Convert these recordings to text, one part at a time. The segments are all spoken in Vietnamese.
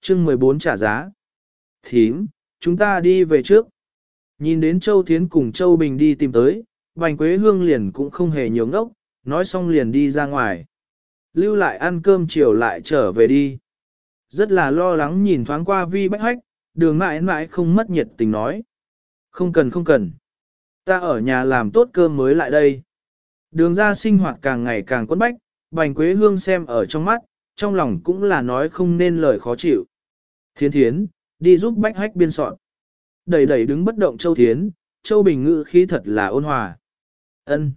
chương 14 trả giá. Thím, chúng ta đi về trước. Nhìn đến Châu Thiến cùng Châu Bình đi tìm tới, Bành Quế Hương liền cũng không hề nhiều ngốc, nói xong liền đi ra ngoài. Lưu lại ăn cơm chiều lại trở về đi. Rất là lo lắng nhìn thoáng qua vi bách hách, đường mãi mãi không mất nhiệt tình nói. Không cần không cần. Ta ở nhà làm tốt cơm mới lại đây. Đường ra sinh hoạt càng ngày càng quấn bách, Bành Quế Hương xem ở trong mắt, trong lòng cũng là nói không nên lời khó chịu. Thiên thiến, đi giúp bách hách biên soạn. Đẩy đẩy đứng bất động Châu Thiến, Châu Bình ngự khí thật là ôn hòa. ân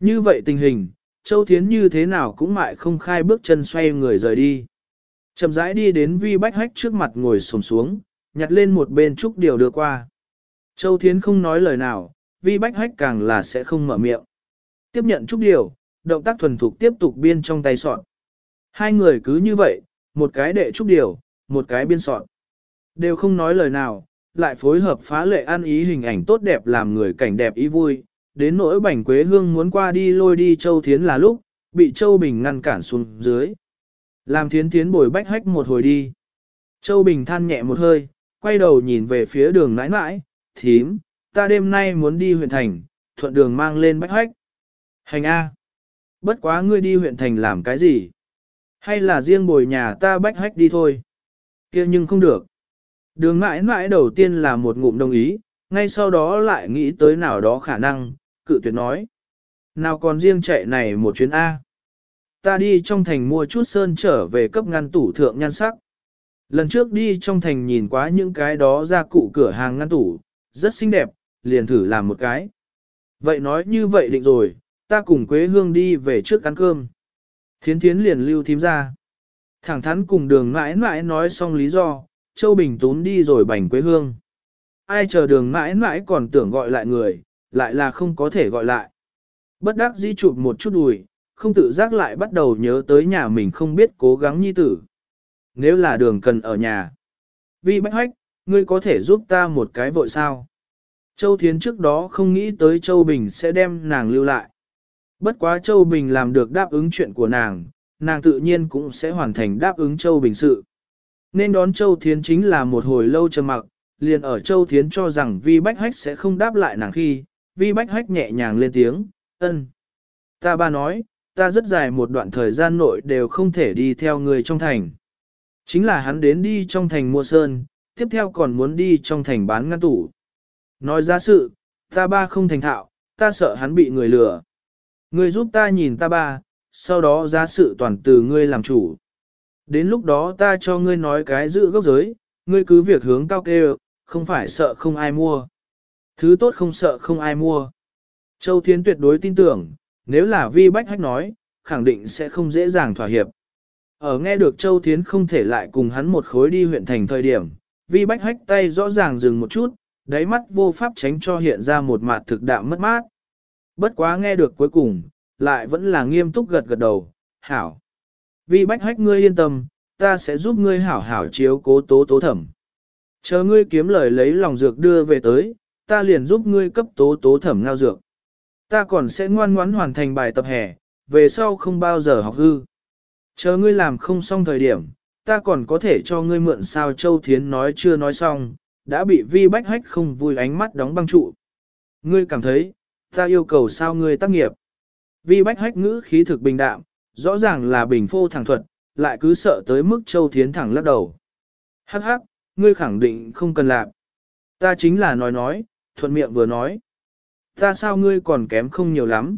Như vậy tình hình, Châu Thiến như thế nào cũng mại không khai bước chân xoay người rời đi. Chậm rãi đi đến vi bách hách trước mặt ngồi xổm xuống, nhặt lên một bên trúc điều đưa qua. Châu Thiến không nói lời nào, vi bách hách càng là sẽ không mở miệng. Tiếp nhận trúc điều, động tác thuần thục tiếp tục biên trong tay soạn. Hai người cứ như vậy, một cái đệ trúc điều, một cái biên soạn. Đều không nói lời nào, lại phối hợp phá lệ ăn ý hình ảnh tốt đẹp làm người cảnh đẹp ý vui. Đến nỗi bảnh quế hương muốn qua đi lôi đi Châu Thiến là lúc, bị Châu Bình ngăn cản xuống dưới. Làm Thiến Thiến bồi bách hách một hồi đi. Châu Bình than nhẹ một hơi, quay đầu nhìn về phía đường nãi nãi, thím, ta đêm nay muốn đi huyện thành, thuận đường mang lên bách hách. Hành A. Bất quá ngươi đi huyện thành làm cái gì? Hay là riêng bồi nhà ta bách hách đi thôi? Kia nhưng không được. Đường mãi mãi đầu tiên là một ngụm đồng ý, ngay sau đó lại nghĩ tới nào đó khả năng, cự tuyệt nói. Nào còn riêng chạy này một chuyến A. Ta đi trong thành mua chút sơn trở về cấp ngăn tủ thượng nhan sắc. Lần trước đi trong thành nhìn quá những cái đó ra cụ cửa hàng ngăn tủ, rất xinh đẹp, liền thử làm một cái. Vậy nói như vậy định rồi, ta cùng Quế Hương đi về trước ăn cơm. Thiến thiến liền lưu thím ra. Thẳng thắn cùng đường mãi mãi nói xong lý do, Châu Bình tún đi rồi bành quê Hương. Ai chờ đường mãi mãi còn tưởng gọi lại người, lại là không có thể gọi lại. Bất đắc dĩ chụp một chút đùi, không tự giác lại bắt đầu nhớ tới nhà mình không biết cố gắng nhi tử. Nếu là đường cần ở nhà. Vi bách hách, ngươi có thể giúp ta một cái vội sao? Châu Thiến trước đó không nghĩ tới Châu Bình sẽ đem nàng lưu lại. Bất quá Châu Bình làm được đáp ứng chuyện của nàng, nàng tự nhiên cũng sẽ hoàn thành đáp ứng Châu Bình sự. Nên đón Châu Thiến chính là một hồi lâu trầm mặc, liền ở Châu Thiến cho rằng Vi Bách Hách sẽ không đáp lại nàng khi, Vi Bách Hách nhẹ nhàng lên tiếng, ân. Ta ba nói, ta rất dài một đoạn thời gian nội đều không thể đi theo người trong thành. Chính là hắn đến đi trong thành mua sơn, tiếp theo còn muốn đi trong thành bán ngăn tủ. Nói ra sự, ta ba không thành thạo, ta sợ hắn bị người lừa. người giúp ta nhìn ta ba, sau đó ra sự toàn từ ngươi làm chủ. Đến lúc đó ta cho ngươi nói cái giữ gốc giới, ngươi cứ việc hướng cao kêu, không phải sợ không ai mua. Thứ tốt không sợ không ai mua. Châu Thiên tuyệt đối tin tưởng, nếu là vi bách hách nói, khẳng định sẽ không dễ dàng thỏa hiệp. Ở nghe được Châu Thiến không thể lại cùng hắn một khối đi huyện thành thời điểm, vi bách hách tay rõ ràng dừng một chút, đáy mắt vô pháp tránh cho hiện ra một mặt thực đạm mất mát. Bất quá nghe được cuối cùng, lại vẫn là nghiêm túc gật gật đầu, hảo. Vi bách hách ngươi yên tâm, ta sẽ giúp ngươi hảo hảo chiếu cố tố tố thẩm. Chờ ngươi kiếm lời lấy lòng dược đưa về tới, ta liền giúp ngươi cấp tố tố thẩm ngao dược. Ta còn sẽ ngoan ngoãn hoàn thành bài tập hè, về sau không bao giờ học hư. Chờ ngươi làm không xong thời điểm, ta còn có thể cho ngươi mượn sao Châu Thiến nói chưa nói xong, đã bị vi bách hách không vui ánh mắt đóng băng trụ. Ngươi cảm thấy, ta yêu cầu sao ngươi tác nghiệp. Vi bách hách ngữ khí thực bình đạm, rõ ràng là bình phô thẳng thuật, lại cứ sợ tới mức Châu Thiến thẳng lắc đầu. Hắc hắc, ngươi khẳng định không cần làm. Ta chính là nói nói, thuận miệng vừa nói. Ta sao ngươi còn kém không nhiều lắm.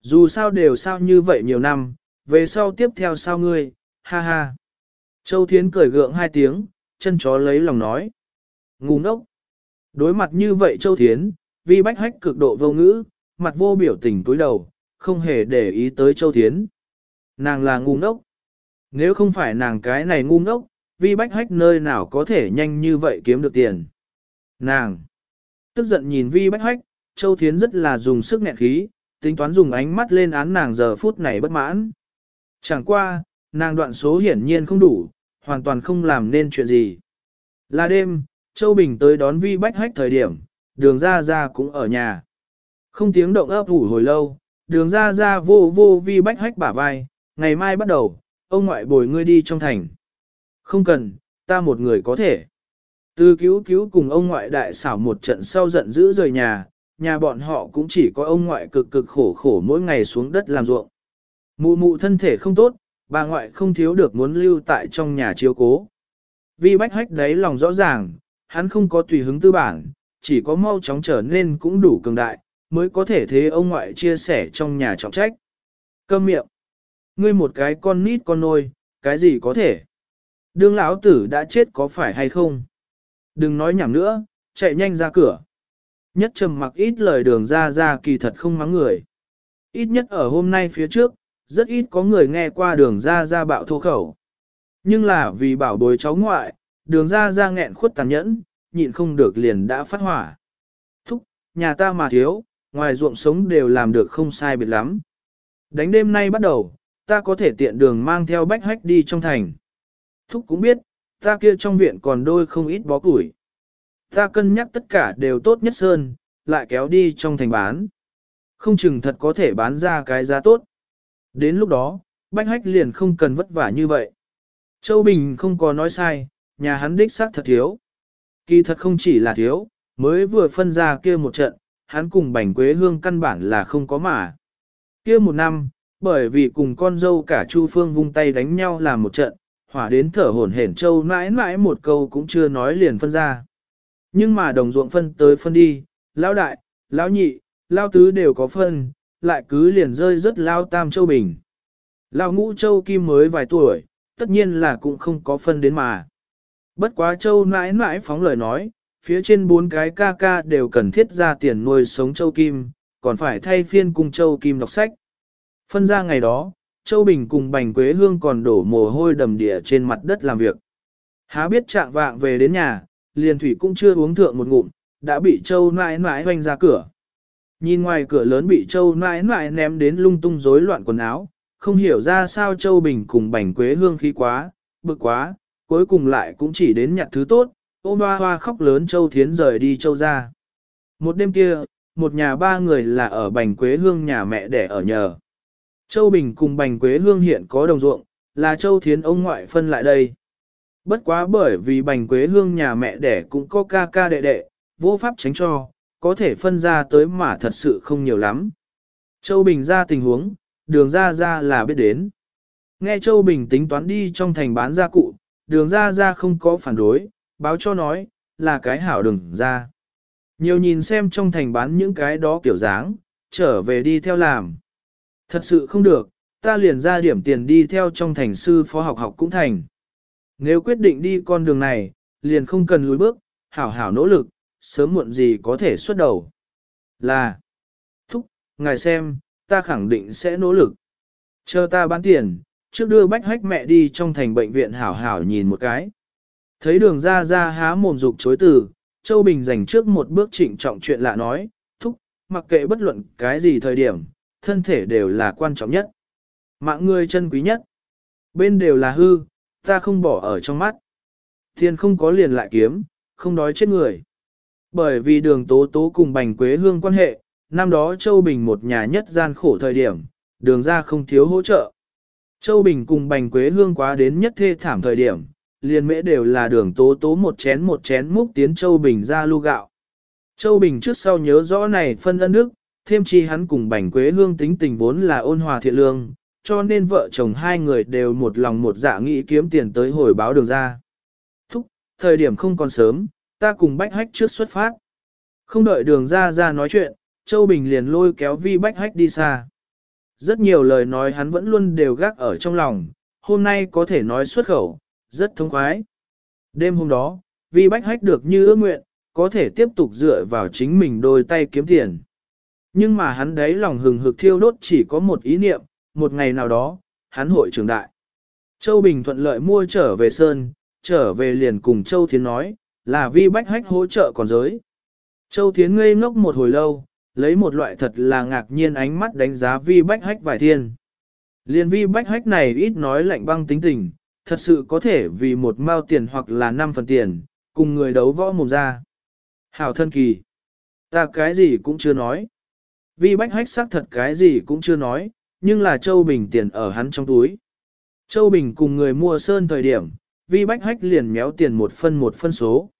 Dù sao đều sao như vậy nhiều năm, về sau tiếp theo sao ngươi, ha ha. Châu Thiến cười gượng hai tiếng, chân chó lấy lòng nói. Ngu ngốc. Đối mặt như vậy Châu Thiến, vi bách hách cực độ vô ngữ, mặt vô biểu tình túi đầu, không hề để ý tới Châu Thiến. Nàng là ngu ngốc. Nếu không phải nàng cái này ngu ngốc, vi bách hách nơi nào có thể nhanh như vậy kiếm được tiền. Nàng. Tức giận nhìn vi bách hách, Châu Thiến rất là dùng sức nghẹn khí, tính toán dùng ánh mắt lên án nàng giờ phút này bất mãn. Chẳng qua, nàng đoạn số hiển nhiên không đủ, hoàn toàn không làm nên chuyện gì. Là đêm, Châu Bình tới đón vi bách hách thời điểm, đường ra ra cũng ở nhà. Không tiếng động ấp ủ hồi lâu, đường ra ra vô vô vi bách hách bả vai, ngày mai bắt đầu, ông ngoại bồi ngươi đi trong thành. Không cần, ta một người có thể. Từ cứu cứu cùng ông ngoại đại xảo một trận sau giận dữ rời nhà, nhà bọn họ cũng chỉ có ông ngoại cực cực khổ khổ mỗi ngày xuống đất làm ruộng. Mụ mụ thân thể không tốt, bà ngoại không thiếu được muốn lưu tại trong nhà chiếu cố. vi bách hách đấy lòng rõ ràng, hắn không có tùy hứng tư bản, chỉ có mau chóng trở nên cũng đủ cường đại, mới có thể thế ông ngoại chia sẻ trong nhà trọng trách. Câm miệng. Ngươi một cái con nít con nôi, cái gì có thể? Đương lão tử đã chết có phải hay không? Đừng nói nhảm nữa, chạy nhanh ra cửa. Nhất trầm mặc ít lời đường ra ra kỳ thật không mắng người. Ít nhất ở hôm nay phía trước, rất ít có người nghe qua đường ra ra bạo thô khẩu. Nhưng là vì bảo bối cháu ngoại, đường ra ra nghẹn khuất tàn nhẫn, nhịn không được liền đã phát hỏa. Thúc, nhà ta mà thiếu, ngoài ruộng sống đều làm được không sai biệt lắm. Đánh đêm nay bắt đầu, ta có thể tiện đường mang theo bách hách đi trong thành. Thúc cũng biết, ta kia trong viện còn đôi không ít bó củi. Ta cân nhắc tất cả đều tốt nhất sơn, lại kéo đi trong thành bán. Không chừng thật có thể bán ra cái giá tốt. Đến lúc đó, bách hách liền không cần vất vả như vậy. Châu Bình không có nói sai, nhà hắn đích xác thật thiếu. Kỳ thật không chỉ là thiếu, mới vừa phân ra kia một trận, hắn cùng bành quế hương căn bản là không có mà. Kia một năm, bởi vì cùng con dâu cả Chu Phương vung tay đánh nhau làm một trận, hỏa đến thở hổn hển châu mãi mãi một câu cũng chưa nói liền phân ra. Nhưng mà đồng ruộng phân tới phân đi, lão đại, lão nhị, lão tứ đều có phân, lại cứ liền rơi rất lao tam châu bình. Lão ngũ châu kim mới vài tuổi, tất nhiên là cũng không có phân đến mà. Bất quá châu mãi mãi phóng lời nói, phía trên bốn cái ca ca đều cần thiết ra tiền nuôi sống châu kim, còn phải thay phiên cùng châu kim đọc sách. Phân ra ngày đó, Châu Bình cùng Bành Quế Hương còn đổ mồ hôi đầm địa trên mặt đất làm việc. Há biết trạng vạng về đến nhà, liền thủy cũng chưa uống thượng một ngụm, đã bị Châu nãi nãi hoanh ra cửa. Nhìn ngoài cửa lớn bị Châu nãi nãi ném đến lung tung rối loạn quần áo, không hiểu ra sao Châu Bình cùng Bành Quế Hương khí quá, bực quá, cuối cùng lại cũng chỉ đến nhặt thứ tốt, ôm hoa hoa khóc lớn Châu Thiến rời đi Châu ra. Một đêm kia, một nhà ba người là ở Bành Quế Hương nhà mẹ để ở nhờ. Châu Bình cùng Bành Quế Hương hiện có đồng ruộng, là Châu Thiến ông ngoại phân lại đây. Bất quá bởi vì Bành Quế Hương nhà mẹ đẻ cũng có ca ca đệ đệ, vô pháp tránh cho, có thể phân ra tới mà thật sự không nhiều lắm. Châu Bình ra tình huống, đường ra ra là biết đến. Nghe Châu Bình tính toán đi trong thành bán gia cụ, đường ra ra không có phản đối, báo cho nói, là cái hảo đường ra. Nhiều nhìn xem trong thành bán những cái đó kiểu dáng, trở về đi theo làm. Thật sự không được, ta liền ra điểm tiền đi theo trong thành sư phó học học cũng thành. Nếu quyết định đi con đường này, liền không cần lùi bước, hảo hảo nỗ lực, sớm muộn gì có thể xuất đầu. Là, thúc, ngài xem, ta khẳng định sẽ nỗ lực. Chờ ta bán tiền, trước đưa bách hách mẹ đi trong thành bệnh viện hảo hảo nhìn một cái. Thấy đường ra ra há mồm dục chối từ, Châu Bình dành trước một bước trịnh trọng chuyện lạ nói, thúc, mặc kệ bất luận cái gì thời điểm, thân thể đều là quan trọng nhất. Mạng người chân quý nhất. Bên đều là hư, ta không bỏ ở trong mắt. Thiên không có liền lại kiếm, không đói chết người. Bởi vì đường tố tố cùng bành quế hương quan hệ, năm đó Châu Bình một nhà nhất gian khổ thời điểm, đường ra không thiếu hỗ trợ. Châu Bình cùng bành quế hương quá đến nhất thê thảm thời điểm, liền mễ đều là đường tố tố một chén một chén múc tiến Châu Bình ra lu gạo. Châu Bình trước sau nhớ rõ này phân ân đức, thêm chi hắn cùng Bành Quế Hương tính tình vốn là ôn hòa thiện lương, cho nên vợ chồng hai người đều một lòng một dạ nghĩ kiếm tiền tới hồi báo đường ra. Thúc, thời điểm không còn sớm, ta cùng Bách Hách trước xuất phát. Không đợi đường ra ra nói chuyện, Châu Bình liền lôi kéo vi Bách Hách đi xa. Rất nhiều lời nói hắn vẫn luôn đều gác ở trong lòng, hôm nay có thể nói xuất khẩu, rất thông khoái. Đêm hôm đó, vi Bách Hách được như ước nguyện, có thể tiếp tục dựa vào chính mình đôi tay kiếm tiền. Nhưng mà hắn đấy lòng hừng hực thiêu đốt chỉ có một ý niệm, một ngày nào đó, hắn hội trưởng đại. Châu Bình thuận lợi mua trở về Sơn, trở về liền cùng Châu Thiến nói, là vi bách hách hỗ trợ còn giới. Châu Thiến ngây ngốc một hồi lâu, lấy một loại thật là ngạc nhiên ánh mắt đánh giá vi bách hách vài thiên. Liên vi bách hách này ít nói lạnh băng tính tình, thật sự có thể vì một mao tiền hoặc là năm phần tiền, cùng người đấu võ mồm ra. Hảo thân kỳ. Ta cái gì cũng chưa nói. Vi bách hách xác thật cái gì cũng chưa nói, nhưng là Châu Bình tiền ở hắn trong túi. Châu Bình cùng người mua sơn thời điểm, vi bách hách liền méo tiền một phân một phân số.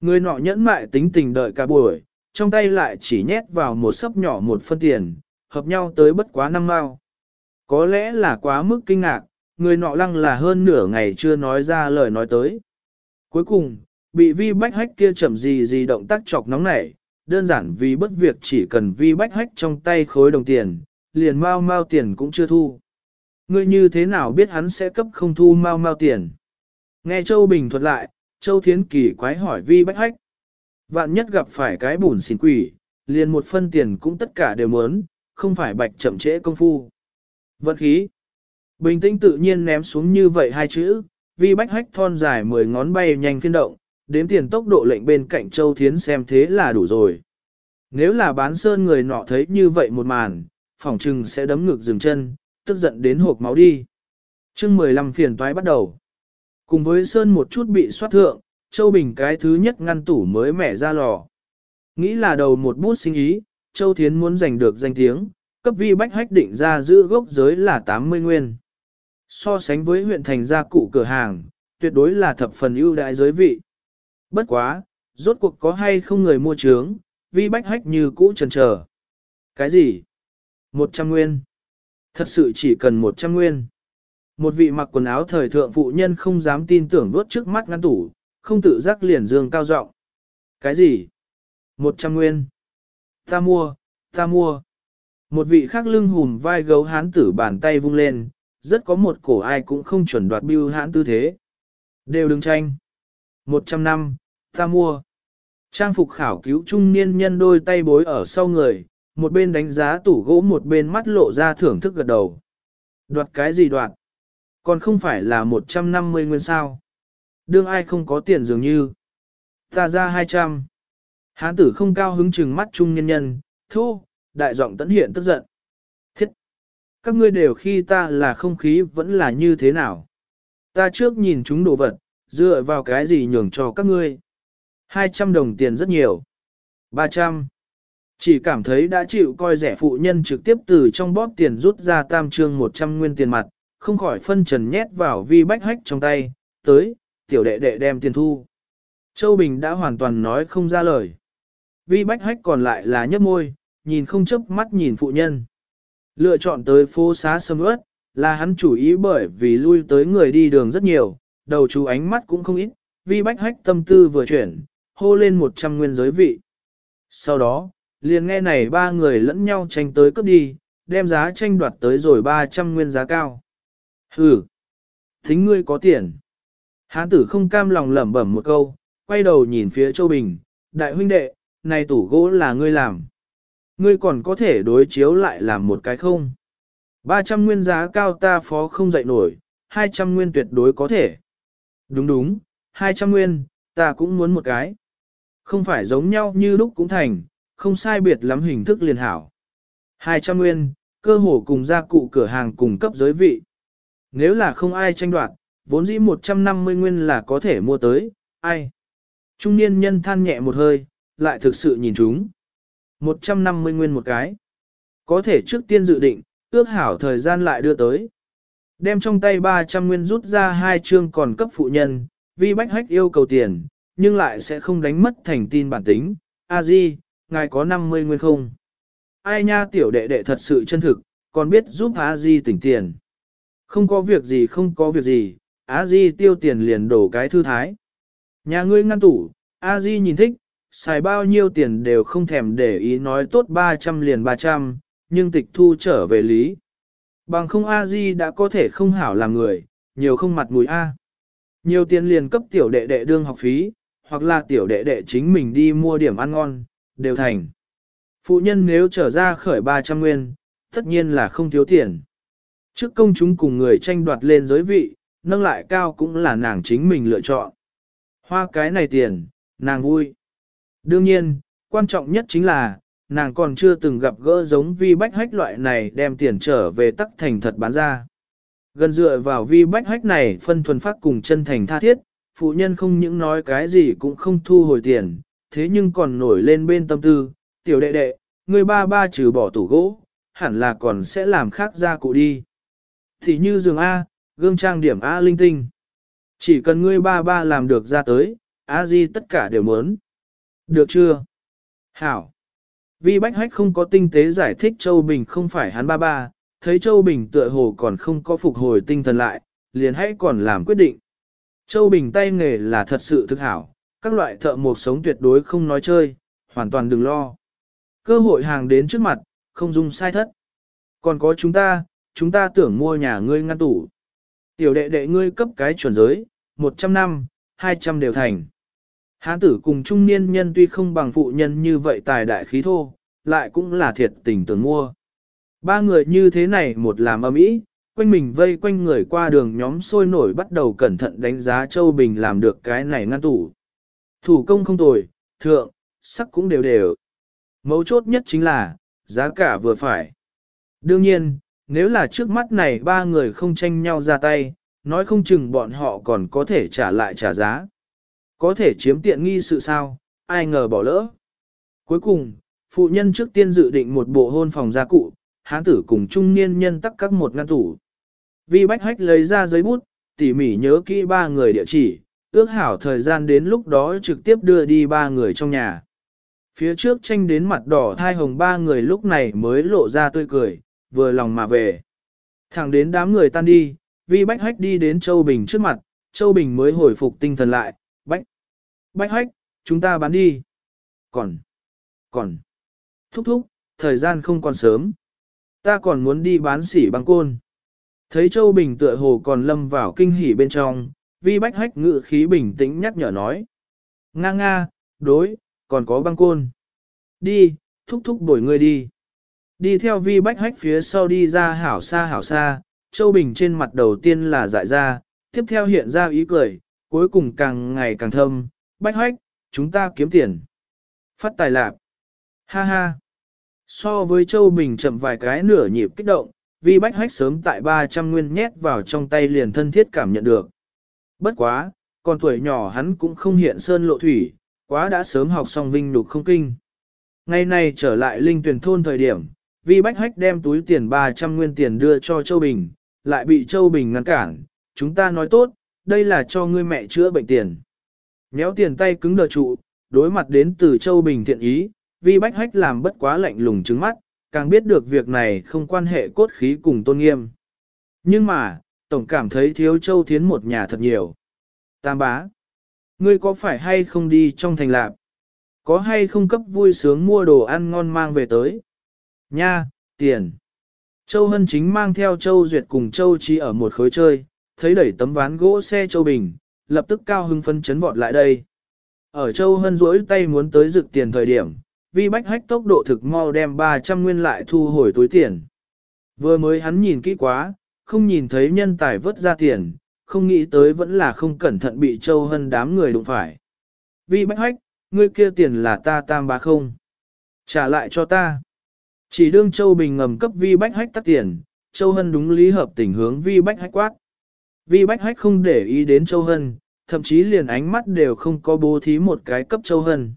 Người nọ nhẫn mại tính tình đợi cả buổi, trong tay lại chỉ nhét vào một sấp nhỏ một phân tiền, hợp nhau tới bất quá năm mao. Có lẽ là quá mức kinh ngạc, người nọ lăng là hơn nửa ngày chưa nói ra lời nói tới. Cuối cùng, bị vi bách hách kia chậm gì gì động tác chọc nóng nảy, đơn giản vì bất việc chỉ cần vi bách hách trong tay khối đồng tiền, liền mau mau tiền cũng chưa thu. Ngươi như thế nào biết hắn sẽ cấp không thu mau mau tiền? Nghe Châu Bình thuật lại, Châu Thiến Kỳ quái hỏi vi bách hách. Vạn nhất gặp phải cái bùn xỉn quỷ, liền một phân tiền cũng tất cả đều muốn, không phải bạch chậm trễ công phu. Vận khí. Bình tĩnh tự nhiên ném xuống như vậy hai chữ, vi bách hách thon dài mười ngón bay nhanh phiên động, đếm tiền tốc độ lệnh bên cạnh Châu Thiến xem thế là đủ rồi. Nếu là bán sơn người nọ thấy như vậy một màn, phỏng trừng sẽ đấm ngực dừng chân, tức giận đến hộp máu đi. chương 15 phiền toái bắt đầu. Cùng với sơn một chút bị soát thượng, Châu Bình cái thứ nhất ngăn tủ mới mẻ ra lò. Nghĩ là đầu một bút sinh ý, Châu Thiến muốn giành được danh tiếng, cấp vi bách hách định ra giữ gốc giới là 80 nguyên. So sánh với huyện thành gia cụ cửa hàng, tuyệt đối là thập phần ưu đại giới vị. Bất quá, rốt cuộc có hay không người mua trướng, vi bách hách như cũ trần trở. Cái gì? 100 nguyên. Thật sự chỉ cần 100 nguyên. Một vị mặc quần áo thời thượng phụ nhân không dám tin tưởng vốt trước mắt ngăn tủ, không tự giác liền dương cao giọng. Cái gì? 100 nguyên. Ta mua, ta mua. Một vị khác lưng hùm vai gấu hán tử bàn tay vung lên, rất có một cổ ai cũng không chuẩn đoạt bưu hãn tư thế. Đều đứng tranh. 100 năm, ta mua. Trang phục khảo cứu trung niên nhân đôi tay bối ở sau người, một bên đánh giá tủ gỗ một bên mắt lộ ra thưởng thức gật đầu. Đoạt cái gì đoạt? Còn không phải là 150 nguyên sao. Đương ai không có tiền dường như. Ta ra 200. Hán tử không cao hứng chừng mắt trung nhân nhân, thô, đại giọng tấn hiện tức giận. Các ngươi đều khi ta là không khí vẫn là như thế nào? Ta trước nhìn chúng đồ vật, dựa vào cái gì nhường cho các ngươi? 200 đồng tiền rất nhiều. 300. Chỉ cảm thấy đã chịu coi rẻ phụ nhân trực tiếp từ trong bóp tiền rút ra tam trương 100 nguyên tiền mặt, không khỏi phân trần nhét vào vi bách hách trong tay, tới, tiểu đệ đệ đem tiền thu. Châu Bình đã hoàn toàn nói không ra lời. Vi bách hách còn lại là nhấp môi, nhìn không chớp mắt nhìn phụ nhân. Lựa chọn tới phố xá sâm ướt, là hắn chủ ý bởi vì lui tới người đi đường rất nhiều, đầu chú ánh mắt cũng không ít, vi bách hách tâm tư vừa chuyển, hô lên 100 nguyên giới vị. Sau đó, liền nghe này ba người lẫn nhau tranh tới cấp đi, đem giá tranh đoạt tới rồi 300 nguyên giá cao. Hừ, thính ngươi có tiền. Hán tử không cam lòng lẩm bẩm một câu, quay đầu nhìn phía Châu Bình, đại huynh đệ, này tủ gỗ là ngươi làm. Ngươi còn có thể đối chiếu lại làm một cái không? 300 nguyên giá cao ta phó không dậy nổi, 200 nguyên tuyệt đối có thể. Đúng đúng, 200 nguyên, ta cũng muốn một cái. Không phải giống nhau như lúc cũng thành, không sai biệt lắm hình thức liền hảo. 200 nguyên, cơ hồ cùng gia cụ cửa hàng cùng cấp giới vị. Nếu là không ai tranh đoạt, vốn dĩ 150 nguyên là có thể mua tới, ai? Trung niên nhân than nhẹ một hơi, lại thực sự nhìn chúng. 150 nguyên một cái. Có thể trước tiên dự định, ước hảo thời gian lại đưa tới. Đem trong tay 300 nguyên rút ra hai chương còn cấp phụ nhân, vì bách hách yêu cầu tiền, nhưng lại sẽ không đánh mất thành tin bản tính. A Di, ngài có 50 nguyên không? Ai nha tiểu đệ đệ thật sự chân thực, còn biết giúp A Di tỉnh tiền. Không có việc gì không có việc gì, A Di tiêu tiền liền đổ cái thư thái. Nhà ngươi ngăn tủ, A Di nhìn thích, xài bao nhiêu tiền đều không thèm để ý nói tốt 300 liền 300, nhưng tịch thu trở về lý. Bằng không A Di đã có thể không hảo làm người, nhiều không mặt mũi A. Nhiều tiền liền cấp tiểu đệ đệ đương học phí, hoặc là tiểu đệ đệ chính mình đi mua điểm ăn ngon, đều thành. Phụ nhân nếu trở ra khởi 300 nguyên, tất nhiên là không thiếu tiền. Trước công chúng cùng người tranh đoạt lên giới vị, nâng lại cao cũng là nàng chính mình lựa chọn. Hoa cái này tiền, nàng vui. Đương nhiên, quan trọng nhất chính là, nàng còn chưa từng gặp gỡ giống vi bách hách loại này đem tiền trở về tắc thành thật bán ra. Gần dựa vào vi bách hách này phân thuần phát cùng chân thành tha thiết, phụ nhân không những nói cái gì cũng không thu hồi tiền, thế nhưng còn nổi lên bên tâm tư, tiểu đệ đệ, người ba ba trừ bỏ tủ gỗ, hẳn là còn sẽ làm khác ra cụ đi. Thì như giường A, gương trang điểm A linh tinh. Chỉ cần ngươi ba ba làm được ra tới, a di tất cả đều muốn. Được chưa? Hảo. Vi Bách Hách không có tinh tế giải thích Châu Bình không phải hắn ba ba, thấy Châu Bình tựa hồ còn không có phục hồi tinh thần lại, liền hãy còn làm quyết định. Châu Bình tay nghề là thật sự thực hảo, các loại thợ mộc sống tuyệt đối không nói chơi, hoàn toàn đừng lo. Cơ hội hàng đến trước mặt, không dung sai thất. Còn có chúng ta, chúng ta tưởng mua nhà ngươi ngăn tủ. Tiểu đệ đệ ngươi cấp cái chuẩn giới, 100 năm, 200 đều thành. Hán tử cùng trung niên nhân tuy không bằng phụ nhân như vậy tài đại khí thô, lại cũng là thiệt tình tưởng mua. Ba người như thế này một làm âm ý, quanh mình vây quanh người qua đường nhóm sôi nổi bắt đầu cẩn thận đánh giá Châu Bình làm được cái này ngăn tủ. Thủ công không tồi, thượng, sắc cũng đều đều. Mấu chốt nhất chính là, giá cả vừa phải. Đương nhiên, nếu là trước mắt này ba người không tranh nhau ra tay, nói không chừng bọn họ còn có thể trả lại trả giá. Có thể chiếm tiện nghi sự sao, ai ngờ bỏ lỡ. Cuối cùng, phụ nhân trước tiên dự định một bộ hôn phòng gia cụ, hán tử cùng trung niên nhân tắc các một ngăn tủ. Vi Bách Hách lấy ra giấy bút, tỉ mỉ nhớ kỹ ba người địa chỉ, ước hảo thời gian đến lúc đó trực tiếp đưa đi ba người trong nhà. Phía trước tranh đến mặt đỏ thai hồng ba người lúc này mới lộ ra tươi cười, vừa lòng mà về. Thẳng đến đám người tan đi, Vi Bách Hách đi đến Châu Bình trước mặt, Châu Bình mới hồi phục tinh thần lại, Bách. Hách, chúng ta bán đi. Còn. Còn. Thúc thúc, thời gian không còn sớm. Ta còn muốn đi bán sỉ băng côn. Thấy Châu Bình tựa hồ còn lâm vào kinh hỉ bên trong, vi bách hách ngự khí bình tĩnh nhắc nhở nói. Nga nga, đối, còn có băng côn. Đi, thúc thúc bổi người đi. Đi theo vi bách hách phía sau đi ra hảo xa hảo xa, Châu Bình trên mặt đầu tiên là dại ra, tiếp theo hiện ra ý cười, cuối cùng càng ngày càng thâm, bách hách, chúng ta kiếm tiền. Phát tài lạc. Ha ha. So với Châu Bình chậm vài cái nửa nhịp kích động, vì bách hách sớm tại 300 nguyên nhét vào trong tay liền thân thiết cảm nhận được. Bất quá, còn tuổi nhỏ hắn cũng không hiện sơn lộ thủy, quá đã sớm học xong vinh nhục không kinh. Ngày nay trở lại linh tuyển thôn thời điểm, vì bách hách đem túi tiền 300 nguyên tiền đưa cho Châu Bình, lại bị Châu Bình ngăn cản, chúng ta nói tốt, đây là cho ngươi mẹ chữa bệnh tiền. Nhéo tiền tay cứng đờ trụ, đối mặt đến từ Châu Bình thiện ý, vi bách hách làm bất quá lạnh lùng trứng mắt, càng biết được việc này không quan hệ cốt khí cùng tôn nghiêm. Nhưng mà, tổng cảm thấy thiếu Châu Thiến một nhà thật nhiều. Tam bá, ngươi có phải hay không đi trong thành lạc? Có hay không cấp vui sướng mua đồ ăn ngon mang về tới? Nha, tiền. Châu Hân chính mang theo Châu Duyệt cùng Châu Trí ở một khối chơi, thấy đẩy tấm ván gỗ xe Châu Bình, lập tức cao hưng phân chấn vọt lại đây. Ở Châu Hân rỗi tay muốn tới rực tiền thời điểm, vi bách hách tốc độ thực mau đem 300 nguyên lại thu hồi túi tiền. Vừa mới hắn nhìn kỹ quá, không nhìn thấy nhân tài vớt ra tiền, không nghĩ tới vẫn là không cẩn thận bị Châu Hân đám người đụng phải. Vi bách hách, ngươi kia tiền là ta tam bá không? Trả lại cho ta. Chỉ đương Châu Bình ngầm cấp vi bách hách tắt tiền, Châu Hân đúng lý hợp tình hướng vi bách hách quát. Vi bách hách không để ý đến Châu Hân, thậm chí liền ánh mắt đều không có bố thí một cái cấp Châu Hân.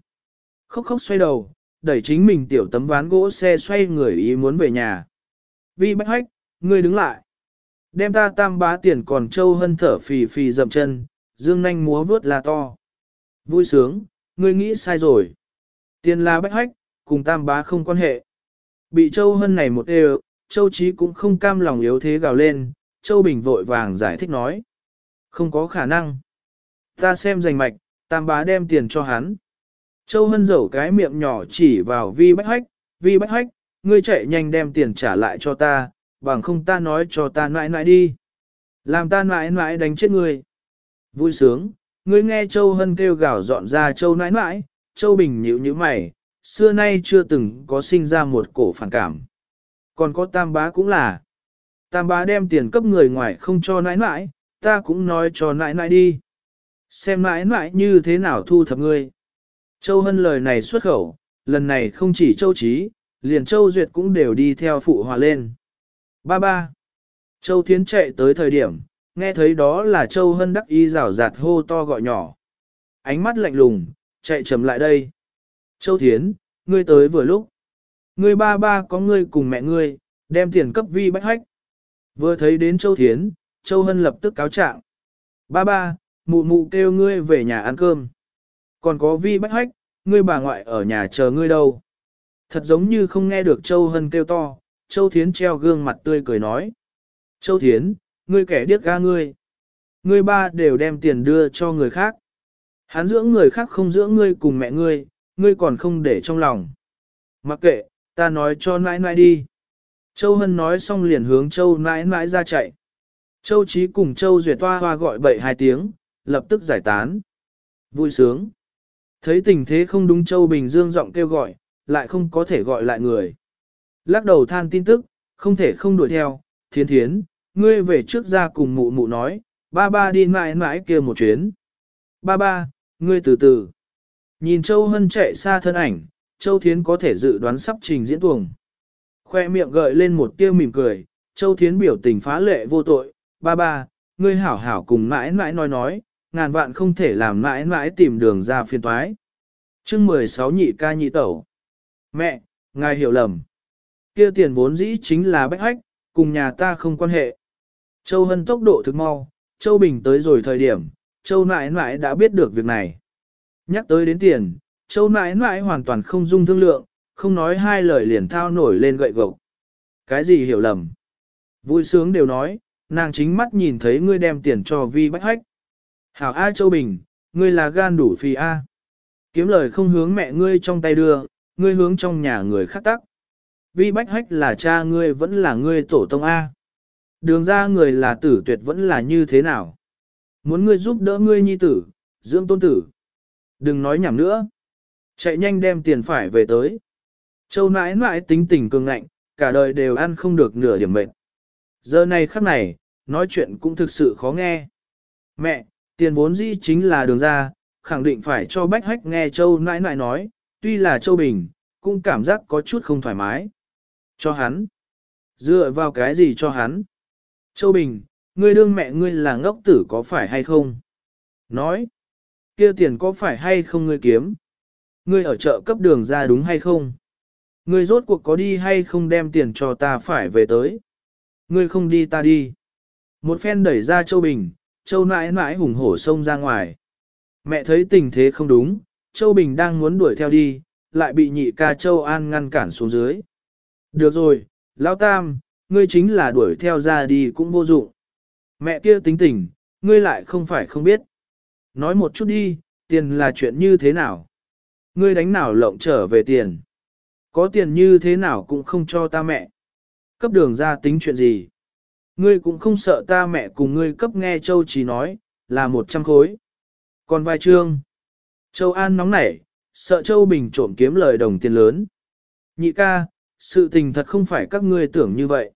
Khóc khóc xoay đầu, đẩy chính mình tiểu tấm ván gỗ xe xoay người ý muốn về nhà. Vi bách hách, ngươi đứng lại. Đem ta tam bá tiền còn Châu Hân thở phì phì dậm chân, dương nanh múa vướt là to. Vui sướng, ngươi nghĩ sai rồi. Tiền là bách hách, cùng tam bá không quan hệ. Bị Châu Hân này một đều, Châu Chí cũng không cam lòng yếu thế gào lên, Châu Bình vội vàng giải thích nói. Không có khả năng. Ta xem rành mạch, tam bá đem tiền cho hắn. Châu Hân dẩu cái miệng nhỏ chỉ vào vi bách hách, vi bách hách, ngươi chạy nhanh đem tiền trả lại cho ta, bằng không ta nói cho ta nãi nãi đi. Làm ta nãi nãi đánh chết ngươi. Vui sướng, ngươi nghe Châu Hân kêu gào dọn ra Châu nãi nãi, Châu Bình nhịu như mày, xưa nay chưa từng có sinh ra một cổ phản cảm. Còn có tam bá cũng là. Tam bá đem tiền cấp người ngoài không cho nãi nãi, ta cũng nói cho nãi nãi đi. Xem nãi nãi như thế nào thu thập ngươi. Châu Hân lời này xuất khẩu, lần này không chỉ Châu Trí, liền Châu Duyệt cũng đều đi theo phụ hòa lên. Ba ba. Châu Thiến chạy tới thời điểm, nghe thấy đó là Châu Hân đắc y rào rạt hô to gọi nhỏ. Ánh mắt lạnh lùng, chạy chậm lại đây. Châu Thiến, ngươi tới vừa lúc. Ngươi ba ba có ngươi cùng mẹ ngươi, đem tiền cấp vi bách hách. Vừa thấy đến Châu Thiến, Châu Hân lập tức cáo trạng. Ba ba, mụ mụ kêu ngươi về nhà ăn cơm. Còn có vi bách hách, ngươi bà ngoại ở nhà chờ ngươi đâu. Thật giống như không nghe được Châu Hân kêu to, Châu Thiến treo gương mặt tươi cười nói. Châu Thiến, ngươi kẻ điếc ga ngươi. Ngươi ba đều đem tiền đưa cho người khác. Hắn dưỡng người khác không dưỡng ngươi cùng mẹ ngươi, ngươi còn không để trong lòng. Mặc kệ, ta nói cho nãi nãi đi. Châu Hân nói xong liền hướng Châu nãi nãi ra chạy. Châu Chí cùng Châu Duyệt toa hoa gọi bậy hai tiếng, lập tức giải tán. Vui sướng. Thấy tình thế không đúng Châu Bình Dương giọng kêu gọi, lại không có thể gọi lại người. Lắc đầu than tin tức, không thể không đuổi theo, thiên thiến, ngươi về trước ra cùng mụ mụ nói, ba ba đi mãi mãi kia một chuyến. Ba ba, ngươi từ từ. Nhìn Châu Hân chạy xa thân ảnh, Châu Thiến có thể dự đoán sắp trình diễn tuồng. Khoe miệng gợi lên một tia mỉm cười, Châu Thiến biểu tình phá lệ vô tội, ba ba, ngươi hảo hảo cùng mãi mãi nói nói, ngàn vạn không thể làm mãi mãi tìm đường ra phiên toái. chương 16 nhị ca nhị tẩu. Mẹ, ngài hiểu lầm. kia tiền vốn dĩ chính là bách hách, cùng nhà ta không quan hệ. Châu Hân tốc độ thực mau, Châu Bình tới rồi thời điểm, Châu nãi nãi đã biết được việc này. Nhắc tới đến tiền, Châu nãi nãi hoàn toàn không dung thương lượng, không nói hai lời liền thao nổi lên gậy gộc. Cái gì hiểu lầm? Vui sướng đều nói, nàng chính mắt nhìn thấy ngươi đem tiền cho vi bách hách. Hảo A Châu Bình, ngươi là gan đủ phi A. Kiếm lời không hướng mẹ ngươi trong tay đưa, ngươi hướng trong nhà người khác tắc. Vi bách hách là cha ngươi vẫn là ngươi tổ tông A. Đường ra người là tử tuyệt vẫn là như thế nào? Muốn ngươi giúp đỡ ngươi nhi tử, dưỡng tôn tử. Đừng nói nhảm nữa. Chạy nhanh đem tiền phải về tới. Châu nãi nãi tính tình cường ngạnh, cả đời đều ăn không được nửa điểm mệt. Giờ này khắc này, nói chuyện cũng thực sự khó nghe. Mẹ, tiền vốn dĩ chính là đường ra, khẳng định phải cho bách hách nghe châu nãi nãi nói, tuy là châu bình, cũng cảm giác có chút không thoải mái. Cho hắn. Dựa vào cái gì cho hắn? Châu Bình, ngươi đương mẹ ngươi là ngốc tử có phải hay không? Nói, kia tiền có phải hay không ngươi kiếm? Ngươi ở chợ cấp đường ra đúng hay không? Ngươi rốt cuộc có đi hay không đem tiền cho ta phải về tới? Ngươi không đi ta đi. Một phen đẩy ra Châu Bình, Châu nãi nãi hùng hổ xông ra ngoài. Mẹ thấy tình thế không đúng, Châu Bình đang muốn đuổi theo đi, lại bị nhị ca Châu An ngăn cản xuống dưới. Được rồi, Lão Tam, ngươi chính là đuổi theo ra đi cũng vô dụng. Mẹ kia tính tình, ngươi lại không phải không biết. Nói một chút đi, tiền là chuyện như thế nào? Ngươi đánh nào lộng trở về tiền? Có tiền như thế nào cũng không cho ta mẹ. Cấp đường ra tính chuyện gì? Ngươi cũng không sợ ta mẹ cùng ngươi cấp nghe Châu chỉ nói, là một trăm khối. Còn vài trương. Châu An nóng nảy, sợ Châu Bình trộm kiếm lời đồng tiền lớn. Nhị ca, sự tình thật không phải các ngươi tưởng như vậy.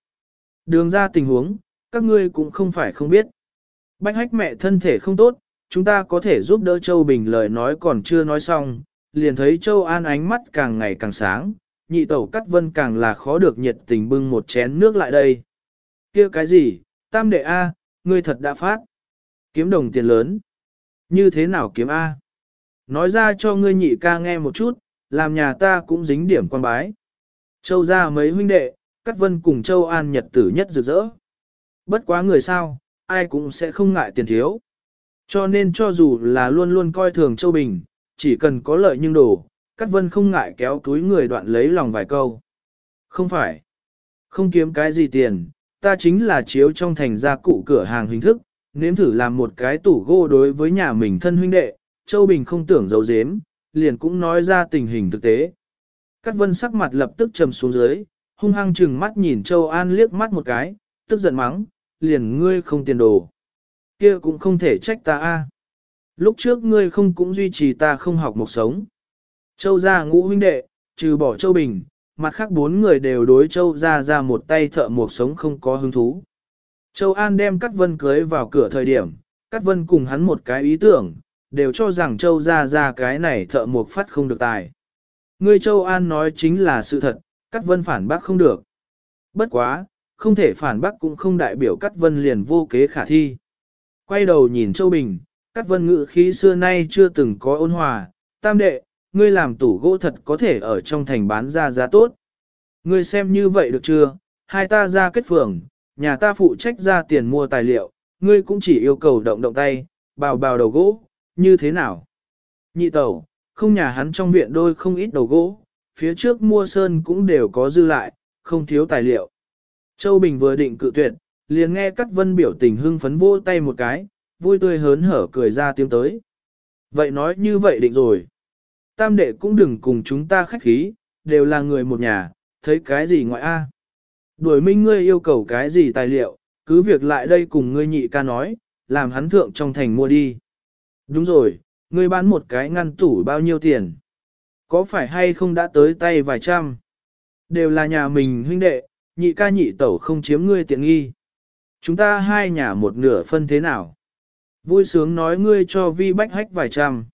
Đường ra tình huống, các ngươi cũng không phải không biết. Bách hách mẹ thân thể không tốt, chúng ta có thể giúp đỡ Châu Bình lời nói còn chưa nói xong, liền thấy Châu An ánh mắt càng ngày càng sáng, nhị tẩu cắt vân càng là khó được nhiệt tình bưng một chén nước lại đây. kia cái gì, tam đệ A, ngươi thật đã phát. Kiếm đồng tiền lớn. Như thế nào kiếm A? Nói ra cho ngươi nhị ca nghe một chút, làm nhà ta cũng dính điểm quan bái. Châu ra mấy huynh đệ, Cát Vân cùng Châu An nhật tử nhất rực rỡ. Bất quá người sao, ai cũng sẽ không ngại tiền thiếu. Cho nên cho dù là luôn luôn coi thường Châu Bình, chỉ cần có lợi nhưng đủ, Cát Vân không ngại kéo túi người đoạn lấy lòng vài câu. Không phải. Không kiếm cái gì tiền, ta chính là chiếu trong thành gia cụ cửa hàng hình thức, nếm thử làm một cái tủ gỗ đối với nhà mình thân huynh đệ, Châu Bình không tưởng giấu giếm, liền cũng nói ra tình hình thực tế. Cát Vân sắc mặt lập tức trầm xuống dưới, hung hăng chừng mắt nhìn Châu An liếc mắt một cái, tức giận mắng, liền ngươi không tiền đồ. kia cũng không thể trách ta a. Lúc trước ngươi không cũng duy trì ta không học một sống. Châu gia ngũ huynh đệ, trừ bỏ Châu Bình, mặt khác bốn người đều đối Châu gia ra một tay thợ một sống không có hứng thú. Châu An đem Cát Vân cưới vào cửa thời điểm, Cát Vân cùng hắn một cái ý tưởng, đều cho rằng Châu gia ra cái này thợ một phát không được tài. Người Châu An nói chính là sự thật, Cát Vân phản bác không được. Bất quá, không thể phản bác cũng không đại biểu Cát Vân liền vô kế khả thi. Quay đầu nhìn Châu Bình, Cát Vân ngự khí xưa nay chưa từng có ôn hòa, tam đệ, ngươi làm tủ gỗ thật có thể ở trong thành bán ra giá tốt. Ngươi xem như vậy được chưa, hai ta ra kết phường, nhà ta phụ trách ra tiền mua tài liệu, ngươi cũng chỉ yêu cầu động động tay, bào bào đầu gỗ, như thế nào? Nhị tẩu, không nhà hắn trong viện đôi không ít đầu gỗ, phía trước mua sơn cũng đều có dư lại, không thiếu tài liệu. Châu Bình vừa định cự tuyệt, liền nghe Cát Vân biểu tình hưng phấn vỗ tay một cái, vui tươi hớn hở cười ra tiếng tới. Vậy nói như vậy định rồi. Tam đệ cũng đừng cùng chúng ta khách khí, đều là người một nhà, thấy cái gì ngoại a? Đuổi minh ngươi yêu cầu cái gì tài liệu, cứ việc lại đây cùng ngươi nhị ca nói, làm hắn thượng trong thành mua đi. Đúng rồi, ngươi bán một cái ngăn tủ bao nhiêu tiền? Có phải hay không đã tới tay vài trăm? Đều là nhà mình huynh đệ, nhị ca nhị tẩu không chiếm ngươi tiện nghi. Chúng ta hai nhà một nửa phân thế nào? Vui sướng nói ngươi cho vi bách hách vài trăm.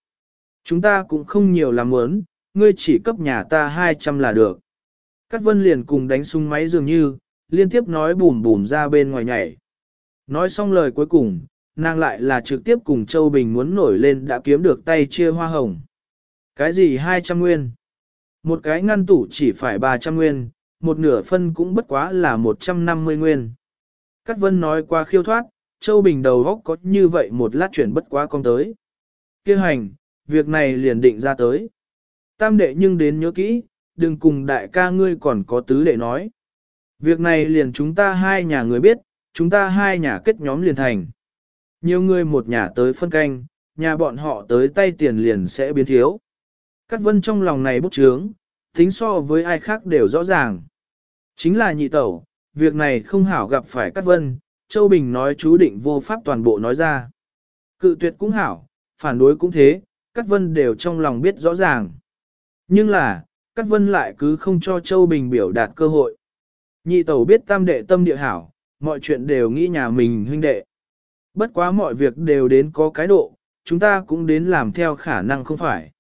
Chúng ta cũng không nhiều làm muốn, ngươi chỉ cấp nhà ta hai trăm là được. Cát vân liền cùng đánh súng máy dường như, liên tiếp nói bùm bùm ra bên ngoài nhảy. Nói xong lời cuối cùng, nàng lại là trực tiếp cùng Châu Bình muốn nổi lên đã kiếm được tay chia hoa hồng. Cái gì 200 nguyên? Một cái ngăn tủ chỉ phải 300 nguyên, một nửa phân cũng bất quá là 150 nguyên. Cát Vân nói qua khiêu thoát, Châu Bình đầu góc có như vậy một lát chuyển bất quá con tới. Kêu hành, việc này liền định ra tới. Tam đệ nhưng đến nhớ kỹ, đừng cùng đại ca ngươi còn có tứ đệ nói. Việc này liền chúng ta hai nhà người biết, chúng ta hai nhà kết nhóm liền thành. Nhiều người một nhà tới phân canh, nhà bọn họ tới tay tiền liền sẽ biến thiếu. Cát vân trong lòng này bốc trướng, tính so với ai khác đều rõ ràng. Chính là nhị tẩu, việc này không hảo gặp phải Cát vân, Châu Bình nói chú định vô pháp toàn bộ nói ra. Cự tuyệt cũng hảo, phản đối cũng thế, Cát vân đều trong lòng biết rõ ràng. Nhưng là, Cát vân lại cứ không cho Châu Bình biểu đạt cơ hội. Nhị tẩu biết tam đệ tâm địa hảo, mọi chuyện đều nghĩ nhà mình huynh đệ. Bất quá mọi việc đều đến có cái độ, chúng ta cũng đến làm theo khả năng không phải.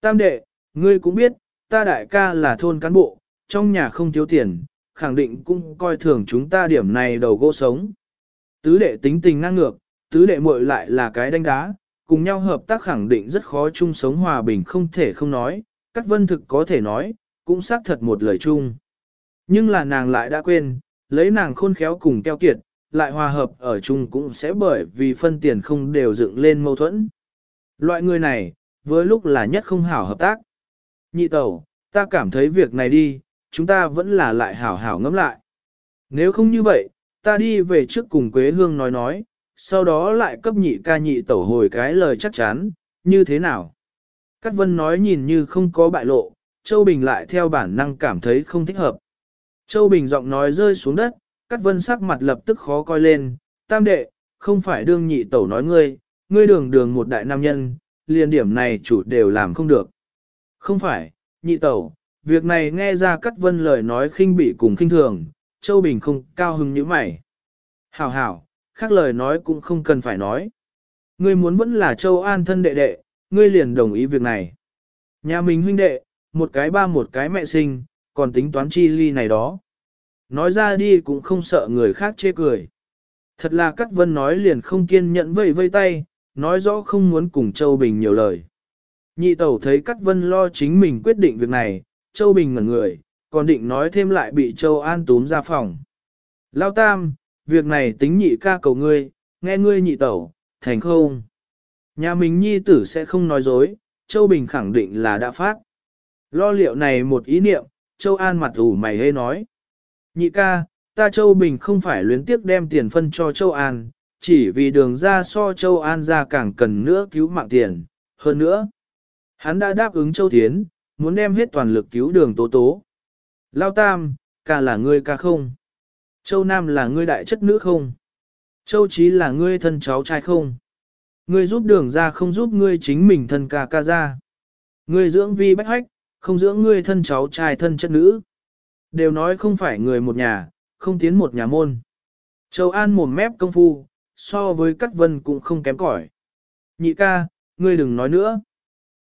Tam đệ, ngươi cũng biết, ta đại ca là thôn cán bộ, trong nhà không thiếu tiền, khẳng định cũng coi thường chúng ta điểm này đầu gỗ sống. Tứ đệ tính tình ngang ngược, tứ đệ muội lại là cái đánh đá, cùng nhau hợp tác khẳng định rất khó chung sống hòa bình không thể không nói, các vân thực có thể nói, cũng xác thật một lời chung. Nhưng là nàng lại đã quên, lấy nàng khôn khéo cùng keo kiệt, lại hòa hợp ở chung cũng sẽ bởi vì phân tiền không đều dựng lên mâu thuẫn. Loại người này, với lúc là nhất không hảo hợp tác. Nhị tẩu, ta cảm thấy việc này đi, chúng ta vẫn là lại hảo hảo ngẫm lại. Nếu không như vậy, ta đi về trước cùng Quế Hương nói nói, sau đó lại cấp nhị ca nhị tẩu hồi cái lời chắc chắn, như thế nào? Cát Vân nói nhìn như không có bại lộ, Châu Bình lại theo bản năng cảm thấy không thích hợp. Châu Bình giọng nói rơi xuống đất, Cát Vân sắc mặt lập tức khó coi lên, tam đệ, không phải đương nhị tẩu nói ngươi, ngươi đường đường một đại nam nhân, liền điểm này chủ đều làm không được. Không phải, nhị tẩu, việc này nghe ra Cát Vân lời nói khinh bỉ cùng khinh thường, Châu Bình không cao hứng như mày. Hảo hảo, khác lời nói cũng không cần phải nói. Ngươi muốn vẫn là Châu An thân đệ đệ, ngươi liền đồng ý việc này. Nhà mình huynh đệ, một cái ba một cái mẹ sinh, còn tính toán chi ly này đó. Nói ra đi cũng không sợ người khác chê cười. Thật là Cát Vân nói liền không kiên nhẫn vây vây tay, nói rõ không muốn cùng Châu Bình nhiều lời. Nhị tẩu thấy Cát Vân lo chính mình quyết định việc này, Châu Bình ngẩn người, còn định nói thêm lại bị Châu An túm ra phòng. Lao Tam, việc này tính nhị ca cầu ngươi, nghe ngươi nhị tẩu, thành không. Nhà mình nhi tử sẽ không nói dối, Châu Bình khẳng định là đã phát. Lo liệu này một ý niệm, Châu An mặt ủ mày hê nói. Nhị ca, ta Châu Bình không phải luyến tiếc đem tiền phân cho Châu An, chỉ vì đường ra so Châu An ra càng cần nữa cứu mạng tiền. Hơn nữa, hắn đã đáp ứng Châu Thiến, muốn đem hết toàn lực cứu đường tố tố. Lao Tam, ca là ngươi ca không? Châu Nam là ngươi đại chất nữ không? Châu Chí là ngươi thân cháu trai không? Ngươi giúp đường ra không giúp ngươi chính mình thân ca ca ra. Ngươi dưỡng vi bách hách, không dưỡng ngươi thân cháu trai thân chất nữ. Đều nói không phải người một nhà, không tiến một nhà môn. Châu An mồm mép công phu, so với Cát Vân cũng không kém cỏi. Nhị ca, ngươi đừng nói nữa.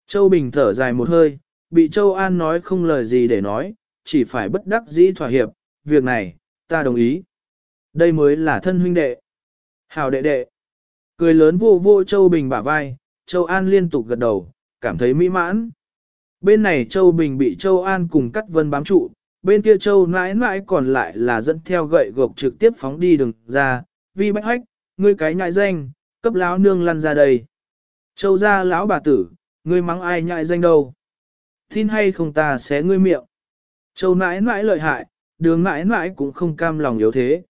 Châu Bình thở dài một hơi, bị Châu An nói không lời gì để nói, chỉ phải bất đắc dĩ thỏa hiệp, việc này, ta đồng ý. Đây mới là thân huynh đệ. Hào đệ đệ. Cười lớn vô vô Châu Bình bả vai, Châu An liên tục gật đầu, cảm thấy mỹ mãn. Bên này Châu Bình bị Châu An cùng Cát Vân bám trụ, bên kia Châu nãi nãi còn lại là dẫn theo gậy gộc trực tiếp phóng đi đường ra, vi bách hách, ngươi cái nhại danh, cấp lão nương lăn ra đây. Châu gia lão bà tử, ngươi mắng ai nhại danh đâu. Tin hay không ta sẽ ngươi miệng. Châu nãi nãi lợi hại, đường mãi mãi cũng không cam lòng yếu thế.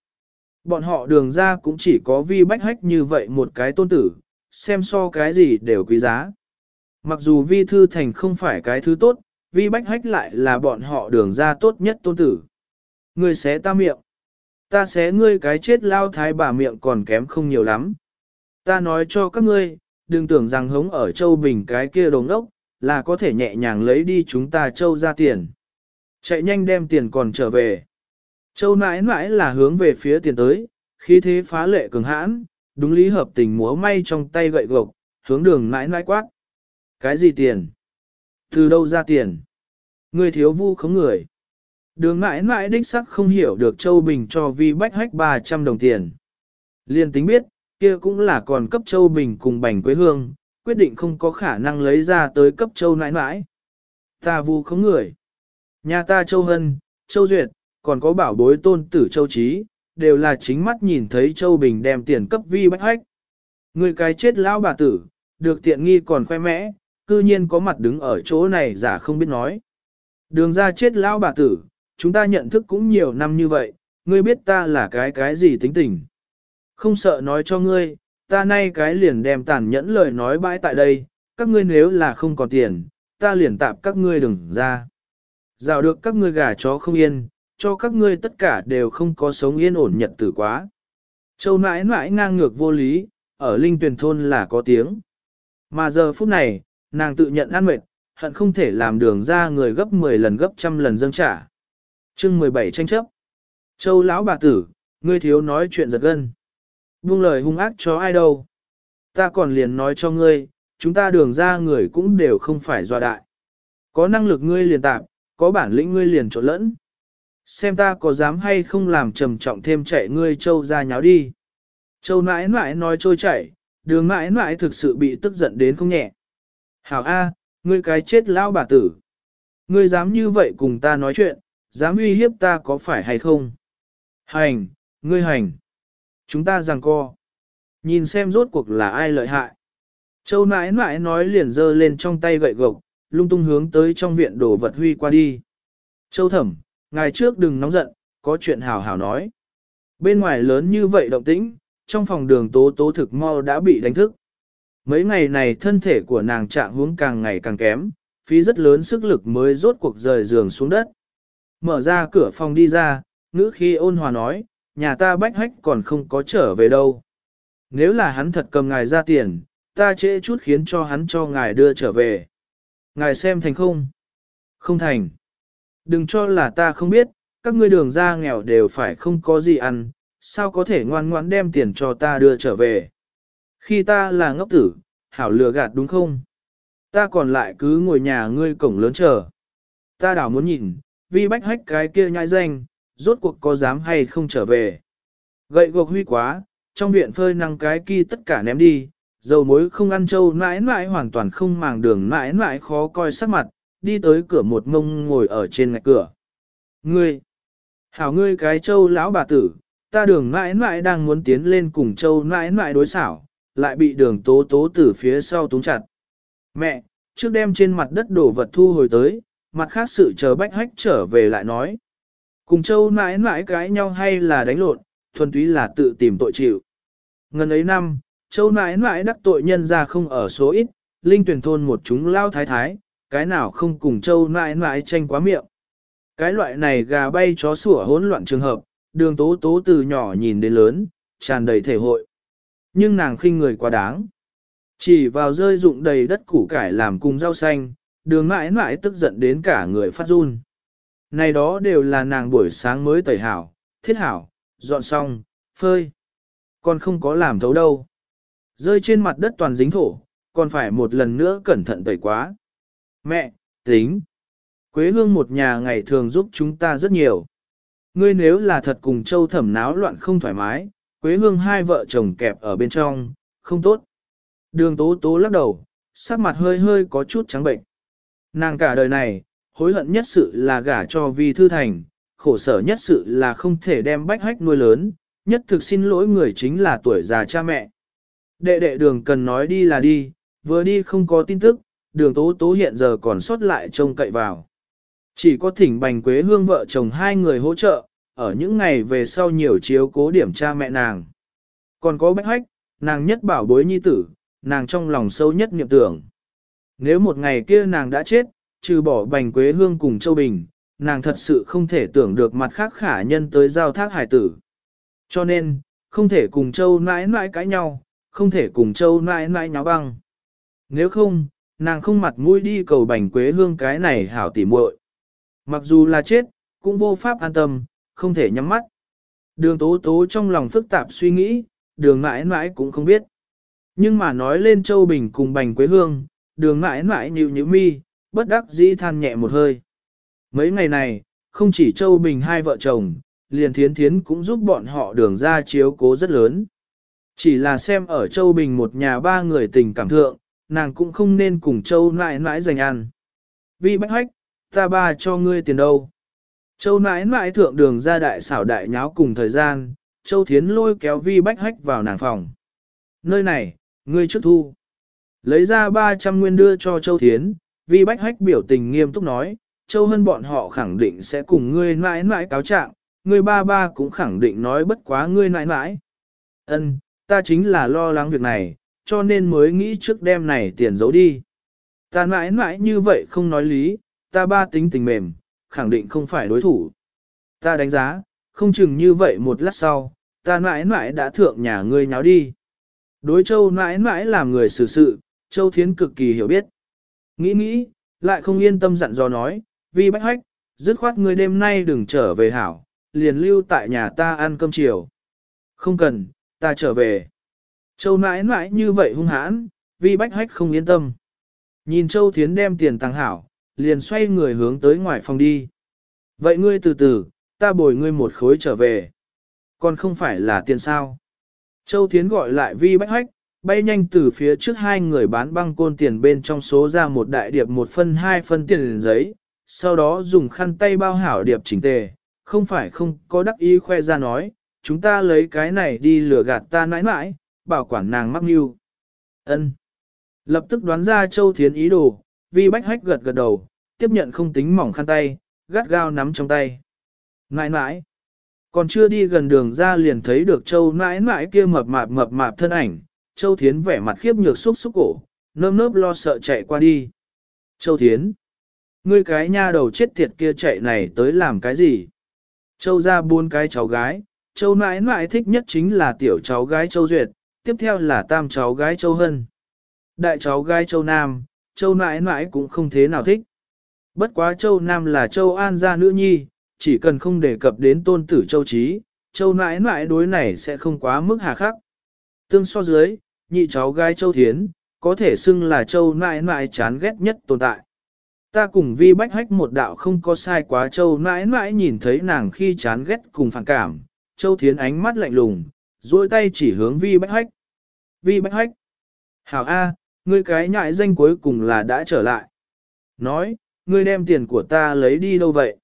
Bọn họ đường ra cũng chỉ có vi bách hách như vậy một cái tôn tử, xem so cái gì đều quý giá. Mặc dù vi thư thành không phải cái thứ tốt, vi bách hách lại là bọn họ đường ra tốt nhất tôn tử. Ngươi xé ta miệng. Ta xé ngươi cái chết lao thái bà miệng còn kém không nhiều lắm. Ta nói cho các ngươi, đừng tưởng rằng hống ở châu bình cái kia đồng ốc, là có thể nhẹ nhàng lấy đi chúng ta châu ra tiền. Chạy nhanh đem tiền còn trở về. Châu nãi nãi là hướng về phía tiền tới, khí thế phá lệ cường hãn, đúng lý hợp tình múa may trong tay gậy gộc, hướng đường nãi nãi quát. Cái gì tiền? Từ đâu ra tiền? Người thiếu vu không người. Đường nãi nãi đích sắc không hiểu được Châu Bình cho vi bách hách 300 đồng tiền. Liên tính biết, kia cũng là còn cấp Châu Bình cùng bành quế hương, quyết định không có khả năng lấy ra tới cấp Châu nãi nãi. Ta vu không người. Nhà ta Châu Hân, Châu Duyệt, còn có bảo bối tôn tử Châu Trí, đều là chính mắt nhìn thấy Châu Bình đem tiền cấp vi bách hách. Người cái chết lão bà tử, được tiện nghi còn khoe mẽ, cư nhiên có mặt đứng ở chỗ này giả không biết nói. Đường ra chết lão bà tử, chúng ta nhận thức cũng nhiều năm như vậy, ngươi biết ta là cái cái gì tính tình. Không sợ nói cho ngươi, ta nay cái liền đem tàn nhẫn lời nói bãi tại đây, các ngươi nếu là không còn tiền, ta liền tạp các ngươi đừng ra. Rào được các ngươi gà chó không yên, cho các ngươi tất cả đều không có sống yên ổn nhật tử quá. Châu nãi nãi ngang ngược vô lý, ở linh tuyển thôn là có tiếng. Mà giờ phút này, nàng tự nhận ăn mệt, hận không thể làm đường ra người gấp 10 lần gấp trăm lần dâng trả. chương 17 tranh chấp. Châu lão bà tử, ngươi thiếu nói chuyện giật gân. Buông lời hung ác cho ai đâu. Ta còn liền nói cho ngươi, chúng ta đường ra người cũng đều không phải dọa đại. Có năng lực ngươi liền tạm, có bản lĩnh ngươi liền trộn lẫn. Xem ta có dám hay không làm trầm trọng thêm chạy ngươi châu ra nháo đi. Châu nãi nãi nói trôi chảy, đường nãi nãi thực sự bị tức giận đến không nhẹ. Hảo A, ngươi cái chết lao bà tử. Ngươi dám như vậy cùng ta nói chuyện, dám uy hiếp ta có phải hay không? Hành, ngươi hành. Chúng ta rằng co. Nhìn xem rốt cuộc là ai lợi hại. Châu nãi nãi nói liền giơ lên trong tay gậy gộc, lung tung hướng tới trong viện đổ vật huy qua đi. Châu thẩm, ngài trước đừng nóng giận, có chuyện hảo hảo nói. Bên ngoài lớn như vậy động tĩnh, trong phòng đường tố tố thực mau đã bị đánh thức. Mấy ngày này thân thể của nàng trạng huống càng ngày càng kém, phí rất lớn sức lực mới rốt cuộc rời giường xuống đất. Mở ra cửa phòng đi ra, ngữ khi ôn hòa nói, nhà ta bách hách còn không có trở về đâu. Nếu là hắn thật cầm ngài ra tiền, ta trễ chút khiến cho hắn cho ngài đưa trở về. Ngài xem thành không? Không thành. Đừng cho là ta không biết, các ngươi đường ra nghèo đều phải không có gì ăn, sao có thể ngoan ngoãn đem tiền cho ta đưa trở về. Khi ta là ngốc tử, hảo lừa gạt đúng không? Ta còn lại cứ ngồi nhà ngươi cổng lớn chờ. Ta đảo muốn nhìn, Vi bách hách cái kia nhãi danh, rốt cuộc có dám hay không trở về. Gậy gộc huy quá, trong viện phơi năng cái kia tất cả ném đi, dầu muối không ăn trâu mãi mãi hoàn toàn không màng đường mãi mãi khó coi sắc mặt, đi tới cửa một mông ngồi ở trên ngạch cửa. Ngươi! Hảo ngươi cái trâu lão bà tử, ta đường mãi mãi đang muốn tiến lên cùng trâu mãi mãi đối xảo, lại bị đường tố tố từ phía sau túng chặt. Mẹ, trước đem trên mặt đất đổ vật thu hồi tới, mặt khác sự chờ bách hách trở về lại nói. Cùng châu mãi mãi cái nhau hay là đánh lộn, thuần túy là tự tìm tội chịu. Ngần ấy năm, châu nãi nãi đắc tội nhân ra không ở số ít, linh tuyển thôn một chúng lao thái thái, cái nào không cùng châu nãi nãi tranh quá miệng. Cái loại này gà bay chó sủa hỗn loạn trường hợp, đường tố tố từ nhỏ nhìn đến lớn, tràn đầy thể hội. Nhưng nàng khinh người quá đáng. Chỉ vào rơi dụng đầy đất củ cải làm cùng rau xanh, đường mãi mãi tức giận đến cả người phát run. Này đó đều là nàng buổi sáng mới tẩy hảo, thiết hảo, dọn xong, phơi. Còn không có làm thấu đâu. Rơi trên mặt đất toàn dính thổ, còn phải một lần nữa cẩn thận tẩy quá. Mẹ, tính. Quế hương một nhà ngày thường giúp chúng ta rất nhiều. Ngươi nếu là thật cùng châu thẩm náo loạn không thoải mái, Quế Hương hai vợ chồng kẹp ở bên trong, không tốt. Đường tố tố lắc đầu, sắc mặt hơi hơi có chút trắng bệnh. Nàng cả đời này, hối hận nhất sự là gả cho vi thư thành, khổ sở nhất sự là không thể đem bách hách nuôi lớn, nhất thực xin lỗi người chính là tuổi già cha mẹ. Đệ đệ đường cần nói đi là đi, vừa đi không có tin tức, đường tố tố hiện giờ còn sót lại trông cậy vào. Chỉ có thỉnh bành quế hương vợ chồng hai người hỗ trợ, ở những ngày về sau nhiều chiếu cố điểm cha mẹ nàng. Còn có bách hách, nàng nhất bảo bối nhi tử, nàng trong lòng sâu nhất niệm tưởng. Nếu một ngày kia nàng đã chết, trừ bỏ bành quế hương cùng Châu Bình, nàng thật sự không thể tưởng được mặt khác khả nhân tới giao thác hải tử. Cho nên, không thể cùng Châu nãi nãi cãi nhau, không thể cùng Châu nãi nãi nháo băng. Nếu không, nàng không mặt mũi đi cầu bành quế hương cái này hảo tỉ muội. Mặc dù là chết, cũng vô pháp an tâm, không thể nhắm mắt. Đường tố tố trong lòng phức tạp suy nghĩ, đường mãi mãi cũng không biết. Nhưng mà nói lên Châu Bình cùng bành quế hương, đường mãi mãi nhịu nhịu mi, bất đắc dĩ than nhẹ một hơi. Mấy ngày này, không chỉ Châu Bình hai vợ chồng, liền thiến thiến cũng giúp bọn họ đường ra chiếu cố rất lớn. Chỉ là xem ở Châu Bình một nhà ba người tình cảm thượng, nàng cũng không nên cùng Châu nãi nãi dành ăn. Vì bách hách, ta ba cho ngươi tiền đâu. Châu nãi nãi thượng đường ra đại xảo đại nháo cùng thời gian, Châu Thiến lôi kéo vi bách hách vào nàng phòng. Nơi này, ngươi trước thu. Lấy ra 300 nguyên đưa cho Châu Thiến, vi bách hách biểu tình nghiêm túc nói, Châu Hân bọn họ khẳng định sẽ cùng ngươi nãi nãi cáo trạng, ngươi ba ba cũng khẳng định nói bất quá ngươi nãi nãi. Ân, ta chính là lo lắng việc này, cho nên mới nghĩ trước đêm này tiền giấu đi. Ta nãi nãi như vậy không nói lý, ta ba tính tình mềm, khẳng định không phải đối thủ. Ta đánh giá, không chừng như vậy một lát sau, ta nãi nãi đã thượng nhà ngươi nháo đi. Đối châu nãi nãi làm người xử sự, châu thiến cực kỳ hiểu biết. Nghĩ nghĩ, lại không yên tâm dặn dò nói, vì bách hách, dứt khoát ngươi đêm nay đừng trở về hảo, liền lưu tại nhà ta ăn cơm chiều. Không cần, ta trở về. Châu nãi nãi như vậy hung hãn, vì bách hách không yên tâm. Nhìn Châu Thiến đem tiền tăng hảo, liền xoay người hướng tới ngoài phòng đi. Vậy ngươi từ từ, ta bồi ngươi một khối trở về. Còn không phải là tiền sao. Châu Thiến gọi lại Vi Bách Hách, bay nhanh từ phía trước hai người bán băng côn tiền bên trong số ra một đại điệp một phân hai phân tiền giấy, sau đó dùng khăn tay bao hảo điệp chỉnh tề, không phải không có đắc ý khoe ra nói, chúng ta lấy cái này đi lừa gạt ta nãi nãi, bảo quản nàng mắc mưu. Ân. Lập tức đoán ra Châu Thiến ý đồ, Vi Bách Hách gật gật đầu, tiếp nhận không tính mỏng khăn tay, gắt gao nắm trong tay. Nãi nãi, còn chưa đi gần đường ra liền thấy được châu nãi nãi kia mập mạp mập mạp thân ảnh, châu thiến vẻ mặt khiếp nhược xúc xúc cổ, nơm nớp lo sợ chạy qua đi. Châu thiến, ngươi cái nha đầu chết tiệt kia chạy này tới làm cái gì? Châu ra buôn cái cháu gái, châu nãi nãi thích nhất chính là tiểu cháu gái châu duyệt, tiếp theo là tam cháu gái châu hân. Đại cháu gái châu nam, châu nãi nãi cũng không thế nào thích. Bất quá Châu Nam là Châu An gia nữ nhi, chỉ cần không đề cập đến tôn tử Châu Trí, Châu nãi nãi đối này sẽ không quá mức hà khắc. Tương so dưới, nhị cháu gái Châu Thiến, có thể xưng là Châu nãi nãi chán ghét nhất tồn tại. Ta cùng vi bách hách một đạo không có sai quá Châu nãi nãi nhìn thấy nàng khi chán ghét cùng phản cảm, Châu Thiến ánh mắt lạnh lùng, duỗi tay chỉ hướng vi bách hách. Vi bách hách. Hảo A, ngươi cái nhại danh cuối cùng là đã trở lại. Nói, ngươi đem tiền của ta lấy đi đâu vậy?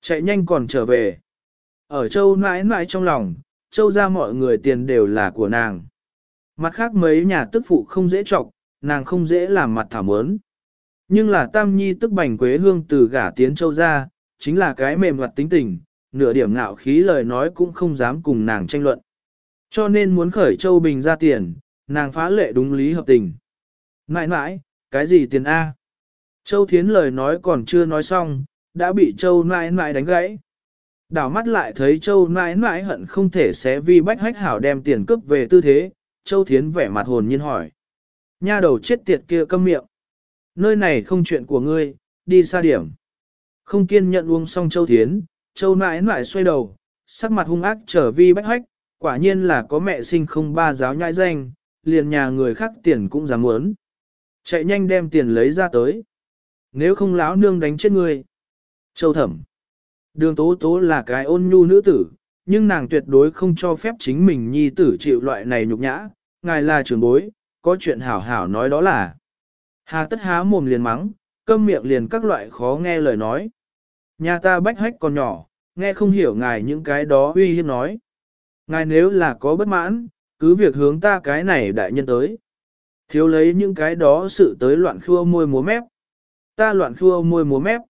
Chạy nhanh còn trở về. Ở châu mãi mãi trong lòng, châu ra mọi người tiền đều là của nàng. Mặt khác mấy nhà tức phụ không dễ trọc, nàng không dễ làm mặt thảo mớn. Nhưng là tam nhi tức bành quế hương từ gả tiến châu ra, chính là cái mềm mặt tính tình, nửa điểm ngạo khí lời nói cũng không dám cùng nàng tranh luận. Cho nên muốn khởi châu bình ra tiền, nàng phá lệ đúng lý hợp tình. Nãi nãi, cái gì tiền A? Châu Thiến lời nói còn chưa nói xong, đã bị Châu nãi nãi đánh gãy. Đảo mắt lại thấy Châu nãi nãi hận không thể xé vi bách hách hảo đem tiền cướp về tư thế, Châu Thiến vẻ mặt hồn nhiên hỏi. Nha đầu chết tiệt kia câm miệng. Nơi này không chuyện của ngươi, đi xa điểm. Không kiên nhận uống xong Châu Thiến, Châu nãi nãi xoay đầu, sắc mặt hung ác trở vi bách hách, quả nhiên là có mẹ sinh không ba giáo nhãi danh, liền nhà người khác tiền cũng dám muốn. Chạy nhanh đem tiền lấy ra tới nếu không lão nương đánh chết ngươi. Châu thẩm. Đường tố tố là cái ôn nhu nữ tử, nhưng nàng tuyệt đối không cho phép chính mình nhi tử chịu loại này nhục nhã, ngài là trưởng bối, có chuyện hảo hảo nói đó là. Hà tất há mồm liền mắng, câm miệng liền các loại khó nghe lời nói. Nhà ta bách hách còn nhỏ, nghe không hiểu ngài những cái đó uy hiếp nói. Ngài nếu là có bất mãn, cứ việc hướng ta cái này đại nhân tới. Thiếu lấy những cái đó sự tới loạn khua môi múa mép. Ta loạn khua môi múa mép.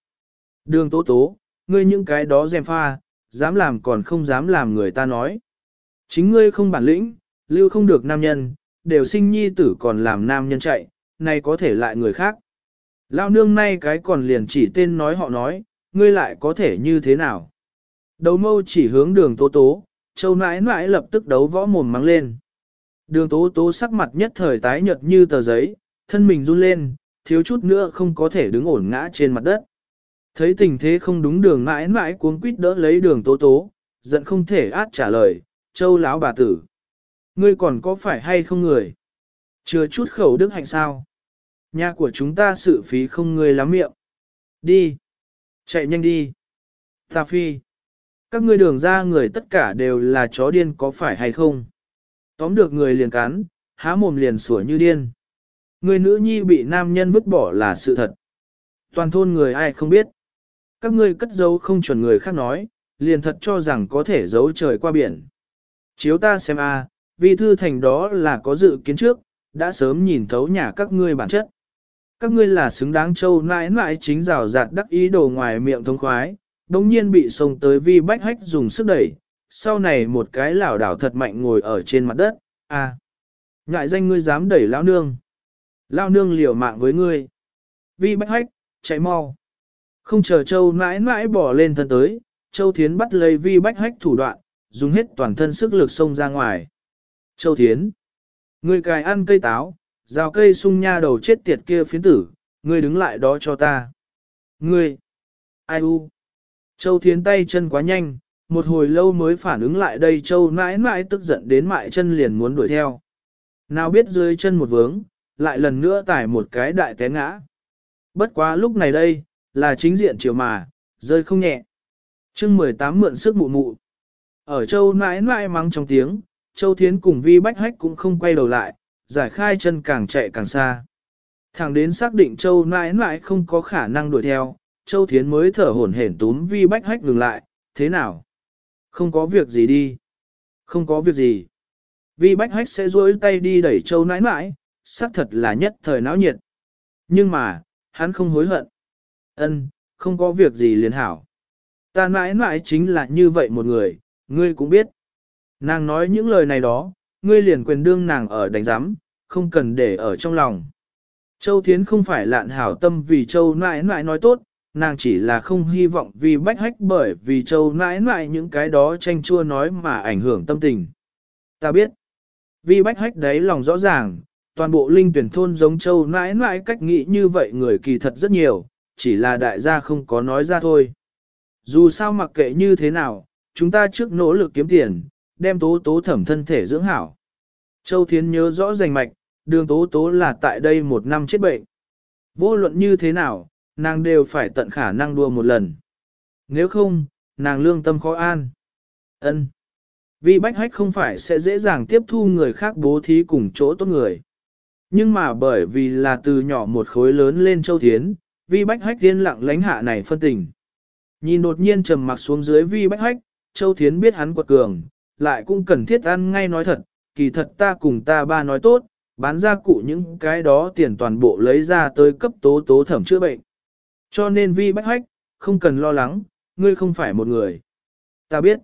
Đường tố tố, ngươi những cái đó dèm pha, dám làm còn không dám làm người ta nói. Chính ngươi không bản lĩnh, lưu không được nam nhân, đều sinh nhi tử còn làm nam nhân chạy, nay có thể lại người khác. Lao nương nay cái còn liền chỉ tên nói họ nói, ngươi lại có thể như thế nào. Đầu mâu chỉ hướng đường tố tố, châu nãi nãi lập tức đấu võ mồm mắng lên. Đường tố tố sắc mặt nhất thời tái nhợt như tờ giấy, thân mình run lên, thiếu chút nữa không có thể đứng ổn ngã trên mặt đất. Thấy tình thế không đúng đường mãi mãi cuống quýt đỡ lấy đường tố tố, giận không thể át trả lời, châu lão bà tử. Ngươi còn có phải hay không người? Chưa chút khẩu đức hạnh sao? Nhà của chúng ta sự phí không ngươi lắm miệng. Đi. Chạy nhanh đi. Ta phi. Các ngươi đường ra người tất cả đều là chó điên có phải hay không? Tóm được người liền cắn, há mồm liền sủa như điên. Người nữ nhi bị nam nhân vứt bỏ là sự thật. Toàn thôn người ai không biết. Các ngươi cất giấu không chuẩn người khác nói, liền thật cho rằng có thể giấu trời qua biển. Chiếu ta xem a, vi thư thành đó là có dự kiến trước, đã sớm nhìn thấu nhà các ngươi bản chất. Các ngươi là xứng đáng châu nãi nãi chính rào rạt đắc ý đồ ngoài miệng thông khoái, đồng nhiên bị xông tới vi bách hách dùng sức đẩy, sau này một cái lảo đảo thật mạnh ngồi ở trên mặt đất, à, ngại danh ngươi dám đẩy lão nương. Lão nương liều mạng với ngươi. Vi bách hách, chạy mau. Không chờ châu nãi nãi bỏ lên thân tới, châu thiến bắt lấy vi bách hách thủ đoạn, dùng hết toàn thân sức lực xông ra ngoài. Châu thiến, ngươi cài ăn cây táo, rào cây sung nha đầu chết tiệt kia phiến tử, ngươi đứng lại đó cho ta. Ngươi, ai u. Châu thiến tay chân quá nhanh, một hồi lâu mới phản ứng lại đây châu mãi mãi tức giận đến mại chân liền muốn đuổi theo. Nào biết dưới chân một vướng, lại lần nữa tải một cái đại té ngã. Bất quá lúc này đây, là chính diện chiều mà, rơi không nhẹ. chương 18 mượn sức mụ mụ. Ở châu mãi mãi mắng trong tiếng, châu thiến cùng vi bách hách cũng không quay đầu lại, giải khai chân càng chạy càng xa. Thẳng đến xác định châu Nãi Nãi không có khả năng đuổi theo, châu thiến mới thở hổn hển túm vi bách hách ngừng lại, thế nào? Không có việc gì đi. Không có việc gì. Vi bách hách sẽ duỗi tay đi đẩy châu nãi nãi, xác thật là nhất thời náo nhiệt. Nhưng mà, hắn không hối hận. Ân, không có việc gì liền hảo. Ta nãi nãi chính là như vậy một người, ngươi cũng biết. Nàng nói những lời này đó, ngươi liền quyền đương nàng ở đánh giám, không cần để ở trong lòng. Châu Thiến không phải lạn hảo tâm vì Châu nãi nãi nói tốt, nàng chỉ là không hy vọng vì bách hách bởi vì châu nãi nãi những cái đó tranh chua nói mà ảnh hưởng tâm tình. Ta biết, vì bách hách đấy lòng rõ ràng, toàn bộ linh tuyển thôn giống châu nãi nãi cách nghĩ như vậy người kỳ thật rất nhiều, chỉ là đại gia không có nói ra thôi. Dù sao mặc kệ như thế nào, chúng ta trước nỗ lực kiếm tiền, đem tố tố thẩm thân thể dưỡng hảo. Châu Thiến nhớ rõ rành mạch, đường tố tố là tại đây một năm chết bệnh. Vô luận như thế nào, nàng đều phải tận khả năng đua một lần. Nếu không, nàng lương tâm khó an. ân Vì bách hách không phải sẽ dễ dàng tiếp thu người khác bố thí cùng chỗ tốt người. Nhưng mà bởi vì là từ nhỏ một khối lớn lên châu thiến, vi bách hách tiên lặng lánh hạ này phân tình. Nhìn đột nhiên trầm mặc xuống dưới vi bách hách, châu thiến biết hắn quật cường, lại cũng cần thiết ăn ngay nói thật, kỳ thật ta cùng ta ba nói tốt, bán ra cụ những cái đó tiền toàn bộ lấy ra tới cấp tố tố thẩm chữa bệnh. Cho nên vi bách hách, không cần lo lắng, ngươi không phải một người. Ta biết.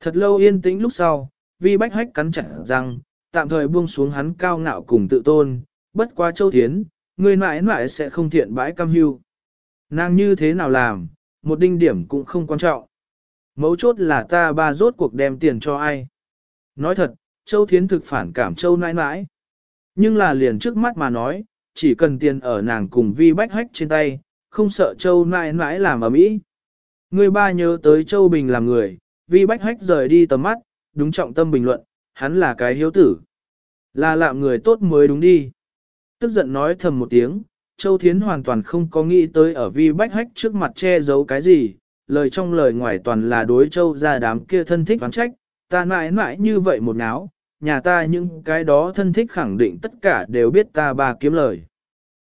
Thật lâu yên tĩnh lúc sau, vi bách hách cắn chặt răng, tạm thời buông xuống hắn cao ngạo cùng tự tôn, bất quá châu tiến, ngươi mãi mãi sẽ không thiện bãi cam hưu. Nàng như thế nào làm, một đinh điểm cũng không quan trọng. Mấu chốt là ta ba rốt cuộc đem tiền cho ai. Nói thật, châu thiến thực phản cảm châu nãi nãi. Nhưng là liền trước mắt mà nói, chỉ cần tiền ở nàng cùng vi bách hách trên tay, không sợ Châu nãi nãi làm ở mỹ. Người ba nhớ tới Châu Bình làm người, Vi bách hách rời đi tầm mắt, đúng trọng tâm bình luận, hắn là cái hiếu tử. Là làm người tốt mới đúng đi. Tức giận nói thầm một tiếng, Châu Thiến hoàn toàn không có nghĩ tới ở vi bách hách trước mặt che giấu cái gì, lời trong lời ngoài toàn là đối Châu ra đám kia thân thích ván trách, ta mãi mãi như vậy một náo, nhà ta những cái đó thân thích khẳng định tất cả đều biết ta ba kiếm lời.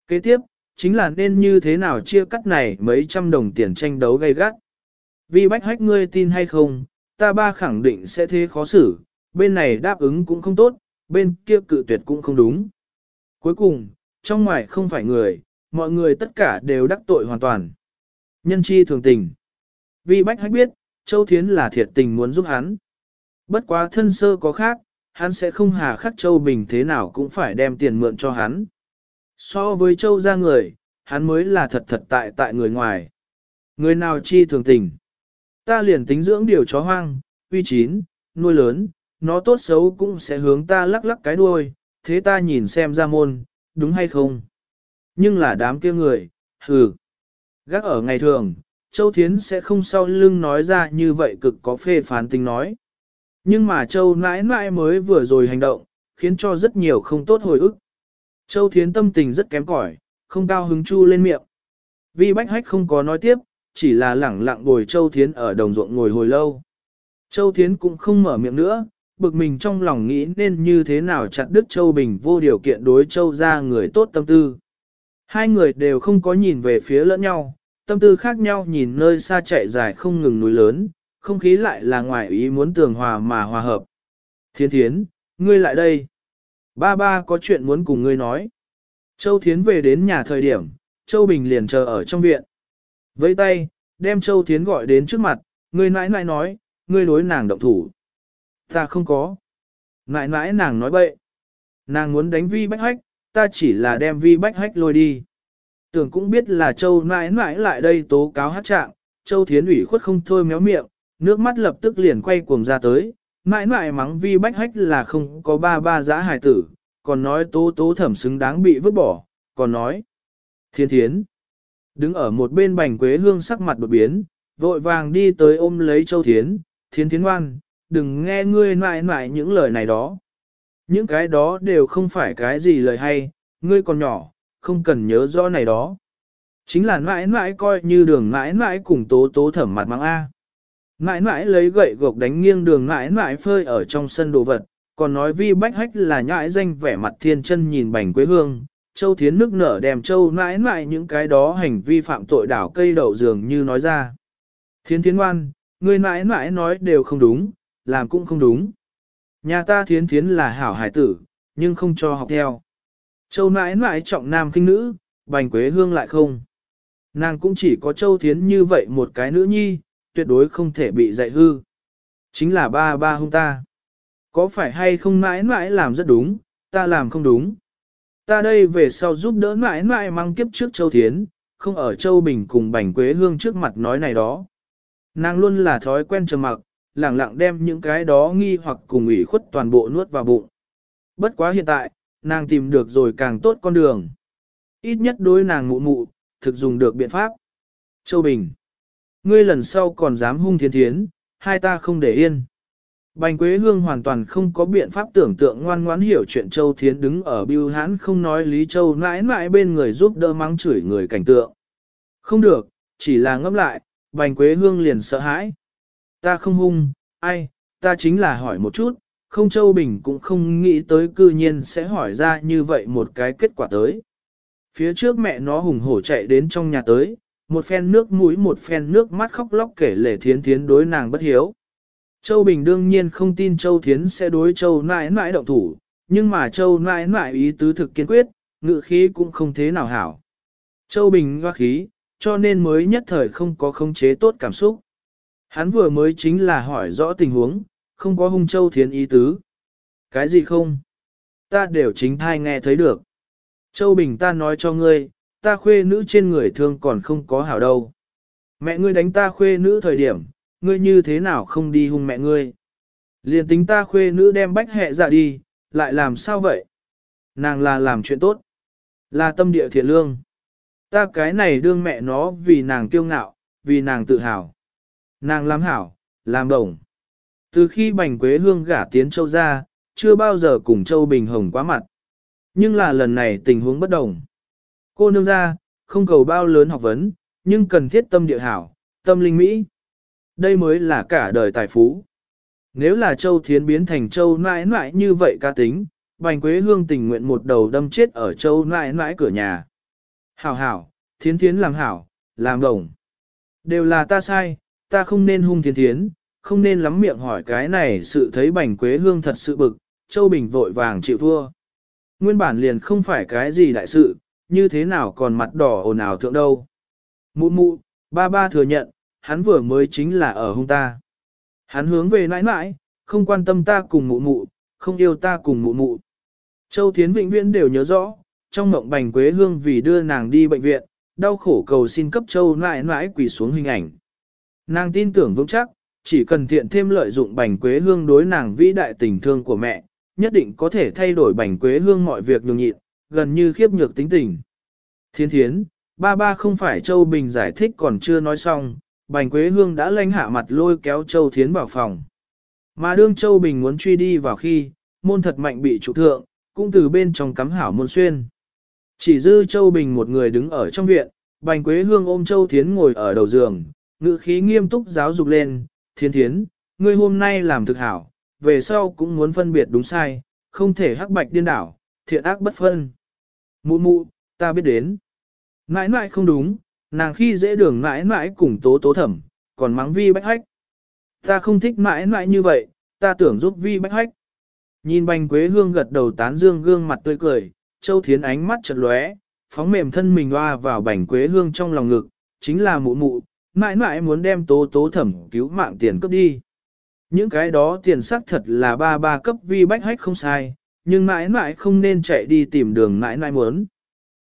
Kế tiếp, chính là nên như thế nào chia cắt này mấy trăm đồng tiền tranh đấu gay gắt. Vì bách hách ngươi tin hay không, ta ba khẳng định sẽ thế khó xử, bên này đáp ứng cũng không tốt, bên kia cự tuyệt cũng không đúng. Cuối cùng, trong ngoài không phải người, mọi người tất cả đều đắc tội hoàn toàn. Nhân chi thường tình. Vì Bách Hách biết, Châu Thiến là thiệt tình muốn giúp hắn. Bất quá thân sơ có khác, hắn sẽ không hà khắc Châu Bình thế nào cũng phải đem tiền mượn cho hắn. So với Châu ra người, hắn mới là thật thật tại tại người ngoài. Người nào chi thường tình. Ta liền tính dưỡng điều chó hoang, uy chín, nuôi lớn, nó tốt xấu cũng sẽ hướng ta lắc lắc cái đuôi, thế ta nhìn xem ra môn, đúng hay không. Nhưng là đám kia người, hừ. Gác ở ngày thường, Châu Thiến sẽ không sau lưng nói ra như vậy cực có phê phán tính nói. Nhưng mà Châu nãi nãi mới vừa rồi hành động, khiến cho rất nhiều không tốt hồi ức. Châu Thiến tâm tình rất kém cỏi, không cao hứng chu lên miệng. Vi Bách Hách không có nói tiếp, chỉ là lẳng lặng bồi Châu Thiến ở đồng ruộng ngồi hồi lâu. Châu Thiến cũng không mở miệng nữa, bực mình trong lòng nghĩ nên như thế nào chặt đứt Châu Bình vô điều kiện đối Châu ra người tốt tâm tư. Hai người đều không có nhìn về phía lẫn nhau, tâm tư khác nhau nhìn nơi xa chạy dài không ngừng núi lớn, không khí lại là ngoài ý muốn tường hòa mà hòa hợp. Thiên thiến, ngươi lại đây. Ba ba có chuyện muốn cùng ngươi nói. Châu Thiến về đến nhà thời điểm, Châu Bình liền chờ ở trong viện. Với tay, đem Châu Thiến gọi đến trước mặt, ngươi nãi nãi nói, ngươi đối nàng động thủ. Ta không có. Nãi nãi nàng nói bậy. Nàng muốn đánh vi bách hách, ta chỉ là đem vi bách hách lôi đi. Tưởng cũng biết là Châu nãi nãi lại đây tố cáo hát trạng, Châu Thiến ủy khuất không thôi méo miệng, nước mắt lập tức liền quay cuồng ra tới, nãi nãi mắng vi bách hách là không có ba ba giã hài tử, còn nói tố tố thẩm xứng đáng bị vứt bỏ, còn nói. Thiên thiến, đứng ở một bên bành quế hương sắc mặt đột biến, vội vàng đi tới ôm lấy Châu Thiến, Thiến Thiến ngoan, đừng nghe ngươi nãi nãi những lời này đó. Những cái đó đều không phải cái gì lời hay, ngươi còn nhỏ, không cần nhớ rõ này đó. Chính là mãi mãi coi như đường mãi mãi cùng tố tố thẩm mặt mang A. Mãi mãi lấy gậy gộc đánh nghiêng đường mãi mãi phơi ở trong sân đồ vật, còn nói vi bách hách là nhãi danh vẻ mặt thiên chân nhìn bành quê hương. Châu Thiến nước nở đem Châu mãi mãi những cái đó hành vi phạm tội đảo cây đậu dường như nói ra. Thiến Thiến ngoan, người mãi mãi nói đều không đúng, làm cũng không đúng. Nhà ta Thiến Thiến là hảo hải tử, nhưng không cho học theo. Châu nãi nãi trọng nam kinh nữ, bành quế hương lại không. Nàng cũng chỉ có châu thiến như vậy một cái nữ nhi, tuyệt đối không thể bị dạy hư. Chính là ba ba hung ta. Có phải hay không nãi nãi làm rất đúng, ta làm không đúng. Ta đây về sau giúp đỡ nãi nãi mang kiếp trước châu thiến, không ở châu bình cùng bành quế hương trước mặt nói này đó. Nàng luôn là thói quen trầm mặc, lẳng lặng đem những cái đó nghi hoặc cùng ủy khuất toàn bộ nuốt vào bụng. Bất quá hiện tại, nàng tìm được rồi càng tốt con đường. Ít nhất đối nàng mụ mụ, thực dùng được biện pháp. Châu Bình. Ngươi lần sau còn dám hung thiên thiến, hai ta không để yên. Bành Quế Hương hoàn toàn không có biện pháp tưởng tượng ngoan ngoãn hiểu chuyện Châu Thiến đứng ở biêu hãn không nói Lý Châu mãi mãi bên người giúp đỡ mắng chửi người cảnh tượng. Không được, chỉ là ngấp lại, Bành Quế Hương liền sợ hãi. Ta không hung, ai, ta chính là hỏi một chút, không Châu Bình cũng không nghĩ tới cư nhiên sẽ hỏi ra như vậy một cái kết quả tới. Phía trước mẹ nó hùng hổ chạy đến trong nhà tới, một phen nước mũi một phen nước mắt khóc lóc kể lể thiến thiến đối nàng bất hiếu. Châu Bình đương nhiên không tin Châu Thiến sẽ đối Châu nãi nãi động thủ, nhưng mà Châu nãi nãi ý tứ thực kiên quyết, ngự khí cũng không thế nào hảo. Châu Bình hoa khí, cho nên mới nhất thời không có khống chế tốt cảm xúc. Hắn vừa mới chính là hỏi rõ tình huống, không có hung châu thiến ý tứ. Cái gì không? Ta đều chính thai nghe thấy được. Châu Bình ta nói cho ngươi, ta khuê nữ trên người thương còn không có hảo đâu. Mẹ ngươi đánh ta khuê nữ thời điểm, ngươi như thế nào không đi hung mẹ ngươi? Liền tính ta khuê nữ đem bách hệ ra dạ đi, lại làm sao vậy? Nàng là làm chuyện tốt. Là tâm địa thiện lương. Ta cái này đương mẹ nó vì nàng kiêu ngạo, vì nàng tự hào. Nàng làm hảo, làm đồng. Từ khi Bành Quế Hương gả tiến Châu ra, chưa bao giờ cùng Châu Bình Hồng quá mặt. Nhưng là lần này tình huống bất đồng. Cô nương ra, không cầu bao lớn học vấn, nhưng cần thiết tâm địa hảo, tâm linh mỹ. Đây mới là cả đời tài phú. Nếu là Châu Thiến biến thành Châu nãi nãi như vậy ca tính, Bành Quế Hương tình nguyện một đầu đâm chết ở Châu nãi nãi cửa nhà. Hảo hảo, Thiến Thiến làm hảo, làm đồng. Đều là ta sai, ta không nên hung Thiến Thiến, không nên lắm miệng hỏi cái này sự thấy bành quế hương thật sự bực, Châu Bình vội vàng chịu thua. Nguyên bản liền không phải cái gì đại sự, như thế nào còn mặt đỏ ồn ào thượng đâu. Mụ mụ, ba ba thừa nhận, hắn vừa mới chính là ở hung ta. Hắn hướng về nãi nãi, không quan tâm ta cùng mụ mụ, không yêu ta cùng mụ mụ. Châu Thiến Vĩnh Viễn đều nhớ rõ, trong mộng bành quế hương vì đưa nàng đi bệnh viện, đau khổ cầu xin cấp Châu nãi nãi quỳ xuống hình ảnh. Nàng tin tưởng vững chắc, chỉ cần thiện thêm lợi dụng bành quế hương đối nàng vĩ đại tình thương của mẹ, nhất định có thể thay đổi bành quế hương mọi việc nhường nhịn, gần như khiếp nhược tính tình. Thiên thiến, ba ba không phải Châu Bình giải thích còn chưa nói xong, bành quế hương đã lanh hạ mặt lôi kéo Châu Thiến vào phòng. Mà đương Châu Bình muốn truy đi vào khi, môn thật mạnh bị trụ thượng, cũng từ bên trong cắm hảo môn xuyên. Chỉ dư Châu Bình một người đứng ở trong viện, bành quế hương ôm Châu Thiến ngồi ở đầu giường, ngữ khí nghiêm túc giáo dục lên, thiên thiến, ngươi hôm nay làm thực hảo, về sau cũng muốn phân biệt đúng sai, không thể hắc bạch điên đảo, thiện ác bất phân. Mụ mụ, ta biết đến. Nãi nãi không đúng, nàng khi dễ đường nãi nãi cùng tố tố thẩm, còn mắng vi bách hách. Ta không thích nãi nãi như vậy, ta tưởng giúp vi bách hách. Nhìn bành quế hương gật đầu tán dương gương mặt tươi cười, châu thiến ánh mắt chật lóe, phóng mềm thân mình hoa vào bành quế hương trong lòng ngực, chính là mụ mụ, mãi mãi muốn đem tố tố thẩm cứu mạng tiền cấp đi. Những cái đó tiền xác thật là ba ba cấp vi bách hách không sai, nhưng mãi mãi không nên chạy đi tìm đường mãi mãi muốn.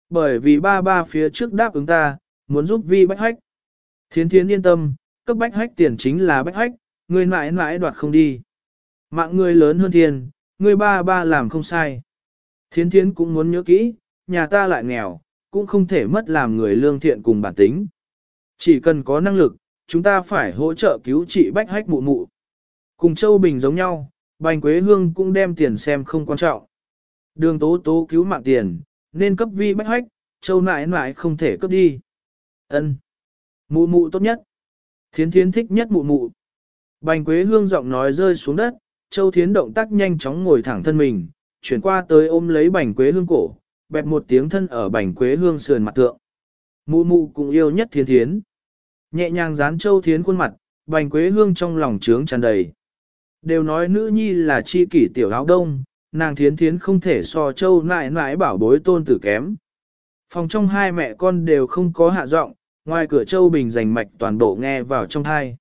Bởi vì ba ba phía trước đáp ứng ta, muốn giúp vi bách hách. Thiến thiến yên tâm, cấp bách hách tiền chính là bách hách, người mãi mãi đoạt không đi. Mạng người lớn hơn tiền, người ba ba làm không sai. Thiến thiến cũng muốn nhớ kỹ, nhà ta lại nghèo, cũng không thể mất làm người lương thiện cùng bản tính. Chỉ cần có năng lực, chúng ta phải hỗ trợ cứu trị bách hách mụ mụ. Cùng Châu Bình giống nhau, Bành Quế Hương cũng đem tiền xem không quan trọng. Đường tố tố cứu mạng tiền, nên cấp vi bách hách, Châu nại nại không thể cấp đi. ân Mụ mụ tốt nhất. Thiến thiến thích nhất mụ mụ. Bành Quế Hương giọng nói rơi xuống đất, Châu Thiến động tác nhanh chóng ngồi thẳng thân mình, chuyển qua tới ôm lấy Bành Quế Hương cổ, bẹp một tiếng thân ở Bành Quế Hương sườn mặt tượng. Mụ mụ cũng yêu nhất Thiên Thiến. Nhẹ nhàng dán Châu Thiến khuôn mặt, Bành Quế Hương trong lòng trướng tràn đầy. Đều nói nữ nhi là chi kỷ tiểu áo đông, nàng thiến thiến không thể so châu nại nại bảo bối tôn tử kém. Phòng trong hai mẹ con đều không có hạ giọng, ngoài cửa châu bình rành mạch toàn bộ nghe vào trong thai.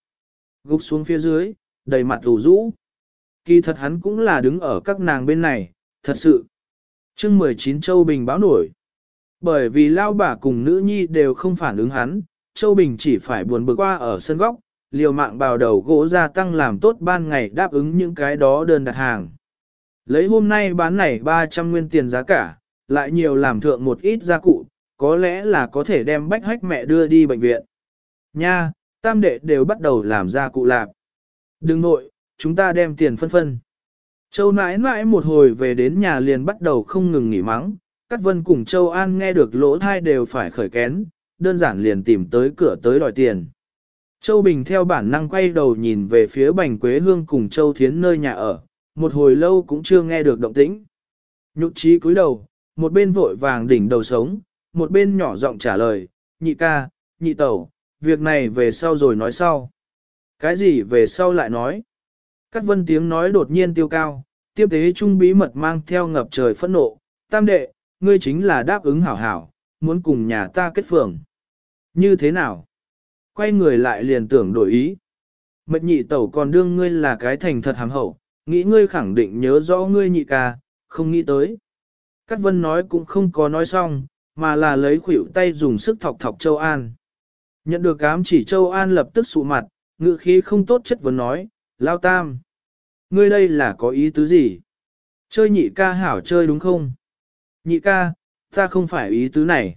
Gục xuống phía dưới, đầy mặt rủ rũ. Kỳ thật hắn cũng là đứng ở các nàng bên này, thật sự. chương 19 châu bình báo nổi. Bởi vì lao bà cùng nữ nhi đều không phản ứng hắn, châu bình chỉ phải buồn bực qua ở sân góc, liều mạng bào đầu gỗ gia tăng làm tốt ban ngày đáp ứng những cái đó đơn đặt hàng. Lấy hôm nay bán này 300 nguyên tiền giá cả, lại nhiều làm thượng một ít gia cụ, có lẽ là có thể đem bách hách mẹ đưa đi bệnh viện. Nha, tam đệ đều bắt đầu làm gia cụ lạp. Đừng nội, chúng ta đem tiền phân phân. Châu nãi nãi một hồi về đến nhà liền bắt đầu không ngừng nghỉ mắng, Cát Vân cùng Châu An nghe được lỗ thai đều phải khởi kén, đơn giản liền tìm tới cửa tới đòi tiền. Châu Bình theo bản năng quay đầu nhìn về phía Bành Quế Hương cùng Châu Thiến nơi nhà ở, một hồi lâu cũng chưa nghe được động tĩnh. Nhục trí cúi đầu, một bên vội vàng đỉnh đầu sống, một bên nhỏ giọng trả lời, nhị ca, nhị tẩu, việc này về sau rồi nói sau. Cái gì về sau lại nói? Cát vân tiếng nói đột nhiên tiêu cao, tiếp tế trung bí mật mang theo ngập trời phẫn nộ, tam đệ, ngươi chính là đáp ứng hảo hảo, muốn cùng nhà ta kết phường. Như thế nào? quay người lại liền tưởng đổi ý. Mật nhị tẩu còn đương ngươi là cái thành thật hàm hậu, nghĩ ngươi khẳng định nhớ rõ ngươi nhị ca, không nghĩ tới. Cát vân nói cũng không có nói xong, mà là lấy khuỷu tay dùng sức thọc thọc Châu An. Nhận được ám chỉ Châu An lập tức sụ mặt, ngự khí không tốt chất vấn nói, lao tam. Ngươi đây là có ý tứ gì? Chơi nhị ca hảo chơi đúng không? Nhị ca, ta không phải ý tứ này.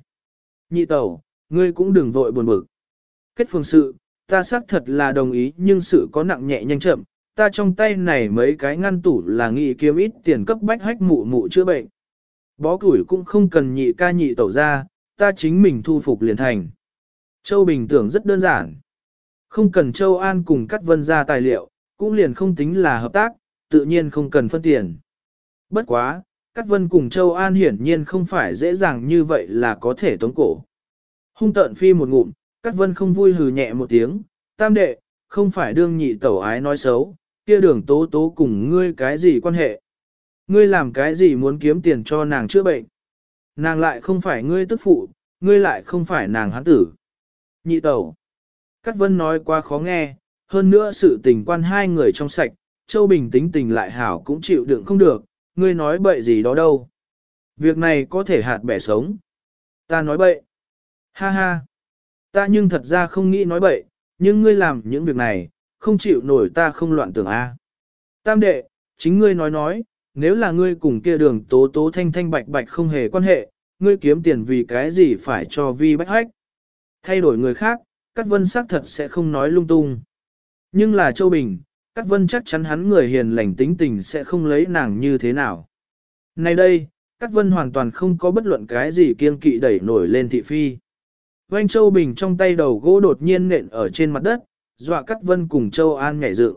Nhị tẩu, ngươi cũng đừng vội buồn bực. Kết phương sự, ta xác thật là đồng ý nhưng sự có nặng nhẹ nhanh chậm, ta trong tay này mấy cái ngăn tủ là nghị kiếm ít tiền cấp bách hách mụ mụ chữa bệnh. Bó củi cũng không cần nhị ca nhị tẩu ra, ta chính mình thu phục liền thành. Châu Bình tưởng rất đơn giản. Không cần Châu An cùng cắt vân ra tài liệu, cũng liền không tính là hợp tác, tự nhiên không cần phân tiền. Bất quá, Cát Vân cùng Châu An hiển nhiên không phải dễ dàng như vậy là có thể tống cổ. Hung tợn phi một ngụm, Cát Vân không vui hừ nhẹ một tiếng, tam đệ, không phải đương nhị tẩu ái nói xấu, kia đường tố tố cùng ngươi cái gì quan hệ. Ngươi làm cái gì muốn kiếm tiền cho nàng chữa bệnh. Nàng lại không phải ngươi tức phụ, ngươi lại không phải nàng hán tử. Nhị tẩu. Cát Vân nói quá khó nghe, hơn nữa sự tình quan hai người trong sạch, Châu Bình tính tình lại hảo cũng chịu đựng không được, ngươi nói bậy gì đó đâu. Việc này có thể hạt bẻ sống. Ta nói bậy. Ha ha. Ta nhưng thật ra không nghĩ nói bậy, nhưng ngươi làm những việc này, không chịu nổi ta không loạn tưởng a. Tam đệ, chính ngươi nói nói, nếu là ngươi cùng kia đường tố tố thanh thanh bạch bạch không hề quan hệ, ngươi kiếm tiền vì cái gì phải cho vi bách hách. Thay đổi người khác, Cát Vân xác thật sẽ không nói lung tung. Nhưng là Châu Bình, Cát Vân chắc chắn hắn người hiền lành tính tình sẽ không lấy nàng như thế nào. Nay đây, Cát Vân hoàn toàn không có bất luận cái gì kiên kỵ đẩy nổi lên thị phi. Oanh Châu Bình trong tay đầu gỗ đột nhiên nện ở trên mặt đất, dọa Cát Vân cùng Châu An nhảy dựng.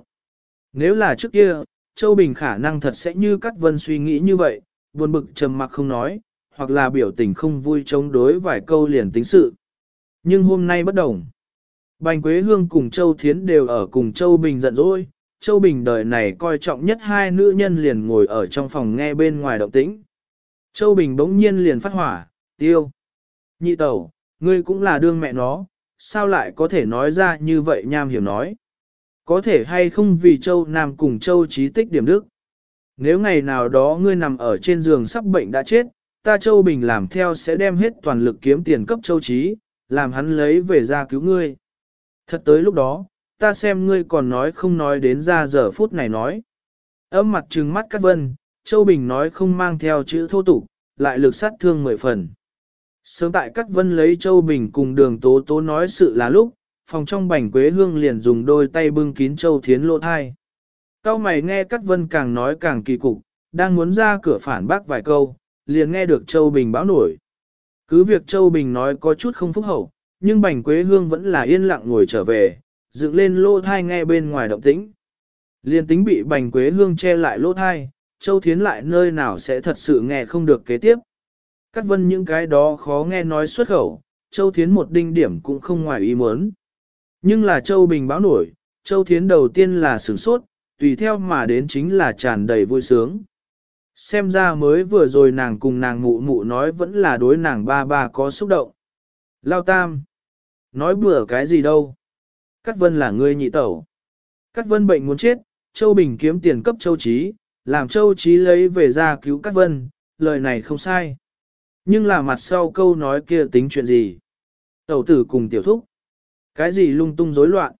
Nếu là trước kia, Châu Bình khả năng thật sẽ như Cát Vân suy nghĩ như vậy, buồn bực trầm mặc không nói, hoặc là biểu tình không vui chống đối vài câu liền tính sự. Nhưng hôm nay bất đồng. Bành Quế Hương cùng Châu Thiến đều ở cùng Châu Bình giận dỗi. Châu Bình đời này coi trọng nhất hai nữ nhân liền ngồi ở trong phòng nghe bên ngoài động tĩnh. Châu Bình bỗng nhiên liền phát hỏa, tiêu. Nhị tẩu, ngươi cũng là đương mẹ nó, sao lại có thể nói ra như vậy nham hiểu nói. Có thể hay không vì Châu Nam cùng Châu trí tích điểm đức. Nếu ngày nào đó ngươi nằm ở trên giường sắp bệnh đã chết, ta Châu Bình làm theo sẽ đem hết toàn lực kiếm tiền cấp Châu trí, làm hắn lấy về ra cứu ngươi. Thật tới lúc đó, ta xem ngươi còn nói không nói đến ra giờ phút này nói. Âm mặt trừng mắt Cát Vân, Châu Bình nói không mang theo chữ thô tục, lại lực sát thương mười phần. Sớm tại Cát Vân lấy Châu Bình cùng đường tố tố nói sự là lúc, phòng trong bành quế hương liền dùng đôi tay bưng kín Châu Thiến lỗ thai. Cao mày nghe Cát Vân càng nói càng kỳ cục, đang muốn ra cửa phản bác vài câu, liền nghe được Châu Bình báo nổi. Cứ việc Châu Bình nói có chút không phúc hậu, nhưng Bành Quế Hương vẫn là yên lặng ngồi trở về, dựng lên lỗ thai nghe bên ngoài động tĩnh. Liên tính bị Bành Quế Hương che lại lỗ thai, Châu Thiến lại nơi nào sẽ thật sự nghe không được kế tiếp. Cắt vân những cái đó khó nghe nói xuất khẩu, Châu Thiến một đinh điểm cũng không ngoài ý muốn. Nhưng là Châu Bình báo nổi, Châu Thiến đầu tiên là sửng sốt, tùy theo mà đến chính là tràn đầy vui sướng. Xem ra mới vừa rồi nàng cùng nàng mụ mụ nói vẫn là đối nàng ba ba có xúc động. Lao tam. Nói bừa cái gì đâu. Cát vân là ngươi nhị tẩu. Cát vân bệnh muốn chết, Châu Bình kiếm tiền cấp Châu Trí, làm Châu Trí lấy về ra cứu Cát vân, lời này không sai. Nhưng là mặt sau câu nói kia tính chuyện gì? Tẩu tử cùng tiểu thúc. Cái gì lung tung rối loạn?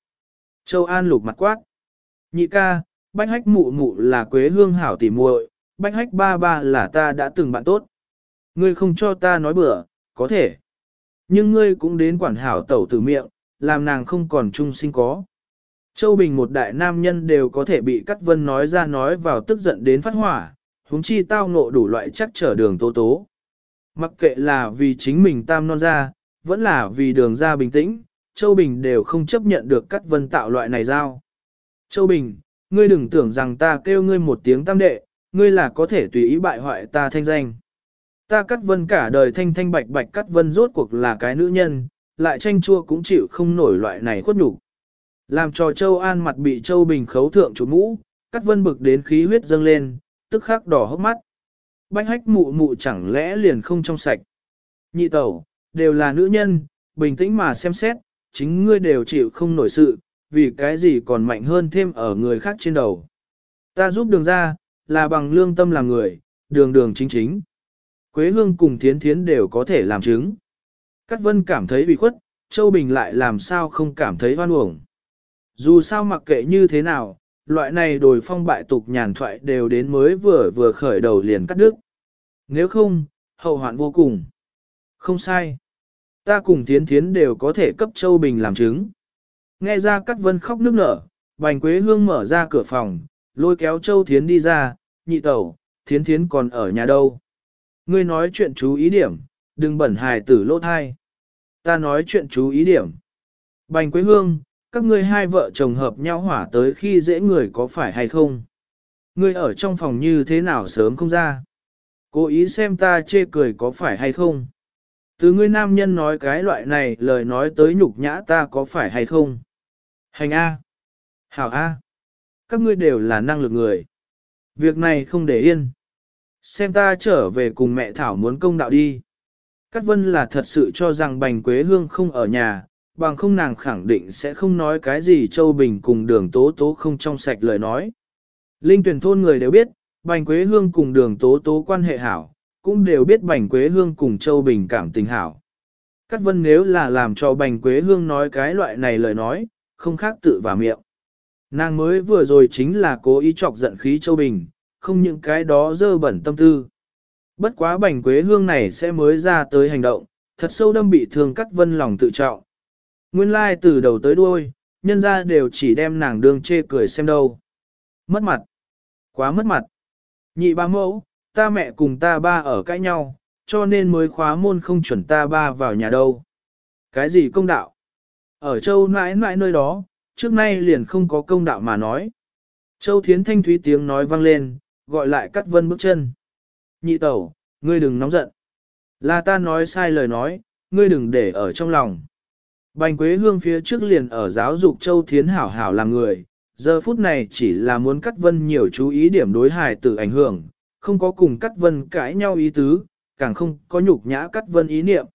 Châu An lục mặt quát. Nhị ca, bách hách mụ mụ là quế hương hảo tỉ muội, bách hách ba ba là ta đã từng bạn tốt. Ngươi không cho ta nói bừa, có thể. Nhưng ngươi cũng đến quản hảo tẩu tử miệng, làm nàng không còn trung sinh có. Châu Bình một đại nam nhân đều có thể bị Cát Vân nói ra nói vào tức giận đến phát hỏa, huống chi tao ngộ đủ loại chắc trở đường tố tố. Mặc kệ là vì chính mình tam non ra, vẫn là vì đường ra bình tĩnh, Châu Bình đều không chấp nhận được Cát Vân tạo loại này giao. Châu Bình, ngươi đừng tưởng rằng ta kêu ngươi một tiếng tam đệ, ngươi là có thể tùy ý bại hoại ta thanh danh. Ta Cát vân cả đời thanh thanh bạch bạch Cát vân rốt cuộc là cái nữ nhân, lại tranh chua cũng chịu không nổi loại này khuất nhục. Làm cho Châu An mặt bị Châu Bình khấu thượng chủ mũ, cắt vân bực đến khí huyết dâng lên, tức khắc đỏ hốc mắt. Bánh hách mụ mụ chẳng lẽ liền không trong sạch. Nhị tẩu, đều là nữ nhân, bình tĩnh mà xem xét, chính ngươi đều chịu không nổi sự, vì cái gì còn mạnh hơn thêm ở người khác trên đầu. Ta giúp đường ra, là bằng lương tâm làm người, đường đường chính chính. Quế hương cùng thiến thiến đều có thể làm chứng. Cát vân cảm thấy bị khuất, Châu Bình lại làm sao không cảm thấy hoan uổng. Dù sao mặc kệ như thế nào, loại này đồi phong bại tục nhàn thoại đều đến mới vừa vừa khởi đầu liền cắt đứt. Nếu không, hậu hoạn vô cùng. Không sai. Ta cùng thiến thiến đều có thể cấp Châu Bình làm chứng. Nghe ra Cát Vân khóc nức nở, Bành Quế Hương mở ra cửa phòng, lôi kéo Châu Thiến đi ra, nhị tẩu, Thiến Thiến còn ở nhà đâu. Ngươi nói chuyện chú ý điểm, đừng bẩn hài tử lỗ thai. Ta nói chuyện chú ý điểm. Bành Quế Hương, các ngươi hai vợ chồng hợp nhau hỏa tới khi dễ người có phải hay không? Ngươi ở trong phòng như thế nào sớm không ra? Cố ý xem ta chê cười có phải hay không? Từ ngươi nam nhân nói cái loại này lời nói tới nhục nhã ta có phải hay không? Hành A. Hảo A. Các ngươi đều là năng lực người. Việc này không để yên. Xem ta trở về cùng mẹ Thảo muốn công đạo đi. Cát Vân là thật sự cho rằng Bành Quế Hương không ở nhà, bằng không nàng khẳng định sẽ không nói cái gì Châu Bình cùng đường tố tố không trong sạch lời nói. Linh tuyển thôn người đều biết, Bành Quế Hương cùng đường tố tố quan hệ hảo, cũng đều biết Bành Quế Hương cùng Châu Bình cảm tình hảo. Cát Vân nếu là làm cho Bành Quế Hương nói cái loại này lời nói, không khác tự vào miệng. Nàng mới vừa rồi chính là cố ý chọc giận khí Châu Bình, không những cái đó dơ bẩn tâm tư. Bất quá Bành Quế Hương này sẽ mới ra tới hành động, thật sâu đâm bị thương cắt Vân lòng tự trọng. Nguyên lai like từ đầu tới đuôi, nhân ra đều chỉ đem nàng đương chê cười xem đâu. Mất mặt. Quá mất mặt. Nhị ba mẫu, ta mẹ cùng ta ba ở cãi nhau, cho nên mới khóa môn không chuẩn ta ba vào nhà đâu. Cái gì công đạo? Ở châu nãi nãi nơi đó, trước nay liền không có công đạo mà nói. Châu Thiến Thanh Thúy tiếng nói vang lên, gọi lại Cát Vân bước chân. Nhị tẩu, ngươi đừng nóng giận. Là ta nói sai lời nói, ngươi đừng để ở trong lòng. Bành Quế Hương phía trước liền ở giáo dục Châu Thiến hảo hảo làm người, giờ phút này chỉ là muốn Cát Vân nhiều chú ý điểm đối hài tử ảnh hưởng, không có cùng Cát Vân cãi nhau ý tứ, càng không có nhục nhã Cát Vân ý niệm.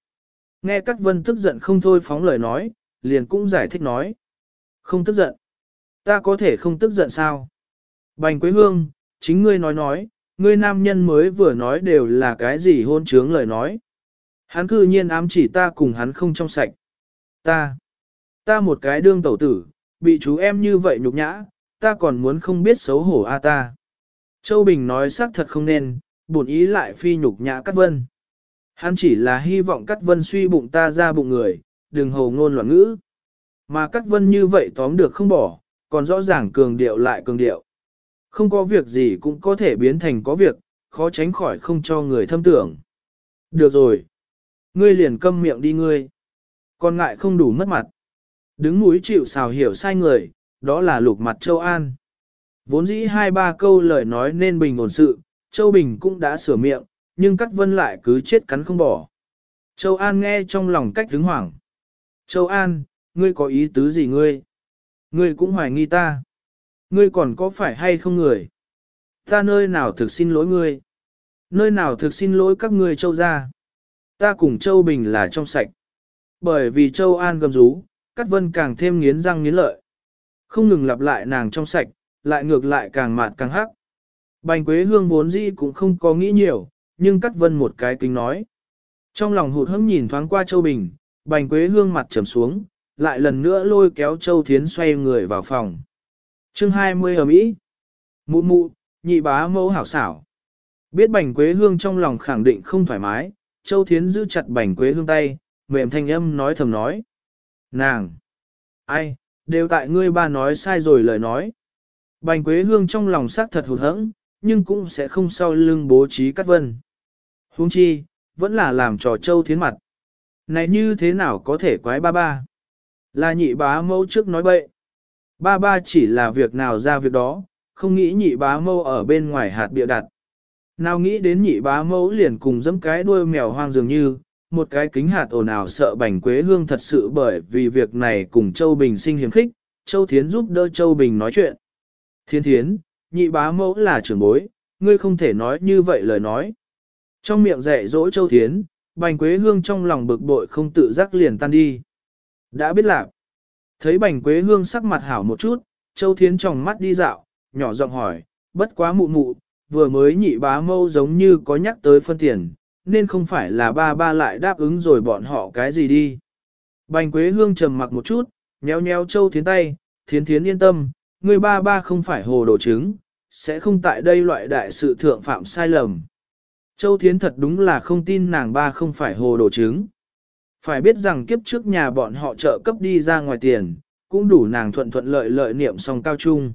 Nghe Cát Vân tức giận không thôi phóng lời nói, liền cũng giải thích nói. Không tức giận. Ta có thể không tức giận sao? Bành Quế Hương, chính ngươi nói nói, ngươi nam nhân mới vừa nói đều là cái gì hôn trướng lời nói. Hắn cư nhiên ám chỉ ta cùng hắn không trong sạch. Ta, ta một cái đương tẩu tử, bị chú em như vậy nhục nhã, ta còn muốn không biết xấu hổ a ta. Châu Bình nói xác thật không nên, buồn ý lại phi nhục nhã Cát Vân. Hắn chỉ là hy vọng Cát Vân suy bụng ta ra bụng người, đừng hồ ngôn loạn ngữ. Mà Cát Vân như vậy tóm được không bỏ, còn rõ ràng cường điệu lại cường điệu. Không có việc gì cũng có thể biến thành có việc, khó tránh khỏi không cho người thâm tưởng. Được rồi. Ngươi liền câm miệng đi ngươi. Còn ngại không đủ mất mặt. Đứng núi chịu xào hiểu sai người, đó là lục mặt Châu An. Vốn dĩ hai ba câu lời nói nên bình ổn sự, Châu Bình cũng đã sửa miệng, nhưng Cát Vân lại cứ chết cắn không bỏ. Châu An nghe trong lòng cách đứng hoảng. Châu An, ngươi có ý tứ gì ngươi? Ngươi cũng hoài nghi ta. Ngươi còn có phải hay không người? Ta nơi nào thực xin lỗi ngươi? Nơi nào thực xin lỗi các ngươi Châu gia? Ta cùng Châu Bình là trong sạch. Bởi vì Châu An gầm rú, Cát Vân càng thêm nghiến răng nghiến lợi. Không ngừng lặp lại nàng trong sạch, lại ngược lại càng mạt càng hắc. Bành Quế Hương vốn dĩ cũng không có nghĩ nhiều, nhưng Cát Vân một cái kính nói. Trong lòng hụt hẫng nhìn thoáng qua Châu Bình, Bành Quế Hương mặt trầm xuống, lại lần nữa lôi kéo Châu Thiến xoay người vào phòng chương 20 ở Mỹ. Mụ mụ, nhị bá mẫu hảo xảo. Biết Bành Quế Hương trong lòng khẳng định không thoải mái, Châu Thiến giữ chặt Bành Quế Hương tay, mềm thanh âm nói thầm nói. Nàng! Ai, đều tại ngươi ba nói sai rồi lời nói. Bành Quế Hương trong lòng xác thật hụt hẫng, nhưng cũng sẽ không sau lưng bố trí cắt vân. Huống chi, vẫn là làm trò châu thiến mặt. Này như thế nào có thể quái ba ba? Là nhị bá mẫu trước nói bậy. Ba ba chỉ là việc nào ra việc đó, không nghĩ nhị bá mâu ở bên ngoài hạt bịa đặt. Nào nghĩ đến nhị bá mâu liền cùng dẫm cái đuôi mèo hoang dường như, một cái kính hạt ồn ào sợ bành quế hương thật sự bởi vì việc này cùng Châu Bình sinh hiếm khích, Châu Thiến giúp đỡ Châu Bình nói chuyện. Thiên thiến, nhị bá mẫu là trưởng bối, ngươi không thể nói như vậy lời nói. Trong miệng dạy dỗ Châu Thiến, bành quế hương trong lòng bực bội không tự giác liền tan đi. Đã biết lạc. Thấy bành quế hương sắc mặt hảo một chút, Châu Thiến trong mắt đi dạo, nhỏ giọng hỏi, bất quá mụ mụ, vừa mới nhị bá mâu giống như có nhắc tới phân tiền, nên không phải là ba ba lại đáp ứng rồi bọn họ cái gì đi. Bành Quế Hương trầm mặc một chút, nhéo nhéo Châu Thiến tay, Thiến Thiến yên tâm, người ba ba không phải hồ đồ trứng, sẽ không tại đây loại đại sự thượng phạm sai lầm. Châu Thiến thật đúng là không tin nàng ba không phải hồ đồ trứng. Phải biết rằng kiếp trước nhà bọn họ trợ cấp đi ra ngoài tiền, cũng đủ nàng thuận thuận lợi lợi niệm song cao trung.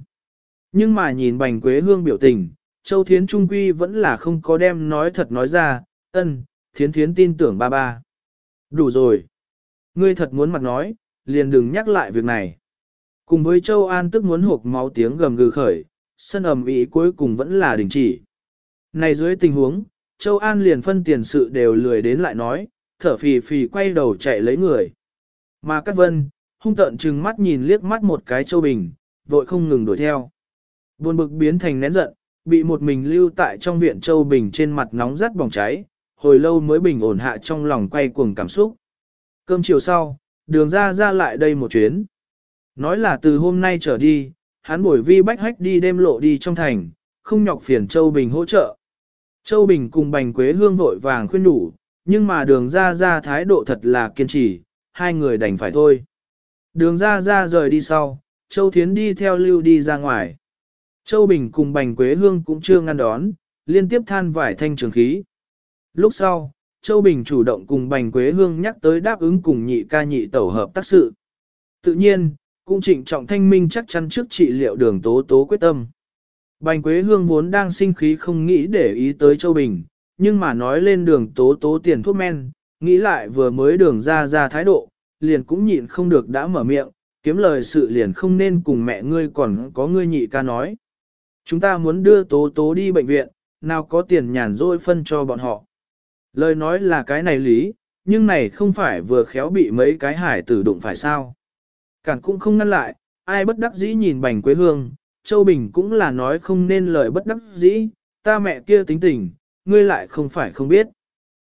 Nhưng mà nhìn Bành Quế Hương biểu tình, Châu Thiến Trung Quy vẫn là không có đem nói thật nói ra, ân, thiến thiến tin tưởng ba ba. Đủ rồi. Ngươi thật muốn mặt nói, liền đừng nhắc lại việc này. Cùng với Châu An tức muốn hộp máu tiếng gầm gừ khởi, sân ầm ý cuối cùng vẫn là đình chỉ. Này dưới tình huống, Châu An liền phân tiền sự đều lười đến lại nói, thở phì phì quay đầu chạy lấy người. Mà Cát Vân, hung tợn trừng mắt nhìn liếc mắt một cái Châu Bình, vội không ngừng đuổi theo. Buồn bực biến thành nén giận, bị một mình lưu tại trong viện Châu Bình trên mặt nóng rát bỏng cháy, hồi lâu mới bình ổn hạ trong lòng quay cuồng cảm xúc. Cơm chiều sau, đường ra ra lại đây một chuyến. Nói là từ hôm nay trở đi, hắn bổi vi bách hách đi đêm lộ đi trong thành, không nhọc phiền Châu Bình hỗ trợ. Châu Bình cùng Bành Quế Hương vội vàng khuyên đủ, nhưng mà đường ra ra thái độ thật là kiên trì, hai người đành phải thôi. Đường ra ra rời đi sau, Châu Thiến đi theo lưu đi ra ngoài. Châu Bình cùng Bành Quế Hương cũng chưa ngăn đón, liên tiếp than vải thanh trường khí. Lúc sau, Châu Bình chủ động cùng Bành Quế Hương nhắc tới đáp ứng cùng nhị ca nhị tẩu hợp tác sự. Tự nhiên, cũng trịnh trọng thanh minh chắc chắn trước trị liệu đường tố tố quyết tâm. Bành Quế Hương vốn đang sinh khí không nghĩ để ý tới Châu Bình, nhưng mà nói lên đường tố tố tiền thuốc men, nghĩ lại vừa mới đường ra ra thái độ, liền cũng nhịn không được đã mở miệng, kiếm lời sự liền không nên cùng mẹ ngươi còn có ngươi nhị ca nói. Chúng ta muốn đưa tố tố đi bệnh viện, nào có tiền nhàn rỗi phân cho bọn họ. Lời nói là cái này lý, nhưng này không phải vừa khéo bị mấy cái hải tử đụng phải sao. Cản cũng không ngăn lại, ai bất đắc dĩ nhìn bành quế hương, Châu Bình cũng là nói không nên lời bất đắc dĩ, ta mẹ kia tính tình, ngươi lại không phải không biết.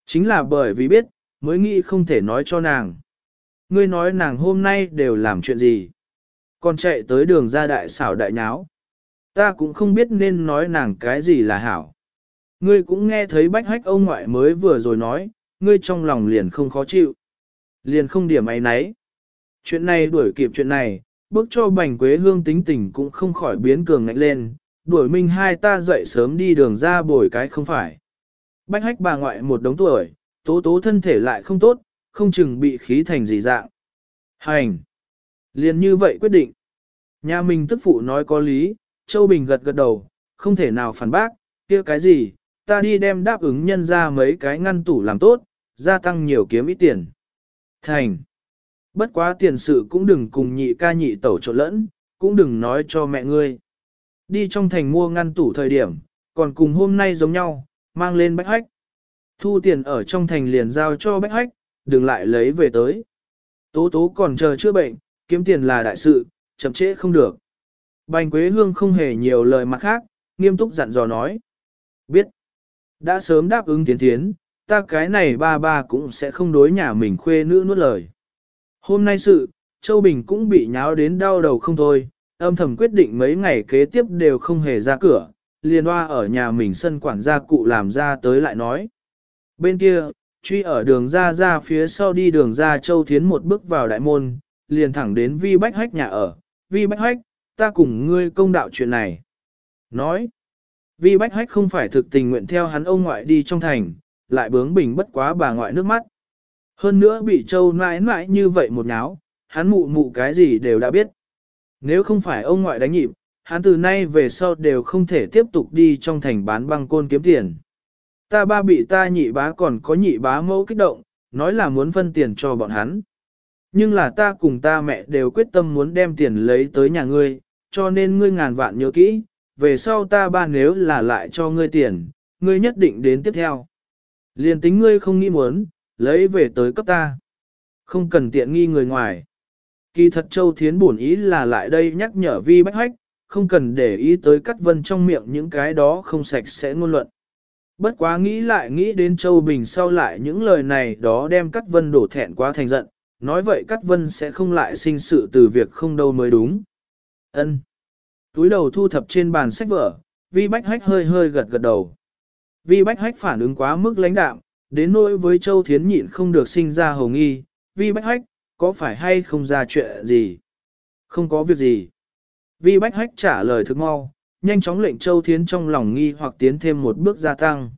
Chính là bởi vì biết, mới nghĩ không thể nói cho nàng. Ngươi nói nàng hôm nay đều làm chuyện gì. Còn chạy tới đường ra đại xảo đại nháo. Ta cũng không biết nên nói nàng cái gì là hảo. Ngươi cũng nghe thấy bách hách ông ngoại mới vừa rồi nói, ngươi trong lòng liền không khó chịu. Liền không điểm ấy nấy. Chuyện này đuổi kịp chuyện này, bước cho bành quế hương tính tình cũng không khỏi biến cường ngạnh lên, đuổi minh hai ta dậy sớm đi đường ra bồi cái không phải. Bách hách bà ngoại một đống tuổi, tố tố thân thể lại không tốt, không chừng bị khí thành gì dạng. Hành! Liền như vậy quyết định. Nhà mình tức phụ nói có lý, Châu Bình gật gật đầu, không thể nào phản bác, kia cái gì, ta đi đem đáp ứng nhân ra mấy cái ngăn tủ làm tốt, gia tăng nhiều kiếm ít tiền. Thành! Bất quá tiền sự cũng đừng cùng nhị ca nhị tẩu trộn lẫn, cũng đừng nói cho mẹ ngươi. Đi trong thành mua ngăn tủ thời điểm, còn cùng hôm nay giống nhau, mang lên bách hách. Thu tiền ở trong thành liền giao cho bách hách, đừng lại lấy về tới. Tố tố còn chờ chữa bệnh, kiếm tiền là đại sự, chậm trễ không được. Bành Quế Hương không hề nhiều lời mặt khác, nghiêm túc dặn dò nói. Biết, đã sớm đáp ứng tiến tiến, ta cái này ba ba cũng sẽ không đối nhà mình khuê nữ nuốt lời. Hôm nay sự, Châu Bình cũng bị nháo đến đau đầu không thôi, âm thầm quyết định mấy ngày kế tiếp đều không hề ra cửa, liền hoa ở nhà mình sân quản gia cụ làm ra tới lại nói. Bên kia, truy ở đường ra ra phía sau đi đường ra Châu Thiến một bước vào đại môn, liền thẳng đến Vi Bách Hách nhà ở, Vi Bách Hách, ta cùng ngươi công đạo chuyện này. Nói, Vi Bách Hách không phải thực tình nguyện theo hắn ông ngoại đi trong thành, lại bướng bỉnh bất quá bà ngoại nước mắt. Hơn nữa bị Châu nãi nãi như vậy một nháo, hắn mụ mụ cái gì đều đã biết. Nếu không phải ông ngoại đánh nhịp, hắn từ nay về sau đều không thể tiếp tục đi trong thành bán băng côn kiếm tiền. Ta ba bị ta nhị bá còn có nhị bá mẫu kích động, nói là muốn phân tiền cho bọn hắn. Nhưng là ta cùng ta mẹ đều quyết tâm muốn đem tiền lấy tới nhà ngươi, cho nên ngươi ngàn vạn nhớ kỹ, về sau ta ba nếu là lại cho ngươi tiền, ngươi nhất định đến tiếp theo. Liền tính ngươi không nghĩ muốn, lấy về tới cấp ta. Không cần tiện nghi người ngoài. Kỳ thật Châu Thiến bổn ý là lại đây nhắc nhở Vi Bách Hách, không cần để ý tới cắt vân trong miệng những cái đó không sạch sẽ ngôn luận. Bất quá nghĩ lại nghĩ đến Châu Bình sau lại những lời này đó đem cắt vân đổ thẹn quá thành giận, nói vậy cắt vân sẽ không lại sinh sự từ việc không đâu mới đúng. ân Túi đầu thu thập trên bàn sách vở, Vi Bách Hách hơi hơi gật gật đầu. Vi Bách Hách phản ứng quá mức lãnh đạm, đến nỗi với Châu Thiến nhịn không được sinh ra hồng nghi, Vi Bách Hách, có phải hay không ra chuyện gì? Không có việc gì. Vi Bách Hách trả lời thực mau, nhanh chóng lệnh Châu Thiến trong lòng nghi hoặc tiến thêm một bước gia tăng.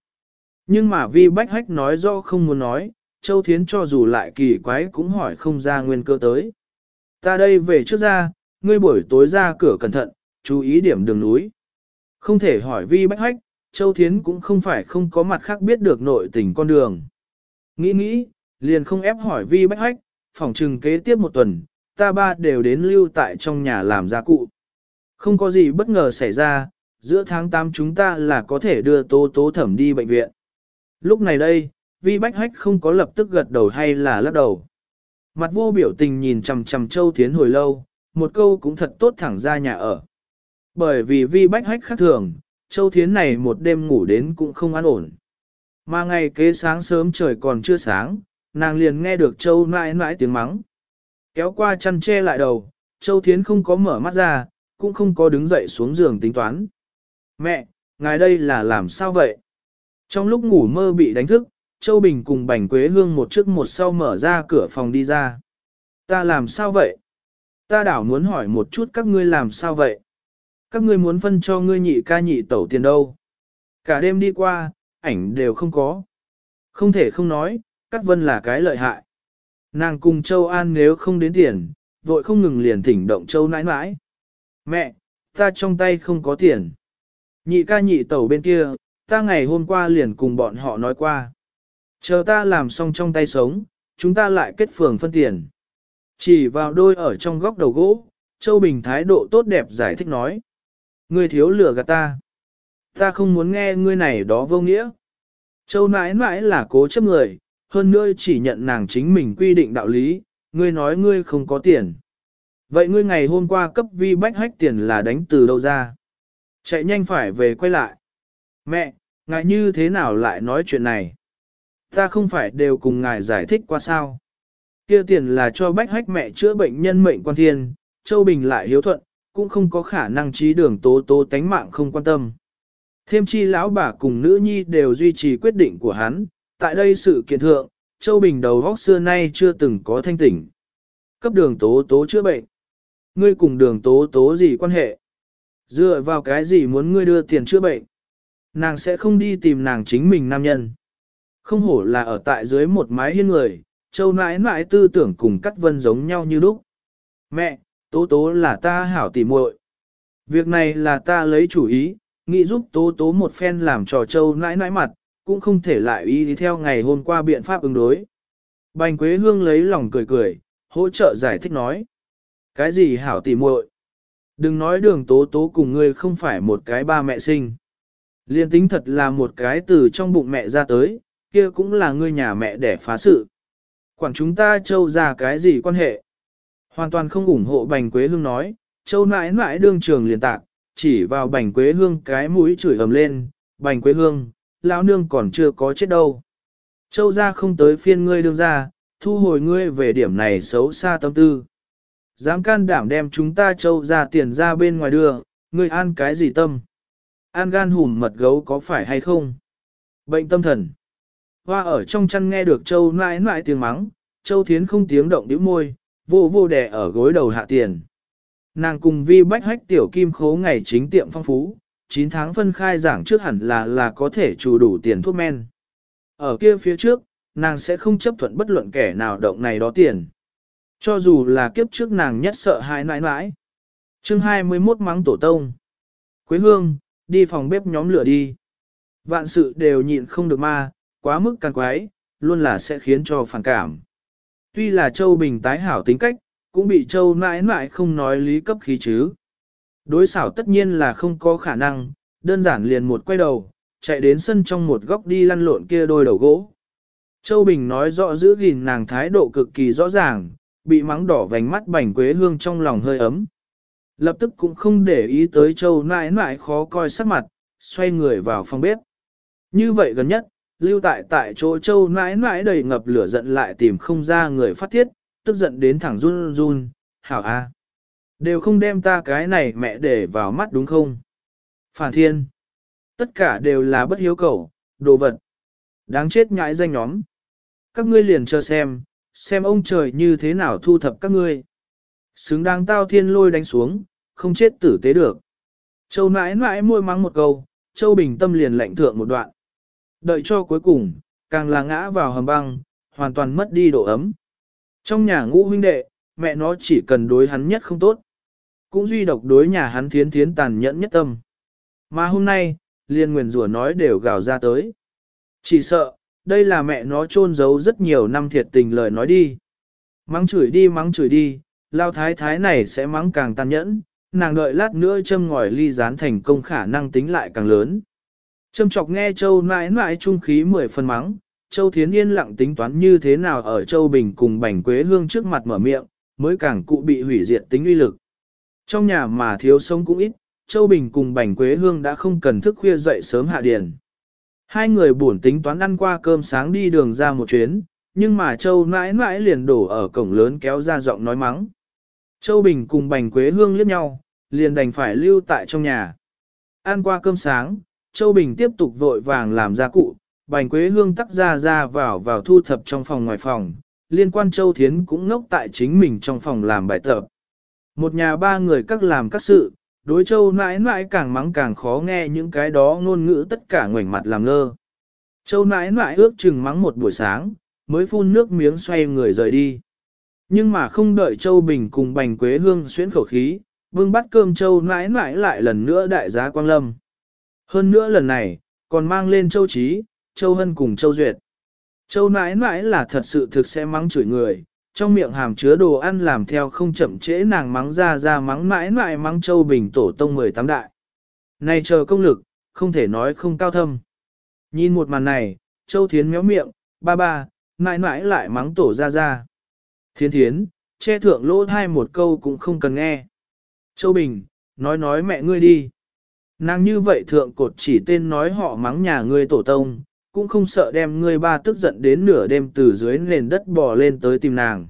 Nhưng mà Vi Bách Hách nói do không muốn nói, Châu Thiến cho dù lại kỳ quái cũng hỏi không ra nguyên cơ tới. Ta đây về trước ra, ngươi buổi tối ra cửa cẩn thận, chú ý điểm đường núi. Không thể hỏi Vi Bách Hách, Châu Thiến cũng không phải không có mặt khác biết được nội tình con đường. Nghĩ nghĩ, liền không ép hỏi Vi Bách Hách, phòng trừng kế tiếp một tuần, ta ba đều đến lưu tại trong nhà làm gia cụ. Không có gì bất ngờ xảy ra, giữa tháng 8 chúng ta là có thể đưa tố tố thẩm đi bệnh viện. Lúc này đây, Vi Bách Hách không có lập tức gật đầu hay là lắc đầu. Mặt vô biểu tình nhìn chằm chằm Châu Thiến hồi lâu, một câu cũng thật tốt thẳng ra nhà ở. Bởi vì vi bách hách khác thường, Châu Thiến này một đêm ngủ đến cũng không an ổn. Mà ngày kế sáng sớm trời còn chưa sáng, nàng liền nghe được Châu mãi mãi tiếng mắng. Kéo qua chăn che lại đầu, Châu Thiến không có mở mắt ra, cũng không có đứng dậy xuống giường tính toán. Mẹ, ngài đây là làm sao vậy? Trong lúc ngủ mơ bị đánh thức, Châu Bình cùng Bành Quế Hương một trước một sau mở ra cửa phòng đi ra. Ta làm sao vậy? Ta đảo muốn hỏi một chút các ngươi làm sao vậy? Các ngươi muốn phân cho ngươi nhị ca nhị tẩu tiền đâu? Cả đêm đi qua, ảnh đều không có. Không thể không nói, Cát Vân là cái lợi hại. Nàng cùng Châu An nếu không đến tiền, vội không ngừng liền thỉnh động Châu nãi nãi. Mẹ, ta trong tay không có tiền. Nhị ca nhị tẩu bên kia, ta ngày hôm qua liền cùng bọn họ nói qua. Chờ ta làm xong trong tay sống, chúng ta lại kết phường phân tiền. Chỉ vào đôi ở trong góc đầu gỗ, Châu Bình thái độ tốt đẹp giải thích nói. Ngươi thiếu lửa gạt ta. Ta không muốn nghe ngươi này đó vô nghĩa. Châu nãi nãi là cố chấp người, hơn nữa chỉ nhận nàng chính mình quy định đạo lý, ngươi nói ngươi không có tiền. Vậy ngươi ngày hôm qua cấp vi bách hách tiền là đánh từ đâu ra? Chạy nhanh phải về quay lại. Mẹ, ngài như thế nào lại nói chuyện này? Ta không phải đều cùng ngài giải thích qua sao? Kia tiền là cho bách hách mẹ chữa bệnh nhân mệnh quan thiên, Châu Bình lại hiếu thuận, cũng không có khả năng trí đường tố tố tánh mạng không quan tâm. Thêm chi lão bà cùng nữ nhi đều duy trì quyết định của hắn, tại đây sự kiện thượng, Châu Bình đầu vóc xưa nay chưa từng có thanh tỉnh. Cấp đường tố tố chữa bệnh. Ngươi cùng đường tố tố gì quan hệ? Dựa vào cái gì muốn ngươi đưa tiền chữa bệnh? Nàng sẽ không đi tìm nàng chính mình nam nhân. Không hổ là ở tại dưới một mái hiên người, Châu nãi nãi tư tưởng cùng cắt vân giống nhau như lúc. Mẹ, tố tố là ta hảo tỉ muội. Việc này là ta lấy chủ ý, nghĩ giúp tố tố một phen làm trò Châu nãi nãi mặt, cũng không thể lại y theo ngày hôm qua biện pháp ứng đối. Bành Quế Hương lấy lòng cười cười, hỗ trợ giải thích nói. Cái gì hảo tỉ muội? Đừng nói đường tố tố cùng ngươi không phải một cái ba mẹ sinh. Liên tính thật là một cái từ trong bụng mẹ ra tới, kia cũng là ngươi nhà mẹ để phá sự. Quản chúng ta châu ra cái gì quan hệ? Hoàn toàn không ủng hộ Bành Quế Hương nói, châu nãi mãi đương trường liền tạc, chỉ vào Bành Quế Hương cái mũi chửi ầm lên, Bành Quế Hương, lão nương còn chưa có chết đâu. Châu ra không tới phiên ngươi đương ra, thu hồi ngươi về điểm này xấu xa tâm tư. Dám can đảm đem chúng ta châu ra tiền ra bên ngoài đưa, ngươi an cái gì tâm? An gan hùm mật gấu có phải hay không? Bệnh tâm thần. Hoa ở trong chăn nghe được châu nãi nãi tiếng mắng, châu thiến không tiếng động đĩu môi, vô vô đẻ ở gối đầu hạ tiền. Nàng cùng vi bách hách tiểu kim khố ngày chính tiệm phong phú, 9 tháng phân khai giảng trước hẳn là là có thể chủ đủ tiền thuốc men. Ở kia phía trước, nàng sẽ không chấp thuận bất luận kẻ nào động này đó tiền. Cho dù là kiếp trước nàng nhất sợ hãi nãi nãi. chương 21 mắng tổ tông. Quế hương, đi phòng bếp nhóm lửa đi. Vạn sự đều nhịn không được ma, quá mức càng quái, luôn là sẽ khiến cho phản cảm. Tuy là Châu Bình tái hảo tính cách, cũng bị Châu nãi nãi không nói lý cấp khí chứ. Đối xảo tất nhiên là không có khả năng, đơn giản liền một quay đầu, chạy đến sân trong một góc đi lăn lộn kia đôi đầu gỗ. Châu Bình nói rõ giữ gìn nàng thái độ cực kỳ rõ ràng, bị mắng đỏ vành mắt bảnh quế hương trong lòng hơi ấm. Lập tức cũng không để ý tới Châu nãi nãi khó coi sắc mặt, xoay người vào phòng bếp. Như vậy gần nhất, lưu tại tại chỗ Châu nãi nãi đầy ngập lửa giận lại tìm không ra người phát thiết, tức giận đến thẳng run run, hảo a. Đều không đem ta cái này mẹ để vào mắt đúng không? Phản thiên. Tất cả đều là bất hiếu cầu, đồ vật. Đáng chết nhãi danh nhóm. Các ngươi liền chờ xem, xem ông trời như thế nào thu thập các ngươi. Xứng đáng tao thiên lôi đánh xuống, không chết tử tế được. Châu nãi nãi môi mắng một câu, Châu bình tâm liền lạnh thượng một đoạn. Đợi cho cuối cùng, càng là ngã vào hầm băng, hoàn toàn mất đi độ ấm. Trong nhà ngũ huynh đệ, mẹ nó chỉ cần đối hắn nhất không tốt. Cũng duy độc đối nhà hắn thiến thiến tàn nhẫn nhất tâm. Mà hôm nay, liên nguyền rủa nói đều gào ra tới. Chỉ sợ, đây là mẹ nó trôn giấu rất nhiều năm thiệt tình lời nói đi. Mắng chửi đi mắng chửi đi, lao thái thái này sẽ mắng càng tàn nhẫn, nàng đợi lát nữa châm ngòi ly gián thành công khả năng tính lại càng lớn. Châm chọc nghe châu mãi mãi trung khí mười phần mắng, châu thiến yên lặng tính toán như thế nào ở châu bình cùng bành quế hương trước mặt mở miệng, mới càng cụ bị hủy diệt tính uy lực. Trong nhà mà thiếu sống cũng ít, Châu Bình cùng Bành Quế Hương đã không cần thức khuya dậy sớm hạ điền. Hai người buồn tính toán ăn qua cơm sáng đi đường ra một chuyến, nhưng mà Châu mãi mãi liền đổ ở cổng lớn kéo ra giọng nói mắng. Châu Bình cùng Bành Quế Hương liếc nhau, liền đành phải lưu tại trong nhà. Ăn qua cơm sáng, Châu Bình tiếp tục vội vàng làm gia cụ, Bành Quế Hương tắc ra ra vào vào thu thập trong phòng ngoài phòng, liên quan Châu Thiến cũng ngốc tại chính mình trong phòng làm bài tập. Một nhà ba người các làm các sự, đối Châu nãi nãi càng mắng càng khó nghe những cái đó ngôn ngữ tất cả ngoảnh mặt làm ngơ. Châu nãi nãi ước chừng mắng một buổi sáng, mới phun nước miếng xoay người rời đi. Nhưng mà không đợi Châu Bình cùng Bành Quế Hương xuyến khẩu khí, vương bắt cơm Châu nãi nãi lại lần nữa đại giá Quang Lâm. Hơn nữa lần này, còn mang lên Châu Trí, Châu Hân cùng Châu Duyệt. Châu nãi nãi là thật sự thực sẽ mắng chửi người, trong miệng hàm chứa đồ ăn làm theo không chậm trễ nàng mắng ra ra mắng mãi mãi mắng Châu Bình tổ tông 18 đại. Này chờ công lực, không thể nói không cao thâm. Nhìn một màn này, Châu Thiến méo miệng, ba ba, mãi mãi lại mắng tổ ra ra. Thiên thiến, che thượng lỗ thai một câu cũng không cần nghe. Châu Bình, nói nói mẹ ngươi đi. Nàng như vậy thượng cột chỉ tên nói họ mắng nhà ngươi tổ tông, cũng không sợ đem ngươi ba tức giận đến nửa đêm từ dưới nền đất bò lên tới tìm nàng.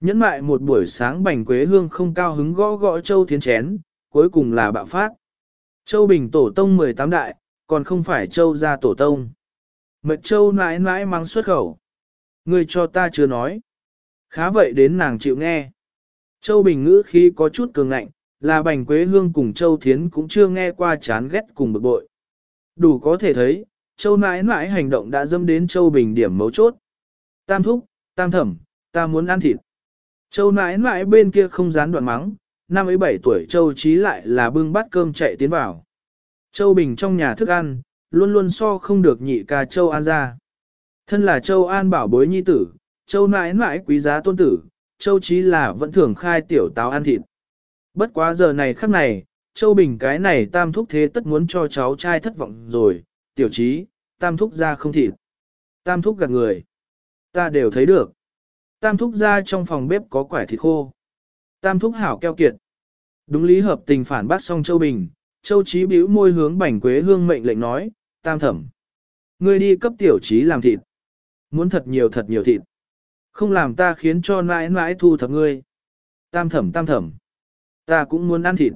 Nhẫn mại một buổi sáng bành quế hương không cao hứng gõ gõ Châu Thiến chén, cuối cùng là bạo phát. Châu Bình tổ tông 18 đại, còn không phải Châu gia tổ tông. Mật Châu nãi nãi mang xuất khẩu. Ngươi cho ta chưa nói. Khá vậy đến nàng chịu nghe. Châu Bình ngữ khi có chút cường ngạnh, là bành quế hương cùng Châu Thiến cũng chưa nghe qua chán ghét cùng bực bội. Đủ có thể thấy, Châu nãi nãi hành động đã dâm đến Châu Bình điểm mấu chốt. Tam thúc, tam thẩm, ta muốn ăn thịt. Châu nãi nãi bên kia không dán đoạn mắng, năm ấy bảy tuổi Châu Trí lại là bưng bát cơm chạy tiến vào. Châu Bình trong nhà thức ăn, luôn luôn so không được nhị ca Châu An ra. Thân là Châu An bảo bối nhi tử, Châu nãi nãi quý giá tôn tử, Châu Trí là vẫn thường khai tiểu táo ăn thịt. Bất quá giờ này khắc này, Châu Bình cái này tam thúc thế tất muốn cho cháu trai thất vọng rồi, tiểu trí, tam thúc ra không thịt. Tam thúc gạt người. Ta đều thấy được. Tam thúc ra trong phòng bếp có quải thịt khô. Tam thúc hảo keo kiệt. Đúng lý hợp tình phản bác xong Châu Bình, Châu Trí bĩu môi hướng Bảnh Quế Hương mệnh lệnh nói, tam thẩm. Ngươi đi cấp tiểu trí làm thịt. Muốn thật nhiều thật nhiều thịt. Không làm ta khiến cho mãi mãi thu thập ngươi. Tam thẩm tam thẩm. Ta cũng muốn ăn thịt.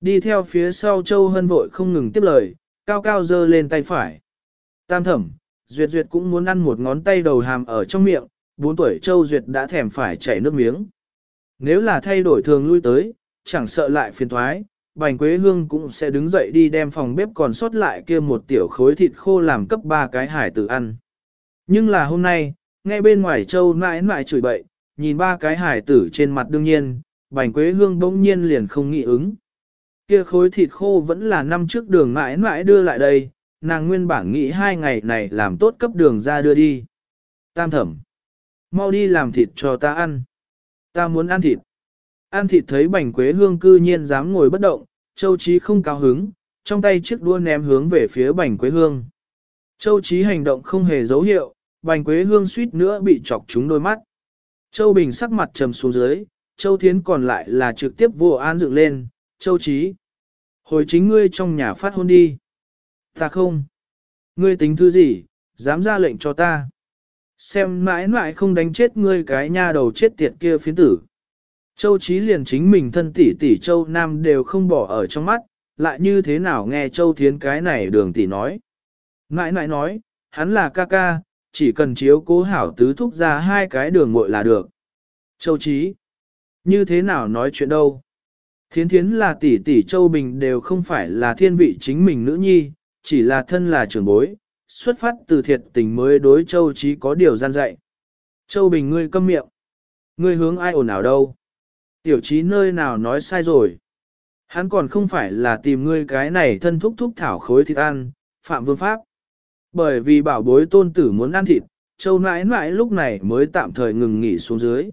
Đi theo phía sau Châu Hân vội không ngừng tiếp lời, cao cao dơ lên tay phải. Tam thẩm, Duyệt Duyệt cũng muốn ăn một ngón tay đầu hàm ở trong miệng, 4 tuổi Châu Duyệt đã thèm phải chảy nước miếng. Nếu là thay đổi thường lui tới, chẳng sợ lại phiền thoái, Bành Quế Hương cũng sẽ đứng dậy đi đem phòng bếp còn sót lại kia một tiểu khối thịt khô làm cấp ba cái hải tử ăn. Nhưng là hôm nay, nghe bên ngoài Châu mãi mãi chửi bậy, nhìn ba cái hải tử trên mặt đương nhiên, Bành Quế Hương bỗng nhiên liền không nghĩ ứng. Kia khối thịt khô vẫn là năm trước đường mãi mãi đưa lại đây, nàng nguyên bản nghĩ hai ngày này làm tốt cấp đường ra đưa đi. Tam thẩm, mau đi làm thịt cho ta ăn. Ta muốn ăn thịt. Ăn thịt thấy bành quế hương cư nhiên dám ngồi bất động, châu trí không cao hứng, trong tay chiếc đua ném hướng về phía bành quế hương. Châu trí hành động không hề dấu hiệu, bành quế hương suýt nữa bị chọc trúng đôi mắt. Châu Bình sắc mặt trầm xuống dưới, Châu Thiến còn lại là trực tiếp vô an dựng lên, Châu Trí. Hồi chính ngươi trong nhà phát hôn đi. Ta không. Ngươi tính thứ gì, dám ra lệnh cho ta. Xem mãi mãi không đánh chết ngươi cái nha đầu chết tiệt kia phiến tử. Châu Chí liền chính mình thân tỷ tỷ Châu Nam đều không bỏ ở trong mắt, lại như thế nào nghe Châu Thiến cái này đường tỷ nói. Mãi mãi nói, hắn là ca ca, chỉ cần chiếu cố hảo tứ thúc ra hai cái đường muội là được. Châu Chí, như thế nào nói chuyện đâu? Thiến thiến là tỷ tỷ Châu Bình đều không phải là thiên vị chính mình nữ nhi, chỉ là thân là trưởng bối, xuất phát từ thiệt tình mới đối Châu Chí có điều gian dạy. Châu Bình ngươi câm miệng. Ngươi hướng ai ồn ào đâu? Tiểu Chí nơi nào nói sai rồi? Hắn còn không phải là tìm ngươi cái này thân thúc thúc thảo khối thịt ăn, phạm vương pháp. Bởi vì bảo bối tôn tử muốn ăn thịt, Châu nãi nãi lúc này mới tạm thời ngừng nghỉ xuống dưới.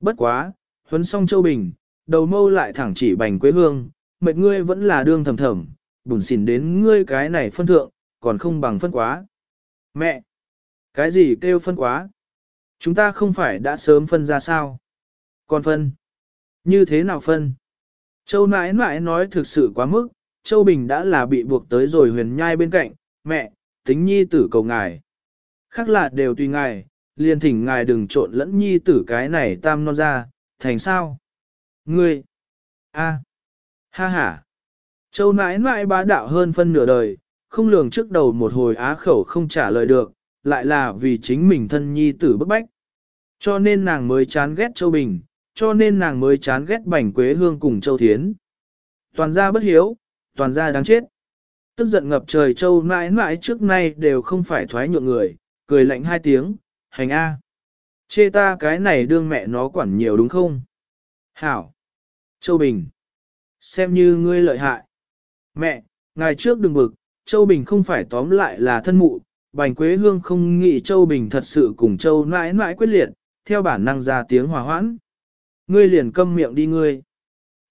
Bất quá, huấn xong Châu Bình, đầu mâu lại thẳng chỉ bành quế hương, mệt ngươi vẫn là đương thầm thầm, bùn xỉn đến ngươi cái này phân thượng, còn không bằng phân quá. Mẹ! Cái gì kêu phân quá? Chúng ta không phải đã sớm phân ra sao? Còn phân? Như thế nào phân? Châu nãi nãi nói thực sự quá mức, Châu Bình đã là bị buộc tới rồi huyền nhai bên cạnh, mẹ, tính nhi tử cầu ngài. Khác là đều tùy ngài, liền thỉnh ngài đừng trộn lẫn nhi tử cái này tam non ra, thành sao? Ngươi! a, Ha ha! Châu nãi nãi bá đạo hơn phân nửa đời, không lường trước đầu một hồi á khẩu không trả lời được, lại là vì chính mình thân nhi tử bức bách. Cho nên nàng mới chán ghét Châu Bình, cho nên nàng mới chán ghét Bảnh Quế Hương cùng Châu Thiến. Toàn gia bất hiếu, toàn gia đáng chết. Tức giận ngập trời Châu nãi nãi trước nay đều không phải thoái nhượng người, cười lạnh hai tiếng, hành A. Chê ta cái này đương mẹ nó quản nhiều đúng không? Hảo. Châu Bình. Xem như ngươi lợi hại. Mẹ, ngày trước đừng bực, Châu Bình không phải tóm lại là thân mụ, Bành Quế Hương không nghĩ Châu Bình thật sự cùng Châu mãi mãi quyết liệt, theo bản năng ra tiếng hòa hoãn. Ngươi liền câm miệng đi ngươi.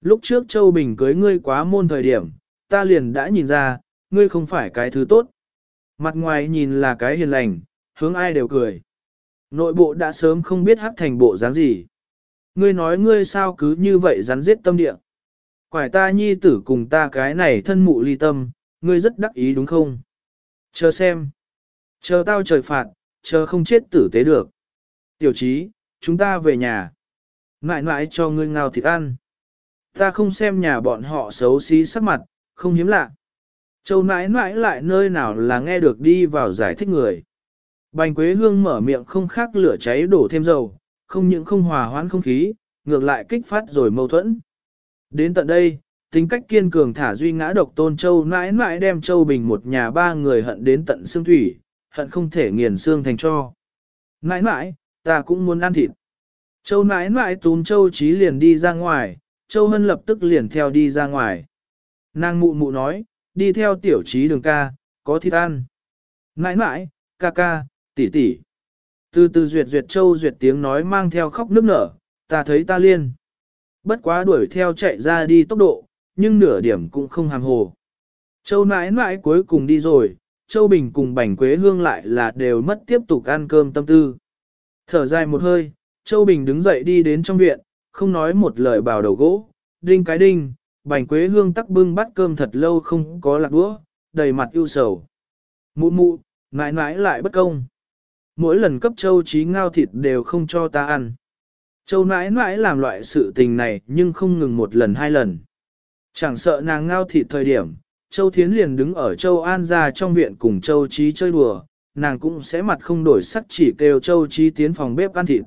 Lúc trước Châu Bình cưới ngươi quá môn thời điểm, ta liền đã nhìn ra, ngươi không phải cái thứ tốt. Mặt ngoài nhìn là cái hiền lành, hướng ai đều cười. Nội bộ đã sớm không biết hắc thành bộ dáng gì. Ngươi nói ngươi sao cứ như vậy rắn giết tâm địa. Quải ta nhi tử cùng ta cái này thân mụ ly tâm, ngươi rất đắc ý đúng không? Chờ xem. Chờ tao trời phạt, chờ không chết tử tế được. Tiểu trí, chúng ta về nhà. Ngại ngại cho ngươi ngào thịt ăn. Ta không xem nhà bọn họ xấu xí sắc mặt, không hiếm lạ. Châu nãi nãi lại nơi nào là nghe được đi vào giải thích người. Bành Quế Hương mở miệng không khác lửa cháy đổ thêm dầu, không những không hòa hoãn không khí, ngược lại kích phát rồi mâu thuẫn. Đến tận đây, tính cách kiên cường thả duy ngã độc tôn châu nãi nãi đem châu bình một nhà ba người hận đến tận xương thủy, hận không thể nghiền xương thành cho. Nãi nãi, ta cũng muốn ăn thịt. Châu nãi nãi túm châu trí liền đi ra ngoài, châu hân lập tức liền theo đi ra ngoài. Nàng mụ mụ nói, đi theo tiểu trí đường ca, có thịt ăn. Nãi nãi, ca ca, tỷ tỷ. Từ từ duyệt duyệt châu duyệt tiếng nói mang theo khóc nức nở, ta thấy ta liên. Bất quá đuổi theo chạy ra đi tốc độ, nhưng nửa điểm cũng không hàm hồ. Châu nãi nãi cuối cùng đi rồi, Châu Bình cùng Bành Quế Hương lại là đều mất tiếp tục ăn cơm tâm tư. Thở dài một hơi, Châu Bình đứng dậy đi đến trong viện, không nói một lời bảo đầu gỗ, đinh cái đinh, Bành Quế Hương tắc bưng bát cơm thật lâu không có lạc đũa, đầy mặt ưu sầu. Mụ mụ, mãi mãi lại bất công. Mỗi lần cấp Châu trí ngao thịt đều không cho ta ăn. Châu mãi mãi làm loại sự tình này nhưng không ngừng một lần hai lần. Chẳng sợ nàng ngao thịt thời điểm, Châu Thiến liền đứng ở Châu An ra trong viện cùng Châu Trí chơi đùa, nàng cũng sẽ mặt không đổi sắc chỉ kêu Châu Trí tiến phòng bếp ăn thịt.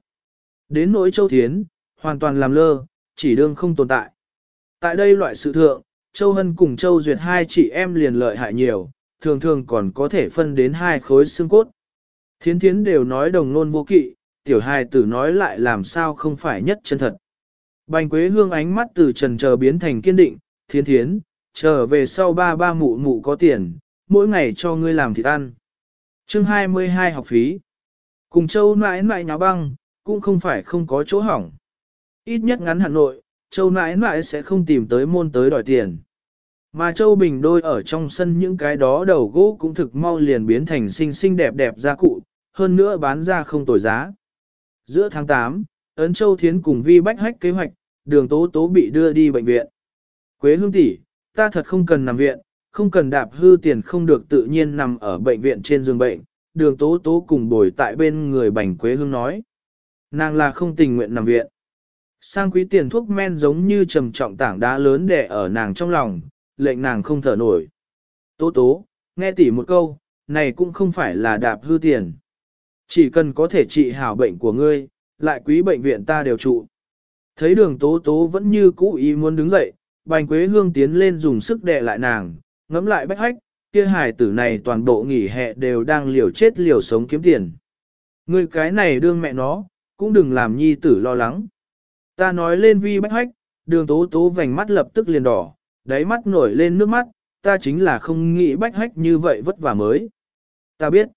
Đến nỗi Châu Thiến, hoàn toàn làm lơ, chỉ đương không tồn tại. Tại đây loại sự thượng, Châu Hân cùng Châu Duyệt hai chị em liền lợi hại nhiều, thường thường còn có thể phân đến hai khối xương cốt. Thiến thiến đều nói đồng nôn vô kỵ, tiểu hài tử nói lại làm sao không phải nhất chân thật. Bành Quế Hương ánh mắt từ trần chờ biến thành kiên định, thiến thiến, trở về sau ba ba mụ mụ có tiền, mỗi ngày cho ngươi làm thịt ăn. chương 22 học phí. Cùng châu nãi nãi nháo băng, cũng không phải không có chỗ hỏng. Ít nhất ngắn Hà Nội, châu nãi nãi sẽ không tìm tới môn tới đòi tiền. Mà châu bình đôi ở trong sân những cái đó đầu gỗ cũng thực mau liền biến thành xinh xinh đẹp đẹp gia cụ, hơn nữa bán ra không tồi giá. Giữa tháng 8, ấn châu thiến cùng vi bách hách kế hoạch, đường tố tố bị đưa đi bệnh viện. Quế hương tỷ, ta thật không cần nằm viện, không cần đạp hư tiền không được tự nhiên nằm ở bệnh viện trên giường bệnh, đường tố tố cùng bồi tại bên người bành quế hương nói. Nàng là không tình nguyện nằm viện. Sang quý tiền thuốc men giống như trầm trọng tảng đá lớn đè ở nàng trong lòng, lệnh nàng không thở nổi. Tố tố, nghe tỉ một câu, này cũng không phải là đạp hư tiền. Chỉ cần có thể trị hảo bệnh của ngươi, lại quý bệnh viện ta đều trụ. Thấy đường tố tố vẫn như cũ ý muốn đứng dậy, bành quế hương tiến lên dùng sức đè lại nàng, ngẫm lại bách hách, kia hài tử này toàn bộ nghỉ hè đều đang liều chết liều sống kiếm tiền. Ngươi cái này đương mẹ nó, cũng đừng làm nhi tử lo lắng. Ta nói lên vi bách hách, đường tố tố vành mắt lập tức liền đỏ, đáy mắt nổi lên nước mắt, ta chính là không nghĩ bách hách như vậy vất vả mới. Ta biết,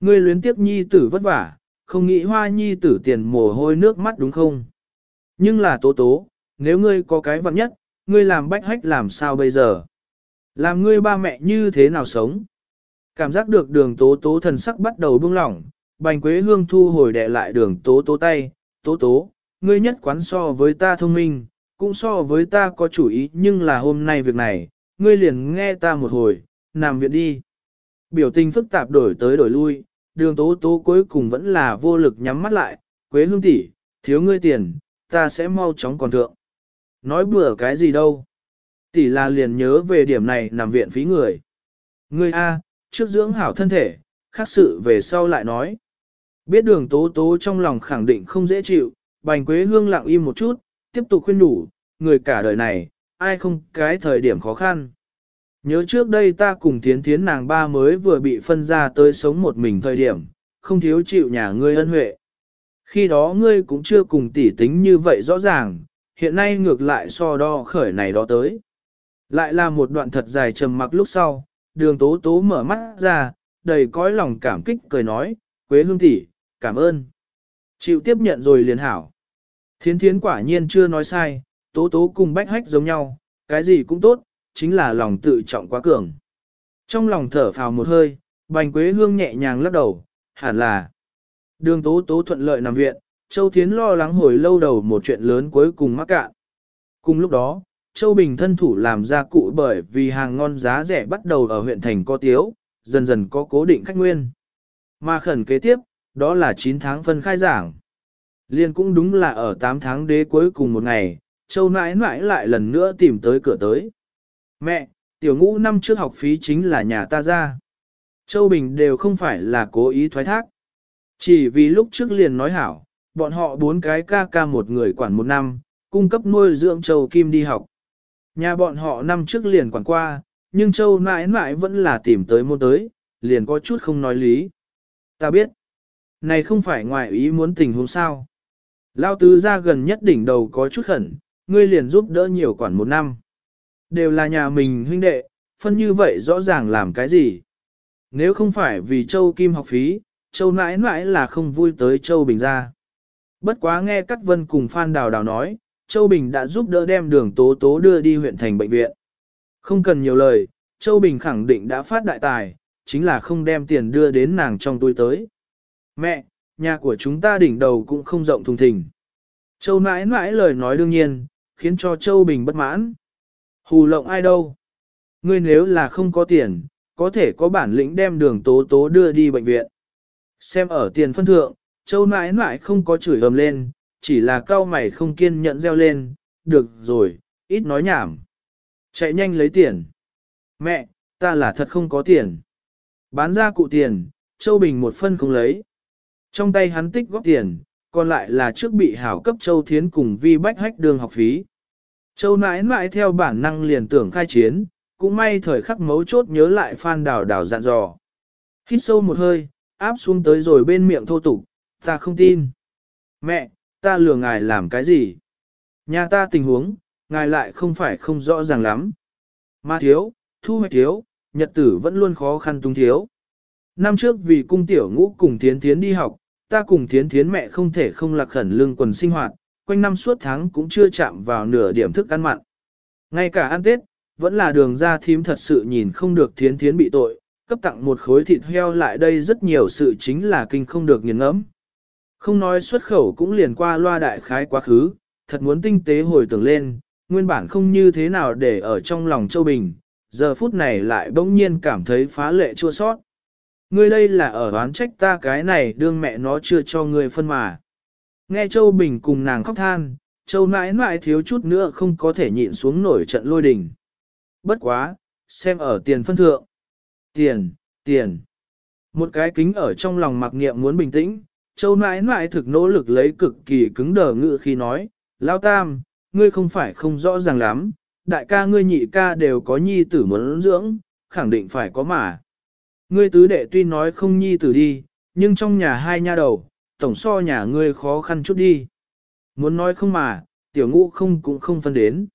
ngươi luyến tiếc nhi tử vất vả, không nghĩ hoa nhi tử tiền mồ hôi nước mắt đúng không? Nhưng là tố tố, nếu ngươi có cái vặn nhất, ngươi làm bách hách làm sao bây giờ? Làm ngươi ba mẹ như thế nào sống? Cảm giác được đường tố tố thần sắc bắt đầu buông lỏng, bành quế hương thu hồi đè lại đường tố tố tay, tố tố, ngươi nhất quán so với ta thông minh, cũng so với ta có chủ ý nhưng là hôm nay việc này, ngươi liền nghe ta một hồi, nằm viện đi. Biểu tình phức tạp đổi tới đổi lui, đường tố tố cuối cùng vẫn là vô lực nhắm mắt lại, quế hương tỷ, thiếu ngươi tiền, ta sẽ mau chóng còn thượng. Nói bừa cái gì đâu. Tỷ là liền nhớ về điểm này nằm viện phí người. Ngươi A, trước dưỡng hảo thân thể, khác sự về sau lại nói. Biết đường tố tố trong lòng khẳng định không dễ chịu, bành quế hương lặng im một chút, tiếp tục khuyên đủ, người cả đời này, ai không cái thời điểm khó khăn. Nhớ trước đây ta cùng thiến thiến nàng ba mới vừa bị phân ra tới sống một mình thời điểm, không thiếu chịu nhà ngươi ân huệ. Khi đó ngươi cũng chưa cùng tỉ tính như vậy rõ ràng, hiện nay ngược lại so đo khởi này đó tới. Lại là một đoạn thật dài trầm mặc lúc sau, đường tố tố mở mắt ra, đầy cõi lòng cảm kích cười nói, Quế hương tỷ, cảm ơn. Chịu tiếp nhận rồi liền hảo. Thiến thiến quả nhiên chưa nói sai, tố tố cùng bách hách giống nhau, cái gì cũng tốt, chính là lòng tự trọng quá cường. Trong lòng thở phào một hơi, bành quế hương nhẹ nhàng lắc đầu, hẳn là. Đường tố tố thuận lợi nằm viện, Châu Thiến lo lắng hồi lâu đầu một chuyện lớn cuối cùng mắc cạn. Cùng lúc đó, Châu Bình thân thủ làm ra cụ bởi vì hàng ngon giá rẻ bắt đầu ở huyện thành có tiếu, dần dần có cố định khách nguyên. Mà khẩn kế tiếp, đó là 9 tháng phân khai giảng. Liên cũng đúng là ở 8 tháng đế cuối cùng một ngày, Châu nãi nãi lại lần nữa tìm tới cửa tới. Mẹ, tiểu ngũ năm trước học phí chính là nhà ta ra. Châu Bình đều không phải là cố ý thoái thác. Chỉ vì lúc trước liền nói hảo, bọn họ bốn cái ca ca một người quản một năm, cung cấp nuôi dưỡng Châu Kim đi học. Nhà bọn họ năm trước liền quản qua, nhưng Châu mãi mãi vẫn là tìm tới mua tới, liền có chút không nói lý. Ta biết, này không phải ngoài ý muốn tình huống sao. Lao tứ ra gần nhất đỉnh đầu có chút khẩn, ngươi liền giúp đỡ nhiều quản một năm. Đều là nhà mình huynh đệ, phân như vậy rõ ràng làm cái gì. Nếu không phải vì Châu Kim học phí, Châu nãi nãi là không vui tới Châu Bình ra. Bất quá nghe Cát Vân cùng Phan Đào Đào nói, Châu Bình đã giúp đỡ đem đường tố tố đưa đi huyện thành bệnh viện. Không cần nhiều lời, Châu Bình khẳng định đã phát đại tài, chính là không đem tiền đưa đến nàng trong túi tới. Mẹ, nhà của chúng ta đỉnh đầu cũng không rộng thùng thình. Châu nãi nãi lời nói đương nhiên, khiến cho Châu Bình bất mãn. Hù lộng ai đâu? Ngươi nếu là không có tiền, có thể có bản lĩnh đem đường tố tố đưa đi bệnh viện. Xem ở tiền phân thượng, Châu nãi nãi không có chửi ầm lên, chỉ là cao mày không kiên nhẫn reo lên, được rồi, ít nói nhảm. Chạy nhanh lấy tiền. Mẹ, ta là thật không có tiền. Bán ra cụ tiền, Châu Bình một phân không lấy. Trong tay hắn tích góp tiền, còn lại là trước bị hảo cấp Châu Thiến cùng vi bách hách đường học phí. Châu nãi nãi theo bản năng liền tưởng khai chiến, cũng may thời khắc mấu chốt nhớ lại Phan Đào Đào dặn dò. Hít sâu một hơi, áp xuống tới rồi bên miệng thô tục, ta không tin. Mẹ, ta lừa ngài làm cái gì? Nhà ta tình huống, ngài lại không phải không rõ ràng lắm. Mà thiếu, thu hoạch thiếu, nhật tử vẫn luôn khó khăn tung thiếu. Năm trước vì cung tiểu ngũ cùng thiến thiến đi học, ta cùng thiến thiến mẹ không thể không lạc khẩn lương quần sinh hoạt, quanh năm suốt tháng cũng chưa chạm vào nửa điểm thức ăn mặn. Ngay cả ăn Tết, vẫn là đường ra thím thật sự nhìn không được thiến thiến bị tội, cấp tặng một khối thịt heo lại đây rất nhiều sự chính là kinh không được nghiền ngẫm. Không nói xuất khẩu cũng liền qua loa đại khái quá khứ, thật muốn tinh tế hồi tưởng lên, nguyên bản không như thế nào để ở trong lòng Châu Bình, giờ phút này lại bỗng nhiên cảm thấy phá lệ chua sót. Ngươi đây là ở oán trách ta cái này đương mẹ nó chưa cho ngươi phân mà. Nghe Châu Bình cùng nàng khóc than, Châu nãi nãi thiếu chút nữa không có thể nhịn xuống nổi trận lôi đình. Bất quá, xem ở tiền phân thượng. Tiền, tiền. Một cái kính ở trong lòng mặc niệm muốn bình tĩnh, Châu nãi nãi thực nỗ lực lấy cực kỳ cứng đờ ngự khi nói, Lao Tam, ngươi không phải không rõ ràng lắm, đại ca ngươi nhị ca đều có nhi tử muốn dưỡng, khẳng định phải có mà. Ngươi tứ đệ tuy nói không nhi tử đi, nhưng trong nhà hai nha đầu, tổng so nhà ngươi khó khăn chút đi. Muốn nói không mà, tiểu ngũ không cũng không phân đến.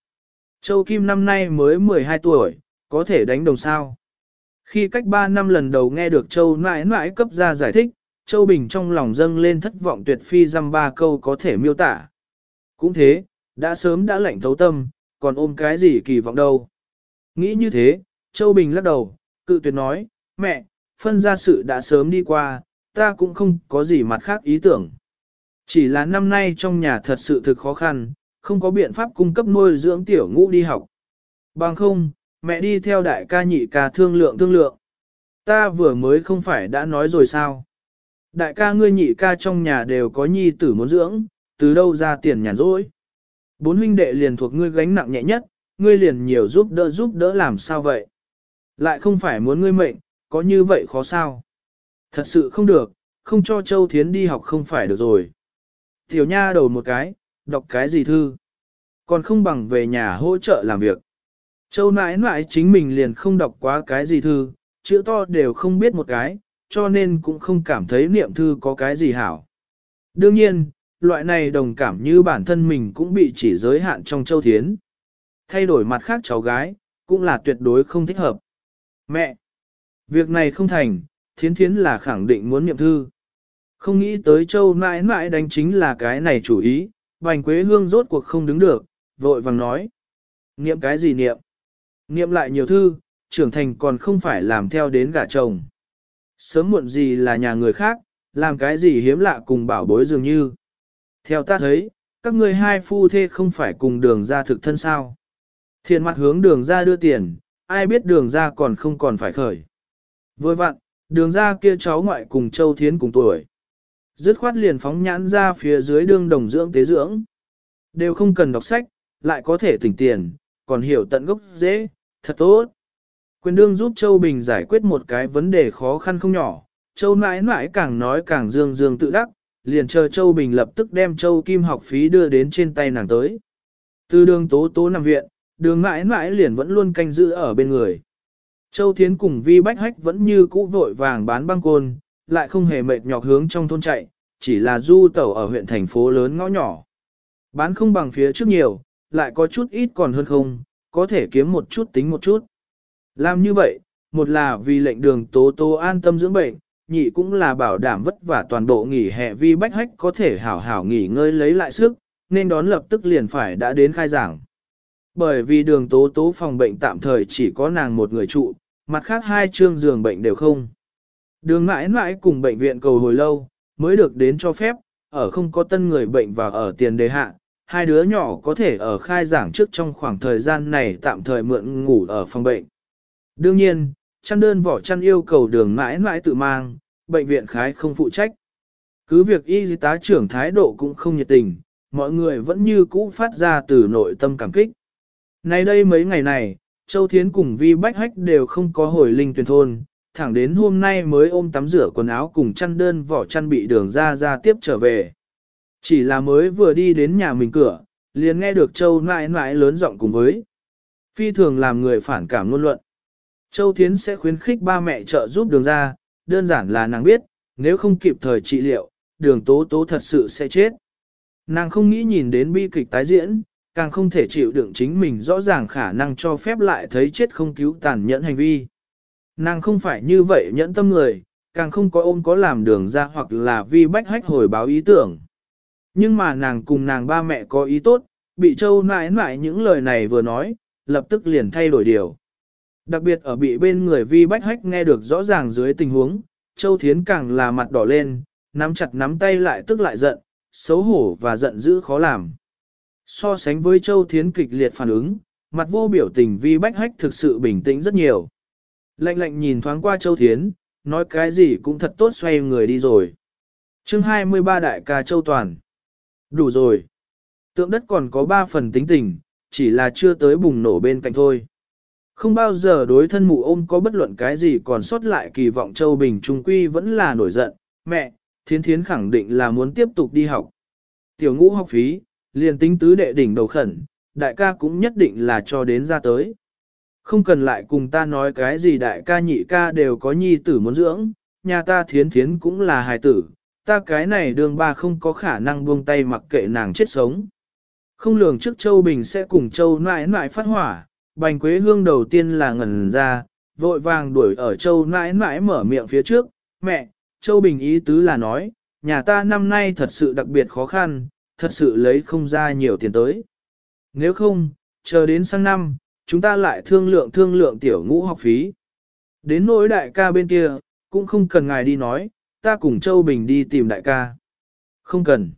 Châu Kim năm nay mới 12 tuổi, có thể đánh đồng sao. Khi cách 3 năm lần đầu nghe được Châu nãi nãi cấp ra giải thích, Châu Bình trong lòng dâng lên thất vọng tuyệt phi dăm ba câu có thể miêu tả. Cũng thế, đã sớm đã lạnh thấu tâm, còn ôm cái gì kỳ vọng đâu. Nghĩ như thế, Châu Bình lắc đầu, cự tuyệt nói, mẹ, phân ra sự đã sớm đi qua, ta cũng không có gì mặt khác ý tưởng. Chỉ là năm nay trong nhà thật sự thực khó khăn, không có biện pháp cung cấp nuôi dưỡng tiểu ngũ đi học. Bằng không, mẹ đi theo đại ca nhị ca thương lượng thương lượng. Ta vừa mới không phải đã nói rồi sao? Đại ca ngươi nhị ca trong nhà đều có nhi tử muốn dưỡng, từ đâu ra tiền nhàn rỗi. Bốn huynh đệ liền thuộc ngươi gánh nặng nhẹ nhất, ngươi liền nhiều giúp đỡ giúp đỡ làm sao vậy? Lại không phải muốn ngươi mệnh, có như vậy khó sao? Thật sự không được, không cho Châu Thiến đi học không phải được rồi. Tiểu nha đầu một cái, đọc cái gì thư? Còn không bằng về nhà hỗ trợ làm việc. Châu nãi nãi chính mình liền không đọc quá cái gì thư, chữ to đều không biết một cái, cho nên cũng không cảm thấy niệm thư có cái gì hảo. Đương nhiên, loại này đồng cảm như bản thân mình cũng bị chỉ giới hạn trong châu thiến. Thay đổi mặt khác cháu gái, cũng là tuyệt đối không thích hợp. Mẹ! Việc này không thành, thiến thiến là khẳng định muốn niệm thư. Không nghĩ tới châu mãi mãi đánh chính là cái này chủ ý, bành quế hương rốt cuộc không đứng được, vội vàng nói. Niệm cái gì niệm? Niệm lại nhiều thư, trưởng thành còn không phải làm theo đến gả chồng. Sớm muộn gì là nhà người khác, làm cái gì hiếm lạ cùng bảo bối dường như. Theo ta thấy, các ngươi hai phu thê không phải cùng đường ra thực thân sao. Thiện mặt hướng đường ra đưa tiền, ai biết đường ra còn không còn phải khởi. Vừa vặn, đường ra kia cháu ngoại cùng Châu Thiến cùng tuổi. Dứt khoát liền phóng nhãn ra phía dưới đương đồng dưỡng tế dưỡng. Đều không cần đọc sách, lại có thể tỉnh tiền, còn hiểu tận gốc dễ, thật tốt. Quyền đương giúp Châu Bình giải quyết một cái vấn đề khó khăn không nhỏ, Châu mãi mãi càng nói càng dương dương tự đắc, liền chờ Châu Bình lập tức đem Châu Kim học phí đưa đến trên tay nàng tới. Từ đường tố tố nằm viện, đường mãi mãi liền vẫn luôn canh giữ ở bên người. Châu Thiến cùng Vi Bách Hách vẫn như cũ vội vàng bán băng côn, lại không hề mệt nhọc hướng trong thôn chạy, chỉ là du tẩu ở huyện thành phố lớn ngõ nhỏ. Bán không bằng phía trước nhiều, lại có chút ít còn hơn không, có thể kiếm một chút tính một chút. Làm như vậy, một là vì lệnh đường tố tố an tâm dưỡng bệnh, nhị cũng là bảo đảm vất vả toàn bộ nghỉ hè vi bách hách có thể hảo hảo nghỉ ngơi lấy lại sức, nên đón lập tức liền phải đã đến khai giảng. Bởi vì đường tố tố phòng bệnh tạm thời chỉ có nàng một người trụ, mặt khác hai chương giường bệnh đều không. Đường mãi mãi cùng bệnh viện cầu hồi lâu, mới được đến cho phép, ở không có tân người bệnh và ở tiền đề hạ, hai đứa nhỏ có thể ở khai giảng trước trong khoảng thời gian này tạm thời mượn ngủ ở phòng bệnh. Đương nhiên, chăn đơn vỏ chăn yêu cầu đường mãi mãi tự mang, bệnh viện khái không phụ trách. Cứ việc y tá trưởng thái độ cũng không nhiệt tình, mọi người vẫn như cũ phát ra từ nội tâm cảm kích. Nay đây mấy ngày này, Châu Thiến cùng Vi Bách Hách đều không có hồi linh tuyển thôn, thẳng đến hôm nay mới ôm tắm rửa quần áo cùng chăn đơn vỏ chăn bị đường ra ra tiếp trở về. Chỉ là mới vừa đi đến nhà mình cửa, liền nghe được Châu nãi nãi lớn giọng cùng với. Phi thường làm người phản cảm luôn luận. Châu Thiến sẽ khuyến khích ba mẹ trợ giúp đường ra, đơn giản là nàng biết, nếu không kịp thời trị liệu, đường tố tố thật sự sẽ chết. Nàng không nghĩ nhìn đến bi kịch tái diễn, càng không thể chịu đựng chính mình rõ ràng khả năng cho phép lại thấy chết không cứu tàn nhẫn hành vi. Nàng không phải như vậy nhẫn tâm người, càng không có ôm có làm đường ra hoặc là vi bách hách hồi báo ý tưởng. Nhưng mà nàng cùng nàng ba mẹ có ý tốt, bị châu nãi nãi những lời này vừa nói, lập tức liền thay đổi điều. Đặc biệt ở bị bên người vi bách hách nghe được rõ ràng dưới tình huống, châu thiến càng là mặt đỏ lên, nắm chặt nắm tay lại tức lại giận, xấu hổ và giận dữ khó làm. So sánh với châu thiến kịch liệt phản ứng, mặt vô biểu tình vi bách hách thực sự bình tĩnh rất nhiều. Lạnh lạnh nhìn thoáng qua châu thiến, nói cái gì cũng thật tốt xoay người đi rồi. chương 23 đại ca châu toàn. Đủ rồi. Tượng đất còn có 3 phần tính tình, chỉ là chưa tới bùng nổ bên cạnh thôi. Không bao giờ đối thân mụ ôm có bất luận cái gì còn sót lại kỳ vọng Châu Bình Trung Quy vẫn là nổi giận. Mẹ, thiến thiến khẳng định là muốn tiếp tục đi học. Tiểu ngũ học phí, liền tính tứ đệ đỉnh đầu khẩn, đại ca cũng nhất định là cho đến ra tới. Không cần lại cùng ta nói cái gì đại ca nhị ca đều có nhi tử muốn dưỡng, nhà ta thiến thiến cũng là hài tử, ta cái này đường ba không có khả năng buông tay mặc kệ nàng chết sống. Không lường trước Châu Bình sẽ cùng Châu nãi nãi phát hỏa, bành quế hương đầu tiên là ngẩn ra, vội vàng đuổi ở Châu nãi nãi mở miệng phía trước, mẹ, Châu Bình ý tứ là nói, nhà ta năm nay thật sự đặc biệt khó khăn, thật sự lấy không ra nhiều tiền tới. Nếu không, chờ đến sang năm, chúng ta lại thương lượng thương lượng tiểu ngũ học phí. Đến nỗi đại ca bên kia, cũng không cần ngài đi nói, ta cùng Châu Bình đi tìm đại ca. Không cần.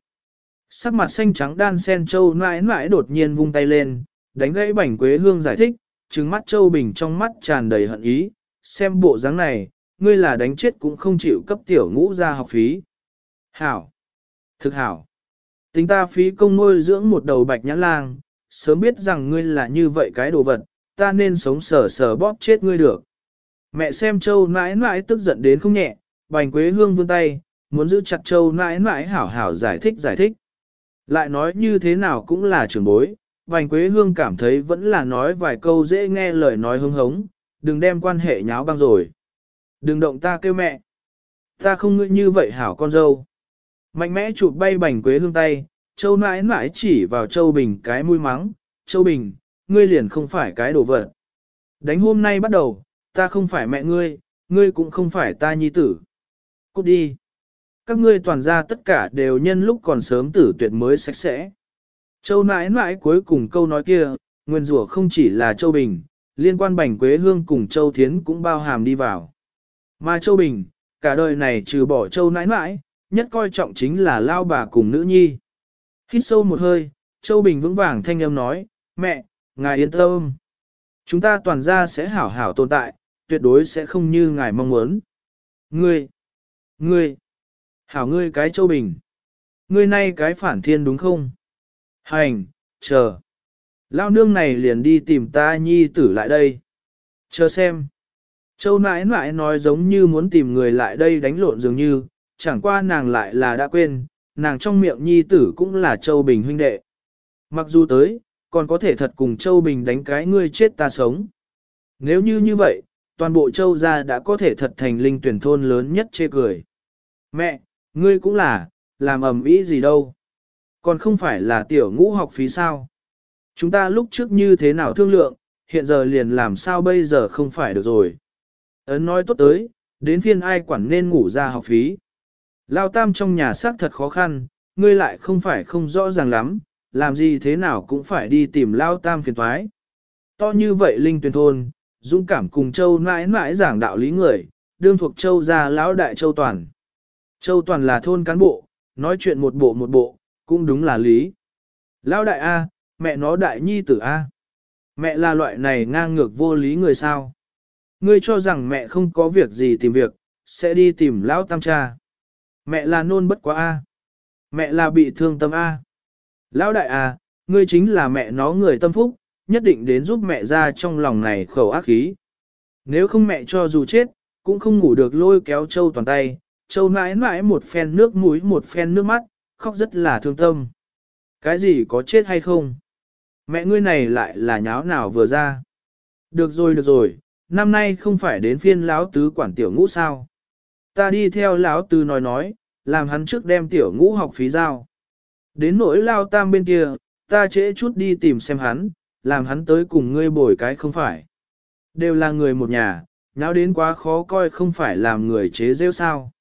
Sắc mặt xanh trắng đan sen châu nãi nãi đột nhiên vung tay lên, đánh gãy bảnh quế hương giải thích, trừng mắt châu bình trong mắt tràn đầy hận ý, xem bộ dáng này, ngươi là đánh chết cũng không chịu cấp tiểu ngũ ra học phí. Hảo! Thực hảo! Tính ta phí công nuôi dưỡng một đầu bạch nhãn lang, sớm biết rằng ngươi là như vậy cái đồ vật, ta nên sống sờ sờ bóp chết ngươi được. Mẹ xem châu nãi nãi tức giận đến không nhẹ, bành quế hương vươn tay, muốn giữ chặt châu nãi nãi hảo hảo giải thích giải thích. Lại nói như thế nào cũng là trưởng bối, bành quế hương cảm thấy vẫn là nói vài câu dễ nghe lời nói hưng hống, đừng đem quan hệ nháo băng rồi. Đừng động ta kêu mẹ. Ta không ngươi như vậy hảo con dâu. Mạnh mẽ chụp bay bành quế hương tay, châu nãi nãi chỉ vào châu bình cái mũi mắng, châu bình, ngươi liền không phải cái đồ vật. Đánh hôm nay bắt đầu, ta không phải mẹ ngươi, ngươi cũng không phải ta nhi tử. Cút đi. Các ngươi toàn ra tất cả đều nhân lúc còn sớm tử tuyệt mới sạch sẽ. Châu nãi nãi cuối cùng câu nói kia, nguyên rủa không chỉ là Châu Bình, liên quan Bành Quế Hương cùng Châu Thiến cũng bao hàm đi vào. Mà Châu Bình, cả đời này trừ bỏ Châu nãi nãi, nhất coi trọng chính là lao bà cùng nữ nhi. Hít sâu một hơi, Châu Bình vững vàng thanh âm nói, mẹ, ngài yên tâm. Chúng ta toàn ra sẽ hảo hảo tồn tại, tuyệt đối sẽ không như ngài mong muốn. Ngươi, ngươi, hảo ngươi cái Châu Bình. Ngươi nay cái phản thiên đúng không? Hành, chờ. Lao nương này liền đi tìm ta nhi tử lại đây. Chờ xem. Châu nãi nãi nói giống như muốn tìm người lại đây đánh lộn dường như, chẳng qua nàng lại là đã quên, nàng trong miệng nhi tử cũng là Châu Bình huynh đệ. Mặc dù tới, còn có thể thật cùng Châu Bình đánh cái ngươi chết ta sống. Nếu như như vậy, toàn bộ Châu gia đã có thể thật thành linh tuyển thôn lớn nhất chê cười. Mẹ, ngươi cũng là, làm ầm ĩ gì đâu. Còn không phải là tiểu ngũ học phí sao? Chúng ta lúc trước như thế nào thương lượng, hiện giờ liền làm sao bây giờ không phải được rồi. Ấn nói tốt tới, đến phiên ai quản nên ngủ ra học phí. Lao tam trong nhà xác thật khó khăn, ngươi lại không phải không rõ ràng lắm, làm gì thế nào cũng phải đi tìm Lao tam phiền thoái. To như vậy Linh tuyên thôn, dũng cảm cùng châu mãi mãi giảng đạo lý người, đương thuộc châu gia lão đại châu toàn. Châu toàn là thôn cán bộ, nói chuyện một bộ một bộ, cũng đúng là lý. Lão đại A, mẹ nó đại nhi tử A. Mẹ là loại này ngang ngược vô lý người sao. Ngươi cho rằng mẹ không có việc gì tìm việc, sẽ đi tìm lão tam cha. Mẹ là nôn bất quá A. Mẹ là bị thương tâm A. Lão đại A, ngươi chính là mẹ nó người tâm phúc, nhất định đến giúp mẹ ra trong lòng này khẩu ác khí. Nếu không mẹ cho dù chết, cũng không ngủ được lôi kéo châu toàn tay, châu mãi mãi một phen nước mũi một phen nước mắt, khóc rất là thương tâm. Cái gì có chết hay không? Mẹ ngươi này lại là nháo nào vừa ra? Được rồi được rồi, năm nay không phải đến phiên lão tứ quản tiểu ngũ sao? Ta đi theo lão tứ nói nói, làm hắn trước đem tiểu ngũ học phí giao. Đến nỗi lao tam bên kia, ta trễ chút đi tìm xem hắn, làm hắn tới cùng ngươi bồi cái không phải. Đều là người một nhà, nháo đến quá khó coi không phải làm người chế rêu sao.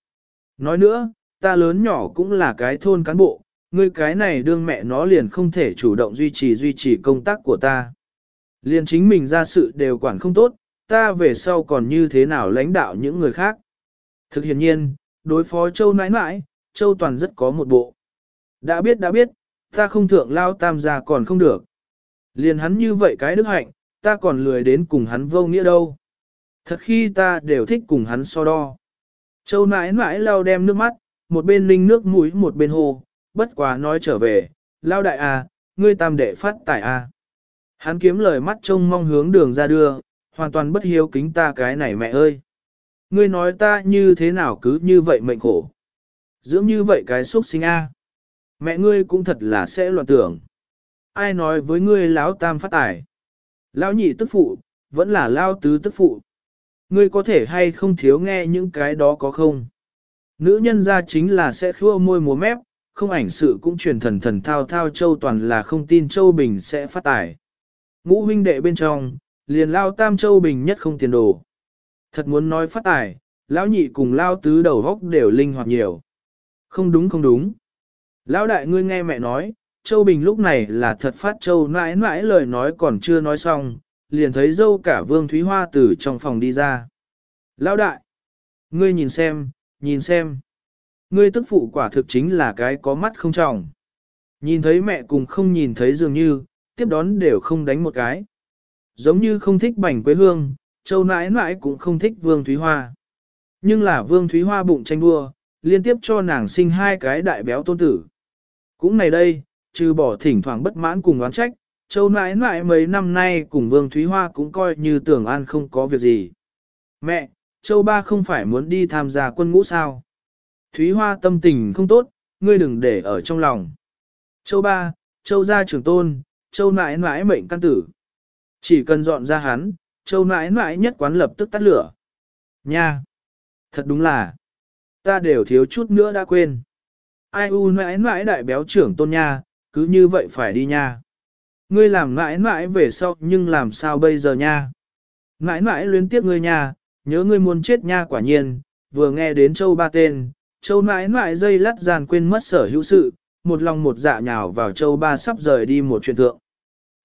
Nói nữa, ta lớn nhỏ cũng là cái thôn cán bộ, ngươi cái này đương mẹ nó liền không thể chủ động duy trì duy trì công tác của ta. Liền chính mình ra sự đều quản không tốt, ta về sau còn như thế nào lãnh đạo những người khác. Thực hiện nhiên, đối phó châu nãi nãi, châu toàn rất có một bộ. Đã biết đã biết, ta không thượng lao tam gia còn không được. Liền hắn như vậy cái đức hạnh, ta còn lười đến cùng hắn vô nghĩa đâu. Thật khi ta đều thích cùng hắn so đo. Châu nãi nãi lao đem nước mắt, một bên linh nước mũi một bên hồ, bất quá nói trở về, lao đại à, ngươi tam đệ phát tài à. Hắn kiếm lời mắt trông mong hướng đường ra đưa, hoàn toàn bất hiếu kính ta cái này mẹ ơi. Ngươi nói ta như thế nào cứ như vậy mệnh khổ. Dưỡng như vậy cái xúc sinh a. Mẹ ngươi cũng thật là sẽ loạn tưởng. Ai nói với ngươi lão tam phát tài? Lão nhị tức phụ, vẫn là lao tứ tức phụ. Ngươi có thể hay không thiếu nghe những cái đó có không? Nữ nhân ra chính là sẽ khua môi múa mép, không ảnh sự cũng truyền thần thần thao thao châu toàn là không tin châu bình sẽ phát tài. Ngũ huynh đệ bên trong, liền lao tam châu bình nhất không tiền đồ. Thật muốn nói phát tài, lão nhị cùng lao tứ đầu góc đều linh hoạt nhiều. Không đúng không đúng. Lão đại ngươi nghe mẹ nói, châu bình lúc này là thật phát châu mãi mãi lời nói còn chưa nói xong, liền thấy dâu cả vương thúy hoa từ trong phòng đi ra. Lão đại, ngươi nhìn xem, nhìn xem. Ngươi tức phụ quả thực chính là cái có mắt không trọng. Nhìn thấy mẹ cùng không nhìn thấy dường như, tiếp đón đều không đánh một cái. Giống như không thích bảnh quê hương, châu nãi nãi cũng không thích Vương Thúy Hoa. Nhưng là Vương Thúy Hoa bụng tranh đua, liên tiếp cho nàng sinh hai cái đại béo tôn tử. Cũng này đây, trừ bỏ thỉnh thoảng bất mãn cùng oán trách, châu nãi nãi mấy năm nay cùng Vương Thúy Hoa cũng coi như tưởng an không có việc gì. Mẹ, châu ba không phải muốn đi tham gia quân ngũ sao? Thúy Hoa tâm tình không tốt, ngươi đừng để ở trong lòng. Châu ba, châu gia trưởng tôn, châu nãi nãi mệnh căn tử. Chỉ cần dọn ra hắn, châu nãi nãi nhất quán lập tức tắt lửa. Nha! Thật đúng là, ta đều thiếu chút nữa đã quên. Ai u nãi nãi đại béo trưởng tôn nha, cứ như vậy phải đi nha. Ngươi làm nãi nãi về sau nhưng làm sao bây giờ nha. Nãi nãi luyến tiếp ngươi nha, nhớ ngươi muốn chết nha quả nhiên, vừa nghe đến châu ba tên, châu nãi nãi dây lắt giàn quên mất sở hữu sự, một lòng một dạ nhào vào châu ba sắp rời đi một chuyện thượng.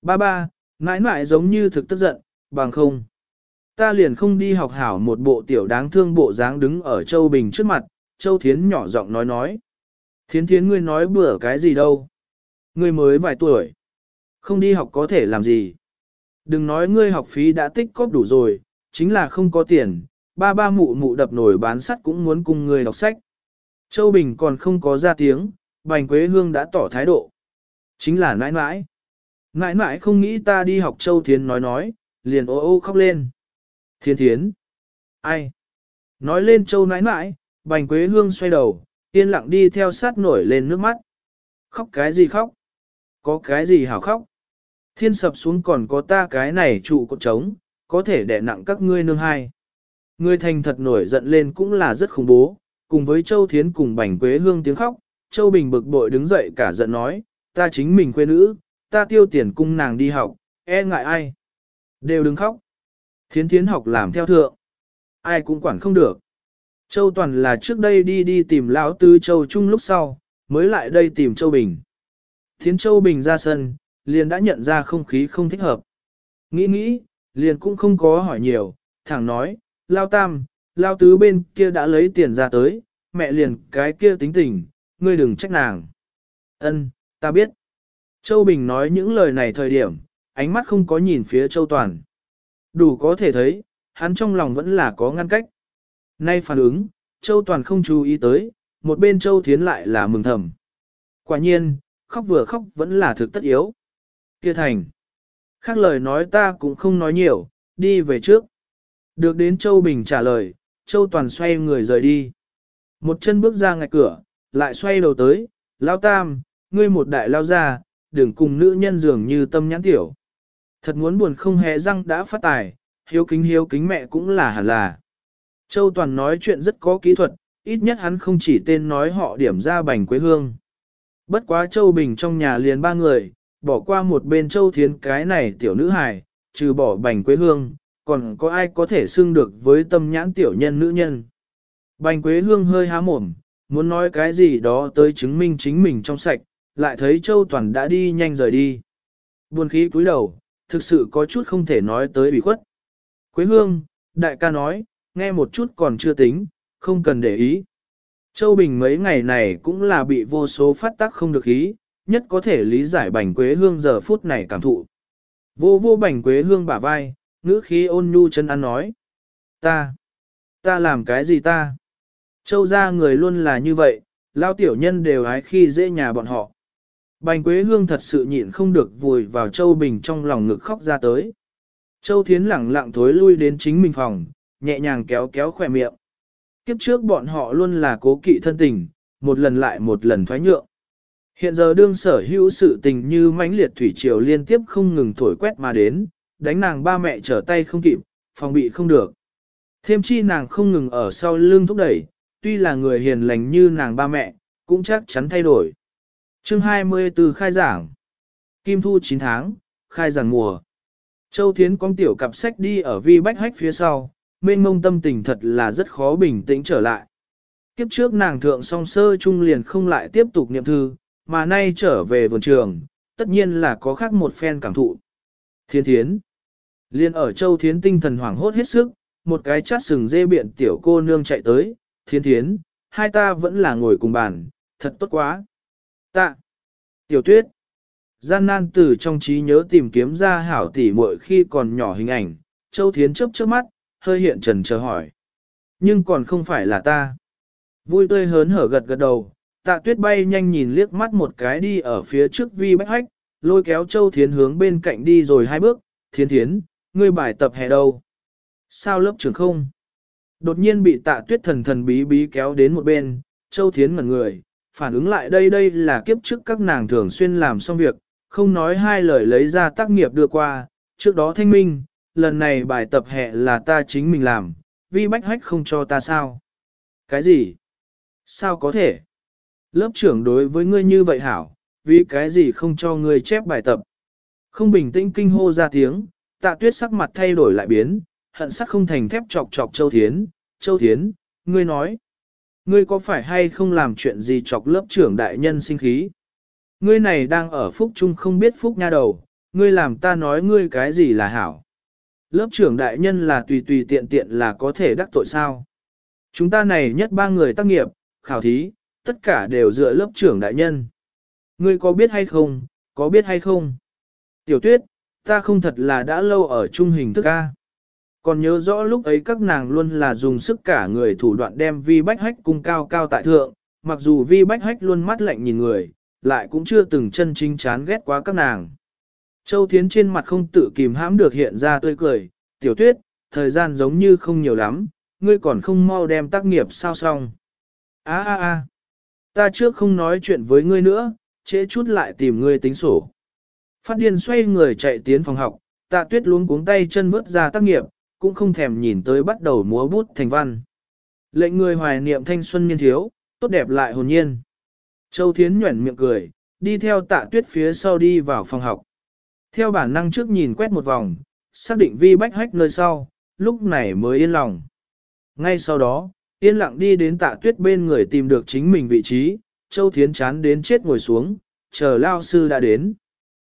Ba ba, nãi nãi giống như thực tức giận, bằng không. Ta liền không đi học hảo một bộ tiểu đáng thương bộ dáng đứng ở châu Bình trước mặt, châu Thiến nhỏ giọng nói nói. Thiến Thiến ngươi nói bữa cái gì đâu. Ngươi mới vài tuổi. Không đi học có thể làm gì. Đừng nói ngươi học phí đã tích cóp đủ rồi, chính là không có tiền, ba ba mụ mụ đập nổi bán sắt cũng muốn cùng ngươi đọc sách. Châu Bình còn không có ra tiếng, Bành Quế Hương đã tỏ thái độ. Chính là nãi nãi. Nãi nãi không nghĩ ta đi học Châu Thiến nói nói, liền ô ô khóc lên. Thiên Thiến. Ai? Nói lên Châu nãi nãi, Bành Quế Hương xoay đầu, yên lặng đi theo sát nổi lên nước mắt. Khóc cái gì khóc? Có cái gì hảo khóc? Thiên sập xuống còn có ta cái này trụ cột trống, có thể đè nặng các ngươi nương hai. Ngươi thành thật nổi giận lên cũng là rất khủng bố, cùng với Châu Thiến cùng Bành Quế Hương tiếng khóc, Châu Bình bực bội đứng dậy cả giận nói, ta chính mình quê nữ, ta tiêu tiền cung nàng đi học, e ngại ai. Đều đừng khóc. Thiến thiến học làm theo thượng. Ai cũng quản không được. Châu Toàn là trước đây đi đi tìm lão tư Châu Trung lúc sau, mới lại đây tìm Châu Bình. Thiến Châu Bình ra sân, liền đã nhận ra không khí không thích hợp. Nghĩ nghĩ, liền cũng không có hỏi nhiều, thẳng nói, Lao Tam, Lao Tứ bên kia đã lấy tiền ra tới, mẹ liền cái kia tính tình, ngươi đừng trách nàng. Ân, ta biết. Châu Bình nói những lời này thời điểm, ánh mắt không có nhìn phía Châu Toàn. Đủ có thể thấy, hắn trong lòng vẫn là có ngăn cách. Nay phản ứng, Châu Toàn không chú ý tới, một bên Châu Thiến lại là mừng thầm. Quả nhiên, khóc vừa khóc vẫn là thực tất yếu. Kia thành. Khác lời nói ta cũng không nói nhiều, đi về trước. Được đến Châu Bình trả lời, Châu Toàn xoay người rời đi. Một chân bước ra ngạch cửa, lại xoay đầu tới, lao tam, ngươi một đại lao ra, đừng cùng nữ nhân dường như tâm nhãn tiểu. Thật muốn buồn không hề răng đã phát tài, hiếu kính hiếu kính mẹ cũng là hẳn là. Châu Toàn nói chuyện rất có kỹ thuật, ít nhất hắn không chỉ tên nói họ điểm ra bành quê hương. Bất quá Châu Bình trong nhà liền ba người, bỏ qua một bên Châu Thiến cái này tiểu nữ hài, trừ bỏ bành quê hương, còn có ai có thể xưng được với tâm nhãn tiểu nhân nữ nhân. Bành quế hương hơi há mồm, muốn nói cái gì đó tới chứng minh chính mình trong sạch, lại thấy Châu Toàn đã đi nhanh rời đi. Buồn khí cúi đầu, thực sự có chút không thể nói tới bị khuất. Quế hương, đại ca nói, nghe một chút còn chưa tính, không cần để ý. Châu Bình mấy ngày này cũng là bị vô số phát tác không được ý, nhất có thể lý giải bành quế hương giờ phút này cảm thụ. Vô vô bành quế hương bả vai, ngữ khí ôn nhu chân ăn nói. Ta, ta làm cái gì ta? Châu gia người luôn là như vậy, lao tiểu nhân đều ái khi dễ nhà bọn họ. Bành Quế Hương thật sự nhịn không được vùi vào Châu Bình trong lòng ngực khóc ra tới. Châu Thiến lẳng lặng thối lui đến chính mình phòng, nhẹ nhàng kéo kéo khỏe miệng. Kiếp trước bọn họ luôn là cố kỵ thân tình, một lần lại một lần thoái nhượng. Hiện giờ đương sở hữu sự tình như mãnh liệt thủy triều liên tiếp không ngừng thổi quét mà đến, đánh nàng ba mẹ trở tay không kịp, phòng bị không được. Thêm chi nàng không ngừng ở sau lưng thúc đẩy, tuy là người hiền lành như nàng ba mẹ, cũng chắc chắn thay đổi. Chương 24 khai giảng. Kim thu 9 tháng, khai giảng mùa. Châu Thiến con tiểu cặp sách đi ở vi bách hách phía sau, mênh mông tâm tình thật là rất khó bình tĩnh trở lại. Kiếp trước nàng thượng song sơ trung liền không lại tiếp tục niệm thư, mà nay trở về vườn trường, tất nhiên là có khác một phen cảm thụ. Thiên thiến. Liên ở châu thiến tinh thần hoảng hốt hết sức, một cái chát sừng dê biện tiểu cô nương chạy tới, thiên thiến, hai ta vẫn là ngồi cùng bàn, thật tốt quá. Tạ. Tiểu tuyết. Gian nan từ trong trí nhớ tìm kiếm ra hảo tỷ muội khi còn nhỏ hình ảnh, Châu Thiến chớp chớp mắt, hơi hiện trần chờ hỏi. Nhưng còn không phải là ta. Vui tươi hớn hở gật gật đầu, tạ tuyết bay nhanh nhìn liếc mắt một cái đi ở phía trước vi bách hách, lôi kéo Châu Thiến hướng bên cạnh đi rồi hai bước, Thiến Thiến, ngươi bài tập hè đâu? Sao lớp trưởng không? Đột nhiên bị tạ tuyết thần thần bí bí kéo đến một bên, Châu Thiến ngẩn người, phản ứng lại đây đây là kiếp trước các nàng thường xuyên làm xong việc, không nói hai lời lấy ra tác nghiệp đưa qua, trước đó thanh minh, lần này bài tập hệ là ta chính mình làm, vi bách hách không cho ta sao? Cái gì? Sao có thể? Lớp trưởng đối với ngươi như vậy hảo, vì cái gì không cho ngươi chép bài tập? Không bình tĩnh kinh hô ra tiếng, tạ tuyết sắc mặt thay đổi lại biến, hận sắc không thành thép chọc chọc Châu Thiến. Châu Thiến, ngươi nói, ngươi có phải hay không làm chuyện gì chọc lớp trưởng đại nhân sinh khí? Ngươi này đang ở phúc trung không biết phúc nha đầu, ngươi làm ta nói ngươi cái gì là hảo. Lớp trưởng đại nhân là tùy tùy tiện tiện là có thể đắc tội sao. Chúng ta này nhất ba người tác nghiệp, khảo thí, tất cả đều dựa lớp trưởng đại nhân. Ngươi có biết hay không, có biết hay không? Tiểu tuyết, ta không thật là đã lâu ở trung hình thức A. Còn nhớ rõ lúc ấy các nàng luôn là dùng sức cả người thủ đoạn đem vi bách hách cung cao cao tại thượng, mặc dù vi bách hách luôn mắt lạnh nhìn người, lại cũng chưa từng chân chính chán ghét quá các nàng. Châu Thiến trên mặt không tự kìm hãm được hiện ra tươi cười, tiểu tuyết, thời gian giống như không nhiều lắm, ngươi còn không mau đem tác nghiệp sao xong. Á á á, ta trước không nói chuyện với ngươi nữa, trễ chút lại tìm ngươi tính sổ. Phát điên xoay người chạy tiến phòng học, tạ tuyết luống cuống tay chân vớt ra tác nghiệp, cũng không thèm nhìn tới bắt đầu múa bút thành văn. Lệnh người hoài niệm thanh xuân niên thiếu, tốt đẹp lại hồn nhiên. Châu Thiến nhuẩn miệng cười, đi theo tạ tuyết phía sau đi vào phòng học. Theo bản năng trước nhìn quét một vòng, xác định vi bách hách nơi sau, lúc này mới yên lòng. Ngay sau đó, yên lặng đi đến tạ tuyết bên người tìm được chính mình vị trí, Châu Thiến chán đến chết ngồi xuống, chờ lao sư đã đến.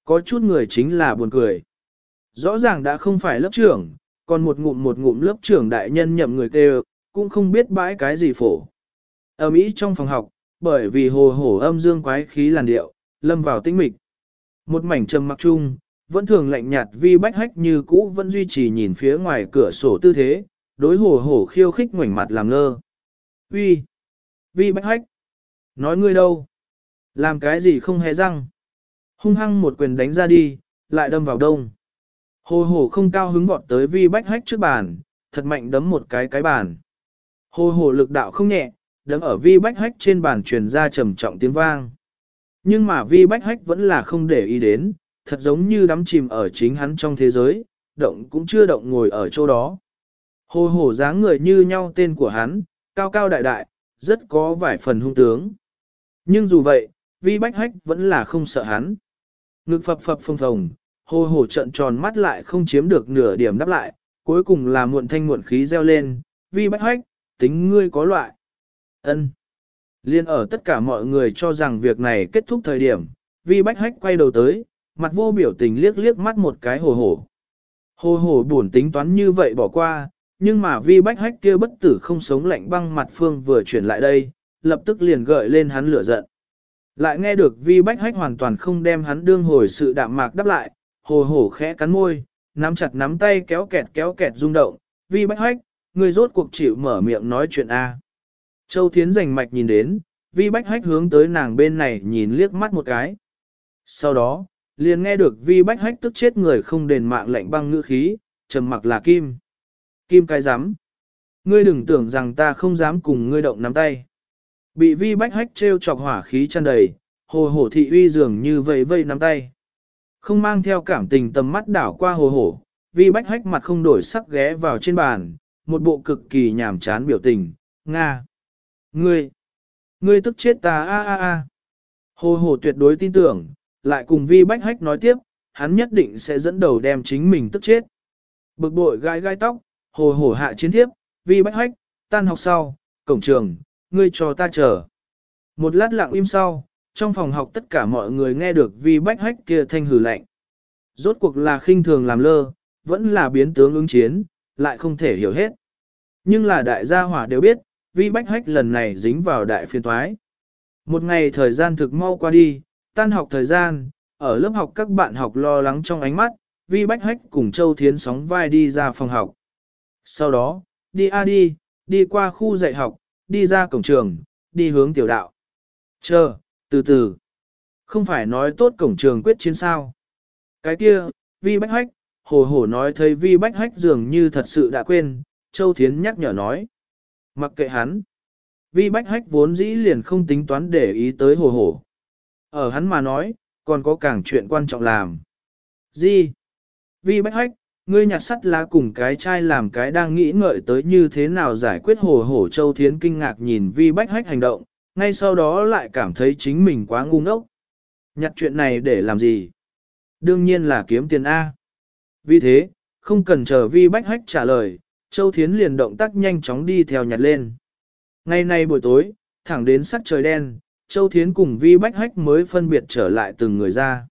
Có chút người chính là buồn cười. Rõ ràng đã không phải lớp trưởng, còn một ngụm một ngụm lớp trưởng đại nhân nhậm người kêu, cũng không biết bãi cái gì phổ. Ở Mỹ trong phòng học, bởi vì hồ hổ âm dương quái khí làn điệu, lâm vào tinh mịch. Một mảnh trầm mặc chung, vẫn thường lạnh nhạt vi bách hách như cũ vẫn duy trì nhìn phía ngoài cửa sổ tư thế, đối hồ hổ khiêu khích ngoảnh mặt làm ngơ. Vi, vi bách hách, nói ngươi đâu? Làm cái gì không hề răng? Hung hăng một quyền đánh ra đi, lại đâm vào đông. Hồ hổ không cao hứng vọt tới vi bách hách trước bàn, thật mạnh đấm một cái cái bàn. Hồ hổ lực đạo không nhẹ, đấm ở vi bách hách trên bàn truyền ra trầm trọng tiếng vang. Nhưng mà vi bách hách vẫn là không để ý đến, thật giống như đắm chìm ở chính hắn trong thế giới, động cũng chưa động ngồi ở chỗ đó. Hồ hổ dáng người như nhau tên của hắn, cao cao đại đại, rất có vài phần hung tướng. Nhưng dù vậy, vi bách hách vẫn là không sợ hắn. Ngực phập phập phồng phồng, hồ hổ trận tròn mắt lại không chiếm được nửa điểm đáp lại, cuối cùng là muộn thanh muộn khí reo lên, vi bách hách, tính ngươi có loại. ân Liên ở tất cả mọi người cho rằng việc này kết thúc thời điểm, vi bách hách quay đầu tới, mặt vô biểu tình liếc liếc mắt một cái hồ hổ. Hồ hổ buồn tính toán như vậy bỏ qua, nhưng mà vi bách hách kia bất tử không sống lạnh băng mặt phương vừa chuyển lại đây, lập tức liền gợi lên hắn lửa giận. Lại nghe được vi bách hách hoàn toàn không đem hắn đương hồi sự đạm mạc đáp lại, hồ hổ khẽ cắn môi, nắm chặt nắm tay kéo kẹt kéo kẹt rung động, vi bách hách, người rốt cuộc chịu mở miệng nói chuyện A. Châu Thiến rành mạch nhìn đến, vi bách hách hướng tới nàng bên này nhìn liếc mắt một cái. Sau đó, liền nghe được vi bách hách tức chết người không đền mạng lệnh băng ngữ khí, trầm mặc là kim. Kim cái rắm Ngươi đừng tưởng rằng ta không dám cùng ngươi động nắm tay. Bị vi bách hách treo chọc hỏa khí chăn đầy, hồ hổ thị uy dường như vây vây nắm tay. Không mang theo cảm tình tầm mắt đảo qua hồ hổ, vi bách hách mặt không đổi sắc ghé vào trên bàn, một bộ cực kỳ nhàm chán biểu tình, Nga. Ngươi, ngươi tức chết ta a a a. Hồ hổ tuyệt đối tin tưởng, lại cùng vi bách hách nói tiếp, hắn nhất định sẽ dẫn đầu đem chính mình tức chết. Bực bội gai gai tóc, hồ hổ hạ chiến thiếp, vi bách hách, tan học sau, cổng trường, ngươi cho ta chờ. Một lát lặng im sau, trong phòng học tất cả mọi người nghe được vi bách hách kia thanh hử lạnh. Rốt cuộc là khinh thường làm lơ, vẫn là biến tướng ứng chiến, lại không thể hiểu hết. Nhưng là đại gia hỏa đều biết, vi bách hách lần này dính vào đại phiên toái. Một ngày thời gian thực mau qua đi, Tan học thời gian, ở lớp học các bạn học lo lắng trong ánh mắt, Vi Bách Hách cùng Châu Thiến sóng vai đi ra phòng học. Sau đó, đi a đi, đi qua khu dạy học, đi ra cổng trường, đi hướng tiểu đạo. Chờ, từ từ. Không phải nói tốt cổng trường quyết chiến sao. Cái kia, Vi Bách Hách, hồ hồ nói thấy Vi Bách Hách dường như thật sự đã quên, Châu Thiến nhắc nhở nói. Mặc kệ hắn. Vi Bách Hách vốn dĩ liền không tính toán để ý tới hồ hồ. Ở hắn mà nói, còn có càng chuyện quan trọng làm. Gì? Vi Bách Hách, ngươi nhặt sắt lá cùng cái chai làm cái đang nghĩ ngợi tới như thế nào giải quyết hồ hổ Châu Thiến kinh ngạc nhìn Vi Bách Hách hành động, ngay sau đó lại cảm thấy chính mình quá ngu ngốc. Nhặt chuyện này để làm gì? Đương nhiên là kiếm tiền A. Vì thế, không cần chờ Vi Bách Hách trả lời, Châu Thiến liền động tác nhanh chóng đi theo nhặt lên. Ngày nay buổi tối, thẳng đến sắc trời đen, Châu Thiến cùng Vi Bách Hách mới phân biệt trở lại từng người ra.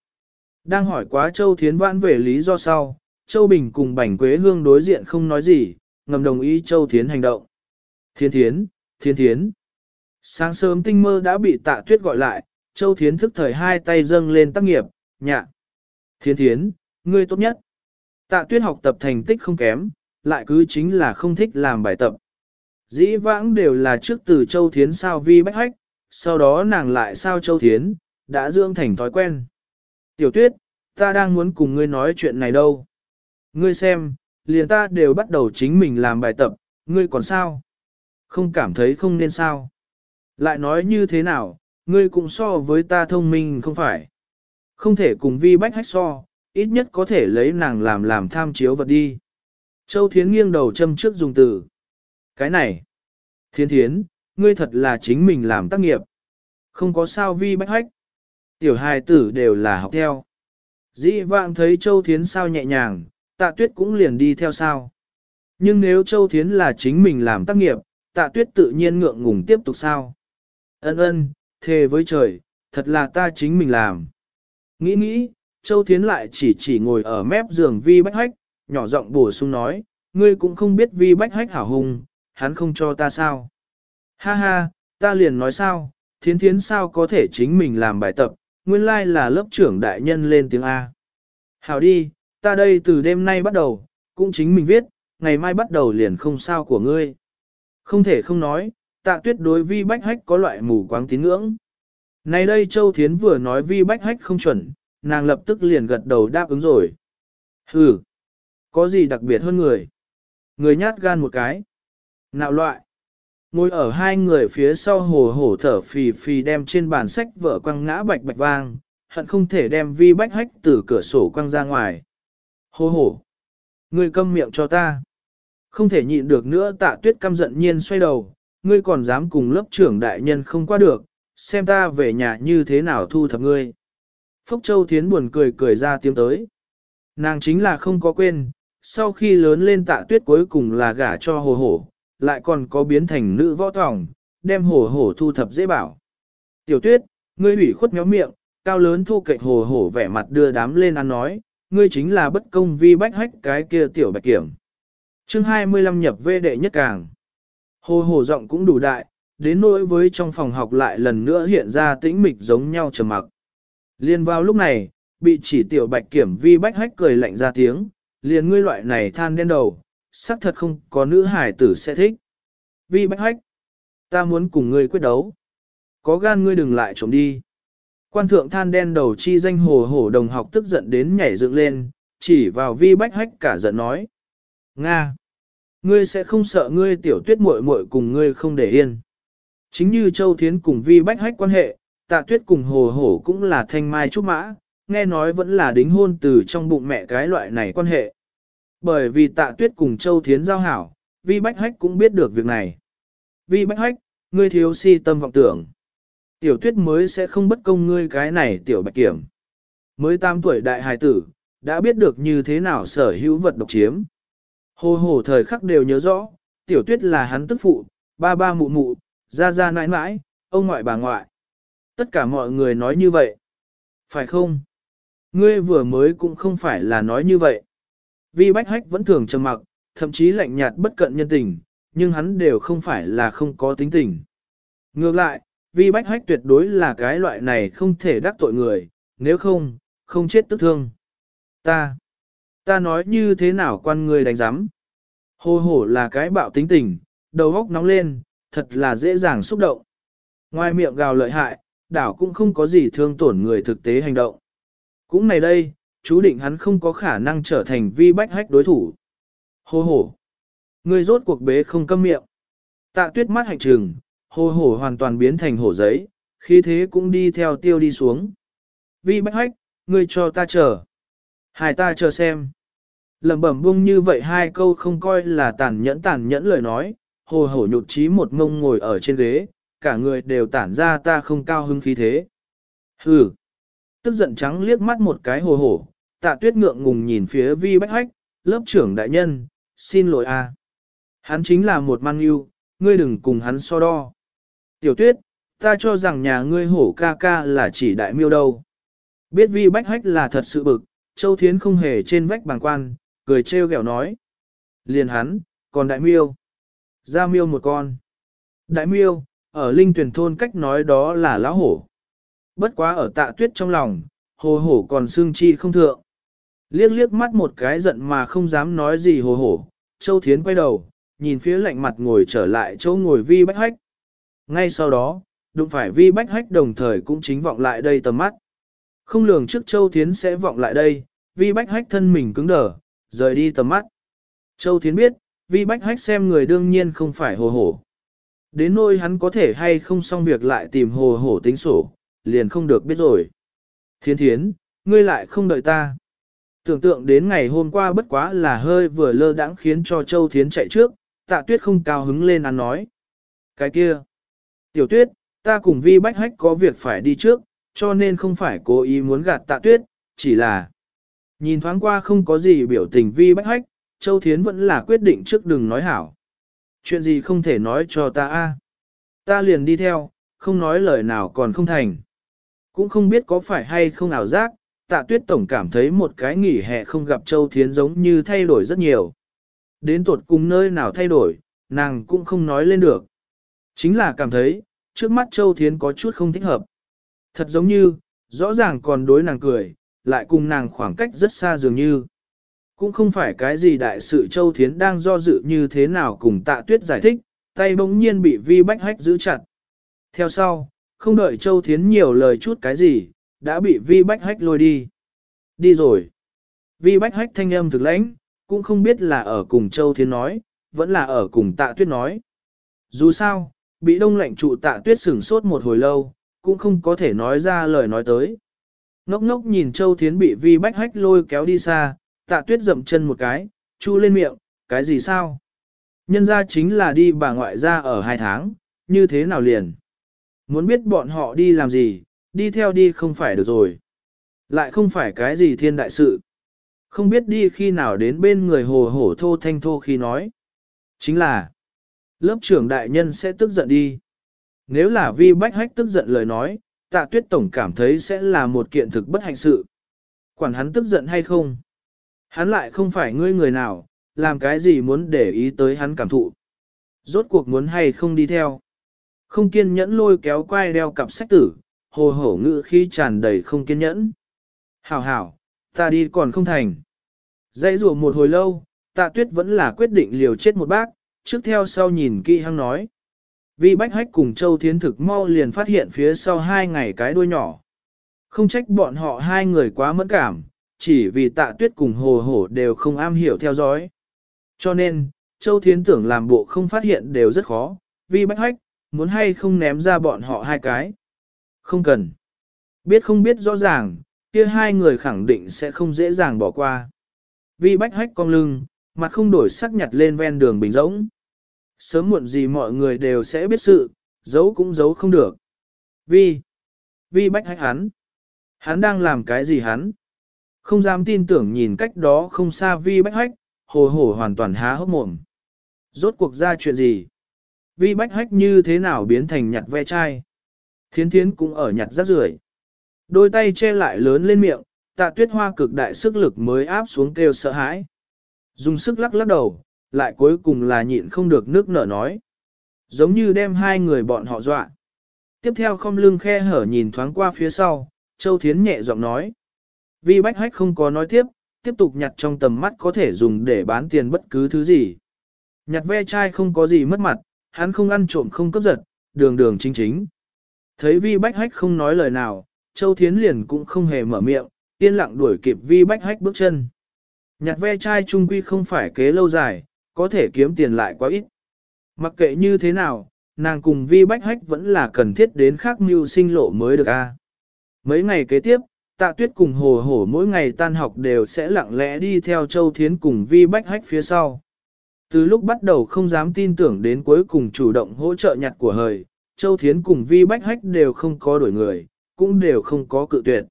Đang hỏi quá Châu Thiến vãn về lý do sau, Châu Bình cùng Bảnh Quế Hương đối diện không nói gì, ngầm đồng ý Châu Thiến hành động. Thiên Thiến, Thiên Thiến. Sáng sớm tinh mơ đã bị tạ tuyết gọi lại, Châu Thiến thức thời hai tay dâng lên tác nghiệp, nhạ. Thiến Thiến, ngươi tốt nhất. Tạ tuyết học tập thành tích không kém, lại cứ chính là không thích làm bài tập. Dĩ vãng đều là trước từ Châu Thiến sao vi bách hách, sau đó nàng lại sao Châu Thiến, đã dưỡng thành thói quen. Tiểu tuyết, ta đang muốn cùng ngươi nói chuyện này đâu. Ngươi xem, liền ta đều bắt đầu chính mình làm bài tập, ngươi còn sao? Không cảm thấy không nên sao? Lại nói như thế nào, ngươi cũng so với ta thông minh không phải. Không thể cùng vi bách hách so, ít nhất có thể lấy nàng làm làm tham chiếu vật đi. Châu Thiến nghiêng đầu châm trước dùng từ. Cái này. Thiên Thiến, ngươi thật là chính mình làm tác nghiệp. Không có sao vi bách hách. Tiểu hài tử đều là học theo. Dĩ vạng thấy Châu Thiến sao nhẹ nhàng, tạ tuyết cũng liền đi theo sao. Nhưng nếu Châu Thiến là chính mình làm tác nghiệp, tạ tuyết tự nhiên ngượng ngùng tiếp tục sao. Ân ân, thề với trời, thật là ta chính mình làm. Nghĩ nghĩ, Châu Thiến lại chỉ chỉ ngồi ở mép giường vi bách hách, nhỏ giọng bổ sung nói, ngươi cũng không biết vi bách hách hảo hùng, hắn không cho ta sao. Ha ha, ta liền nói sao, thiến thiến sao có thể chính mình làm bài tập, nguyên lai là lớp trưởng đại nhân lên tiếng A. Hảo đi, ta đây từ đêm nay bắt đầu, cũng chính mình viết, ngày mai bắt đầu liền không sao của ngươi. Không thể không nói, tạ tuyết đối vi bách hách có loại mù quáng tín ngưỡng. Này đây Châu Thiến vừa nói vi bách hách không chuẩn, nàng lập tức liền gật đầu đáp ứng rồi. Hừ, có gì đặc biệt hơn người? Người nhát gan một cái. Nạo loại. Ngồi ở hai người phía sau hồ hổ thở phì phì đem trên bàn sách vợ quăng ngã bạch bạch vang, hận không thể đem vi bách hách từ cửa sổ quăng ra ngoài. Hồ hổ. người câm miệng cho ta. Không thể nhịn được nữa tạ tuyết căm giận nhiên xoay đầu, ngươi còn dám cùng lớp trưởng đại nhân không qua được, xem ta về nhà như thế nào thu thập ngươi. Phúc Châu Thiến buồn cười cười ra tiếng tới. Nàng chính là không có quên, sau khi lớn lên tạ tuyết cuối cùng là gả cho hồ hổ, lại còn có biến thành nữ võ tòng, đem hồ hổ thu thập dễ bảo. Tiểu tuyết, ngươi ủy khuất méo miệng, cao lớn thu cạnh hồ hổ vẻ mặt đưa đám lên ăn nói, ngươi chính là bất công vi bách hách cái kia tiểu bạch kiểm. chương 25 nhập vê đệ nhất càng. Hồ hồ giọng cũng đủ đại, đến nỗi với trong phòng học lại lần nữa hiện ra tĩnh mịch giống nhau trầm mặc. Liên vào lúc này, bị chỉ tiểu bạch kiểm vi bách hách cười lạnh ra tiếng, liền ngươi loại này than đen đầu, xác thật không có nữ hải tử sẽ thích. Vi bách hách, ta muốn cùng ngươi quyết đấu. Có gan ngươi đừng lại trộm đi. Quan thượng than đen đầu chi danh hồ hổ đồng học tức giận đến nhảy dựng lên, chỉ vào vi bách hách cả giận nói. Nga! Ngươi sẽ không sợ ngươi tiểu tuyết muội muội cùng ngươi không để yên. Chính như Châu Thiến cùng vi bách hách quan hệ, tạ tuyết cùng hồ hổ cũng là thanh mai trúc mã, nghe nói vẫn là đính hôn từ trong bụng mẹ cái loại này quan hệ. Bởi vì tạ tuyết cùng Châu Thiến giao hảo, Vi Bách Hách cũng biết được việc này. Vi Bách Hách, ngươi thiếu si tâm vọng tưởng. Tiểu tuyết mới sẽ không bất công ngươi cái này tiểu bạch kiểm. Mới 8 tuổi đại hài tử, đã biết được như thế nào sở hữu vật độc chiếm. Hồ hồ thời khắc đều nhớ rõ, tiểu tuyết là hắn tức phụ, ba ba mụ mụ, ra ra nãi nãi, ông ngoại bà ngoại. Tất cả mọi người nói như vậy. Phải không? Ngươi vừa mới cũng không phải là nói như vậy. Vi Bách Hách vẫn thường trầm mặc, thậm chí lạnh nhạt bất cận nhân tình, nhưng hắn đều không phải là không có tính tình. Ngược lại, vi bách hách tuyệt đối là cái loại này không thể đắc tội người, nếu không, không chết tức thương. Ta, ta nói như thế nào quan người đánh giám. Hồ hổ là cái bạo tính tình, đầu góc nóng lên, thật là dễ dàng xúc động. Ngoài miệng gào lợi hại, đảo cũng không có gì thương tổn người thực tế hành động. Cũng này đây, chú định hắn không có khả năng trở thành vi bách hách đối thủ. Hồ hổ. Người rốt cuộc bế không câm miệng. Tạ tuyết mắt hành trừng, hồ hổ hoàn toàn biến thành hổ giấy, khí thế cũng đi theo tiêu đi xuống. Vi bách hách, ngươi cho ta chờ. Hai ta chờ xem. Lẩm bẩm bung như vậy hai câu không coi là tàn nhẫn tàn nhẫn lời nói, hồ hổ nhụt chí một ngông ngồi ở trên ghế, cả người đều tản ra ta không cao hứng khí thế. Hừ. Tức giận trắng liếc mắt một cái hồ hổ, tạ tuyết ngượng ngùng nhìn phía vi bách hách, lớp trưởng đại nhân, xin lỗi a. Hắn chính là một man yêu, ngươi đừng cùng hắn so đo. Tiểu tuyết, ta cho rằng nhà ngươi hổ ca ca là chỉ đại miêu đâu. Biết vi bách hách là thật sự bực, Châu Thiến không hề trên vách bàng quan, cười trêu ghẹo nói. Liền hắn, còn đại miêu. Ra miêu một con. Đại miêu, ở linh tuyển thôn cách nói đó là lão hổ. Bất quá ở tạ tuyết trong lòng, hồ hổ còn xương chi không thượng. Liếc liếc mắt một cái giận mà không dám nói gì hồ hổ, Châu Thiến quay đầu, nhìn phía lạnh mặt ngồi trở lại chỗ ngồi vi bách hách. Ngay sau đó, đụng phải vi bách hách đồng thời cũng chính vọng lại đây tầm mắt. Không lường trước Châu Thiến sẽ vọng lại đây, vi bách hách thân mình cứng đờ, rời đi tầm mắt. Châu Thiến biết, vi bách hách xem người đương nhiên không phải hồ hổ. Đến nôi hắn có thể hay không xong việc lại tìm hồ hổ tính sổ, liền không được biết rồi. Thiến thiến, ngươi lại không đợi ta. Tưởng tượng đến ngày hôm qua bất quá là hơi vừa lơ đãng khiến cho Châu Thiến chạy trước, tạ tuyết không cao hứng lên ăn nói. Cái kia, tiểu tuyết, ta cùng vi bách hách có việc phải đi trước, cho nên không phải cố ý muốn gạt tạ tuyết, chỉ là nhìn thoáng qua không có gì biểu tình vi bách hách, Châu Thiến vẫn là quyết định trước đừng nói hảo. Chuyện gì không thể nói cho ta a? Ta liền đi theo, không nói lời nào còn không thành. Cũng không biết có phải hay không ảo giác, tạ tuyết tổng cảm thấy một cái nghỉ hè không gặp Châu Thiến giống như thay đổi rất nhiều. Đến tuột cùng nơi nào thay đổi, nàng cũng không nói lên được. Chính là cảm thấy, trước mắt Châu Thiến có chút không thích hợp. Thật giống như, rõ ràng còn đối nàng cười, lại cùng nàng khoảng cách rất xa dường như. Cũng không phải cái gì đại sự Châu Thiến đang do dự như thế nào cùng tạ tuyết giải thích, tay bỗng nhiên bị vi bách hách giữ chặt. Theo sau, không đợi Châu Thiến nhiều lời chút cái gì, đã bị vi bách hách lôi đi. Đi rồi. Vi bách hách thanh âm thực lãnh, cũng không biết là ở cùng Châu Thiến nói, vẫn là ở cùng tạ tuyết nói. Dù sao, bị đông lạnh trụ tạ tuyết sửng sốt một hồi lâu, cũng không có thể nói ra lời nói tới. Ngốc ngốc nhìn Châu Thiến bị vi bách hách lôi kéo đi xa, tạ tuyết dậm chân một cái, chu lên miệng, cái gì sao? Nhân ra chính là đi bà ngoại ra ở hai tháng, như thế nào liền? Muốn biết bọn họ đi làm gì, đi theo đi không phải được rồi. Lại không phải cái gì thiên đại sự. Không biết đi khi nào đến bên người hồ hổ thô thanh thô khi nói. Chính là, lớp trưởng đại nhân sẽ tức giận đi. Nếu là vi bách hách tức giận lời nói, tạ tuyết tổng cảm thấy sẽ là một kiện thực bất hạnh sự. Quản hắn tức giận hay không? Hắn lại không phải ngươi người nào, làm cái gì muốn để ý tới hắn cảm thụ. Rốt cuộc muốn hay không đi theo. Không kiên nhẫn lôi kéo quai đeo cặp sách tử, hồ hổ ngự khi tràn đầy không kiên nhẫn. Hảo hảo, ta đi còn không thành. Dãy rùa một hồi lâu, tạ tuyết vẫn là quyết định liều chết một bác, trước theo sau nhìn kỹ hăng nói. Vi Bách Hách cùng Châu Thiến thực mau liền phát hiện phía sau hai ngày cái đuôi nhỏ. Không trách bọn họ hai người quá mẫn cảm, chỉ vì tạ tuyết cùng hồ hổ đều không am hiểu theo dõi. Cho nên, Châu Thiến tưởng làm bộ không phát hiện đều rất khó, Vi Bách Hách, muốn hay không ném ra bọn họ hai cái. Không cần. Biết không biết rõ ràng, kia hai người khẳng định sẽ không dễ dàng bỏ qua. Vi Bách Hách cong lưng, mặt không đổi sắc nhặt lên ven đường bình rỗng. Sớm muộn gì mọi người đều sẽ biết sự, giấu cũng giấu không được. Vi, Vi bách hách hắn. Hắn đang làm cái gì hắn? Không dám tin tưởng nhìn cách đó không xa Vi bách hách, hồ hổ hoàn toàn há hốc mồm. Rốt cuộc ra chuyện gì? Vi bách hách như thế nào biến thành nhặt ve chai? Thiến thiến cũng ở nhặt rác rưởi. Đôi tay che lại lớn lên miệng, tạ tuyết hoa cực đại sức lực mới áp xuống kêu sợ hãi. Dùng sức lắc lắc đầu, lại cuối cùng là nhịn không được nước nở nói. Giống như đem hai người bọn họ dọa. Tiếp theo không lưng khe hở nhìn thoáng qua phía sau, Châu Thiến nhẹ giọng nói. Vi Bách Hách không có nói tiếp, tiếp tục nhặt trong tầm mắt có thể dùng để bán tiền bất cứ thứ gì. Nhặt ve chai không có gì mất mặt, hắn không ăn trộm không cướp giật, đường đường chính chính. Thấy Vi Bách Hách không nói lời nào, Châu Thiến liền cũng không hề mở miệng, yên lặng đuổi kịp Vi Bách Hách bước chân. Nhặt ve chai trung quy không phải kế lâu dài, có thể kiếm tiền lại quá ít. Mặc kệ như thế nào, nàng cùng Vi Bách Hách vẫn là cần thiết đến khác mưu sinh lộ mới được a. Mấy ngày kế tiếp, tạ tuyết cùng hồ hổ mỗi ngày tan học đều sẽ lặng lẽ đi theo Châu Thiến cùng Vi Bách Hách phía sau. Từ lúc bắt đầu không dám tin tưởng đến cuối cùng chủ động hỗ trợ nhặt của hời, Châu Thiến cùng Vi Bách Hách đều không có đổi người, cũng đều không có cự tuyệt.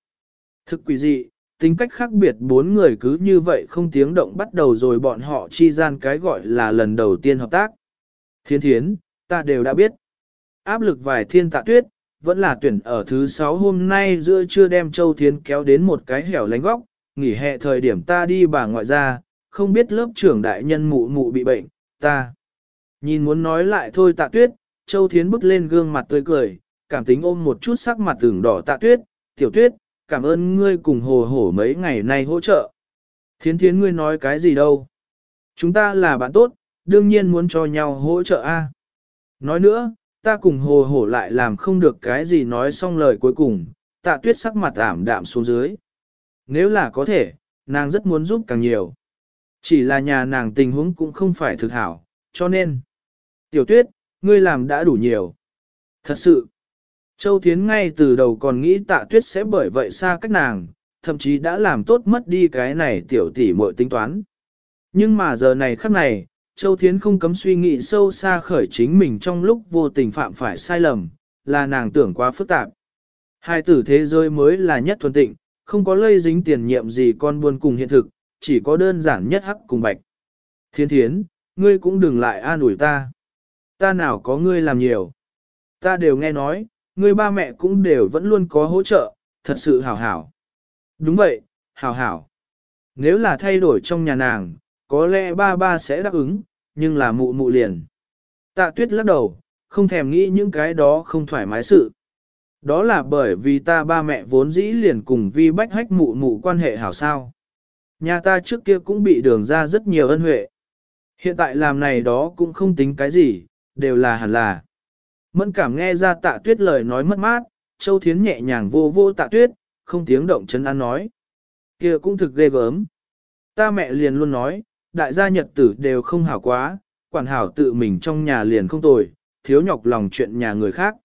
Thực quỷ dị, tính cách khác biệt bốn người cứ như vậy không tiếng động bắt đầu rồi bọn họ chi gian cái gọi là lần đầu tiên hợp tác. Thiên thiến, ta đều đã biết. Áp lực vài thiên tạ tuyết, vẫn là tuyển ở thứ sáu hôm nay giữa trưa đem Châu Thiến kéo đến một cái hẻo lánh góc, nghỉ hè thời điểm ta đi bà ngoại ra, không biết lớp trưởng đại nhân mụ mụ bị bệnh, ta. Nhìn muốn nói lại thôi tạ tuyết, Châu Thiến bước lên gương mặt tươi cười, cảm tính ôm một chút sắc mặt tưởng đỏ tạ tuyết, tiểu tuyết, cảm ơn ngươi cùng hồ hổ mấy ngày nay hỗ trợ. Thiến thiến ngươi nói cái gì đâu? Chúng ta là bạn tốt, đương nhiên muốn cho nhau hỗ trợ a. Nói nữa, ta cùng hồ hổ lại làm không được cái gì nói xong lời cuối cùng, tạ tuyết sắc mặt ảm đạm xuống dưới. Nếu là có thể, nàng rất muốn giúp càng nhiều. Chỉ là nhà nàng tình huống cũng không phải thực hảo, cho nên. Tiểu tuyết, ngươi làm đã đủ nhiều. Thật sự, Châu Thiến ngay từ đầu còn nghĩ tạ tuyết sẽ bởi vậy xa cách nàng, thậm chí đã làm tốt mất đi cái này tiểu tỷ muội tính toán. Nhưng mà giờ này khắc này, Châu Thiến không cấm suy nghĩ sâu xa khởi chính mình trong lúc vô tình phạm phải sai lầm, là nàng tưởng quá phức tạp. Hai tử thế giới mới là nhất thuần tịnh, không có lây dính tiền nhiệm gì con buôn cùng hiện thực, chỉ có đơn giản nhất hắc cùng bạch. Thiên thiến, ngươi cũng đừng lại an ủi ta. Ta nào có ngươi làm nhiều. Ta đều nghe nói, Người ba mẹ cũng đều vẫn luôn có hỗ trợ, thật sự hảo hảo. Đúng vậy, hảo hảo. Nếu là thay đổi trong nhà nàng, có lẽ ba ba sẽ đáp ứng, nhưng là mụ mụ liền. Tạ tuyết lắc đầu, không thèm nghĩ những cái đó không thoải mái sự. Đó là bởi vì ta ba mẹ vốn dĩ liền cùng vi bách hách mụ mụ quan hệ hảo sao. Nhà ta trước kia cũng bị đường ra rất nhiều ân huệ. Hiện tại làm này đó cũng không tính cái gì, đều là hẳn là. Mẫn cảm nghe ra tạ tuyết lời nói mất mát, Châu Thiến nhẹ nhàng vô vô tạ tuyết, không tiếng động chấn an nói. kia cũng thực ghê gớm. Ta mẹ liền luôn nói, đại gia nhật tử đều không hảo quá, quản hảo tự mình trong nhà liền không tồi, thiếu nhọc lòng chuyện nhà người khác.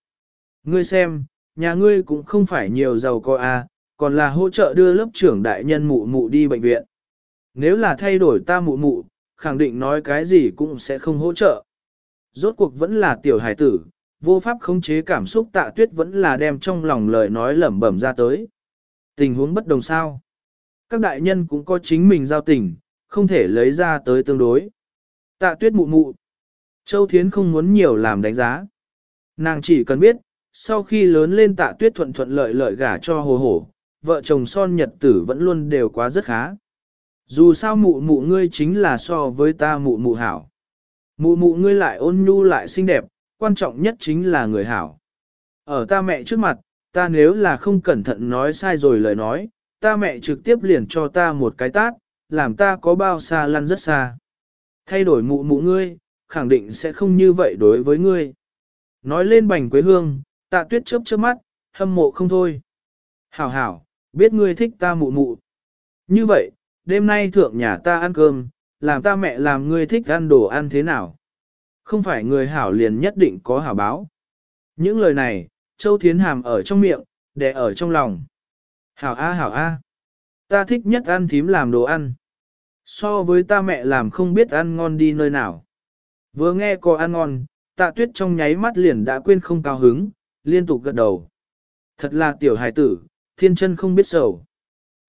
Ngươi xem, nhà ngươi cũng không phải nhiều giàu có a, à, còn là hỗ trợ đưa lớp trưởng đại nhân mụ mụ đi bệnh viện. Nếu là thay đổi ta mụ mụ, khẳng định nói cái gì cũng sẽ không hỗ trợ. Rốt cuộc vẫn là tiểu hải tử, vô pháp khống chế cảm xúc tạ tuyết vẫn là đem trong lòng lời nói lẩm bẩm ra tới. Tình huống bất đồng sao. Các đại nhân cũng có chính mình giao tình, không thể lấy ra tới tương đối. Tạ tuyết mụ mụ. Châu Thiến không muốn nhiều làm đánh giá. Nàng chỉ cần biết, sau khi lớn lên tạ tuyết thuận thuận lợi lợi gả cho hồ hổ, vợ chồng son nhật tử vẫn luôn đều quá rất khá. Dù sao mụ mụ ngươi chính là so với ta mụ mụ hảo. Mụ mụ ngươi lại ôn nhu lại xinh đẹp, quan trọng nhất chính là người hảo. Ở ta mẹ trước mặt, ta nếu là không cẩn thận nói sai rồi lời nói, ta mẹ trực tiếp liền cho ta một cái tát, làm ta có bao xa lăn rất xa. Thay đổi mụ mụ ngươi, khẳng định sẽ không như vậy đối với ngươi. Nói lên bành quế hương, tạ tuyết chớp chớp mắt, hâm mộ không thôi. Hảo hảo, biết ngươi thích ta mụ mụ. Như vậy, đêm nay thượng nhà ta ăn cơm, làm ta mẹ làm ngươi thích ăn đồ ăn thế nào. Không phải người hảo liền nhất định có hảo báo. Những lời này, Châu Thiến Hàm ở trong miệng, để ở trong lòng. Hảo A hảo A. Ta thích nhất ăn thím làm đồ ăn. So với ta mẹ làm không biết ăn ngon đi nơi nào. Vừa nghe có ăn ngon, tạ tuyết trong nháy mắt liền đã quên không cao hứng, liên tục gật đầu. Thật là tiểu hài tử, thiên chân không biết sầu.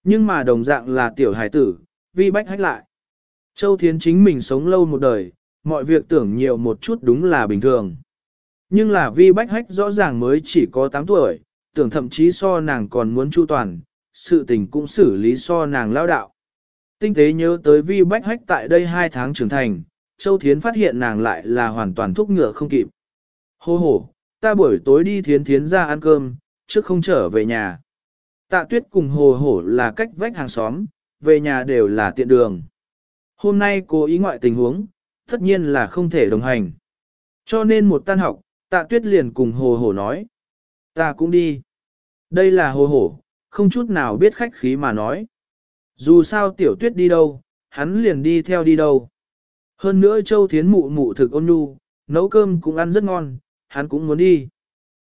Nhưng mà đồng dạng là tiểu hài tử, vi bách hách lại. Châu Thiến chính mình sống lâu một đời, mọi việc tưởng nhiều một chút đúng là bình thường. Nhưng là vi bách hách rõ ràng mới chỉ có 8 tuổi, tưởng thậm chí so nàng còn muốn chu toàn, sự tình cũng xử lý so nàng lao đạo. Tinh tế nhớ tới vi bách hách tại đây 2 tháng trưởng thành, Châu Thiến phát hiện nàng lại là hoàn toàn thúc ngựa không kịp. Hô hổ, ta buổi tối đi thiến thiến ra ăn cơm, trước không trở về nhà. Tạ tuyết cùng hồ hổ là cách vách hàng xóm, về nhà đều là tiện đường. Hôm nay cô ý ngoại tình huống, tất nhiên là không thể đồng hành. Cho nên một tan học, tạ tuyết liền cùng hồ hổ nói. Ta cũng đi. Đây là hồ hổ, không chút nào biết khách khí mà nói. Dù sao tiểu tuyết đi đâu, hắn liền đi theo đi đâu. Hơn nữa châu thiến mụ mụ thực ôn nhu, nấu cơm cũng ăn rất ngon, hắn cũng muốn đi.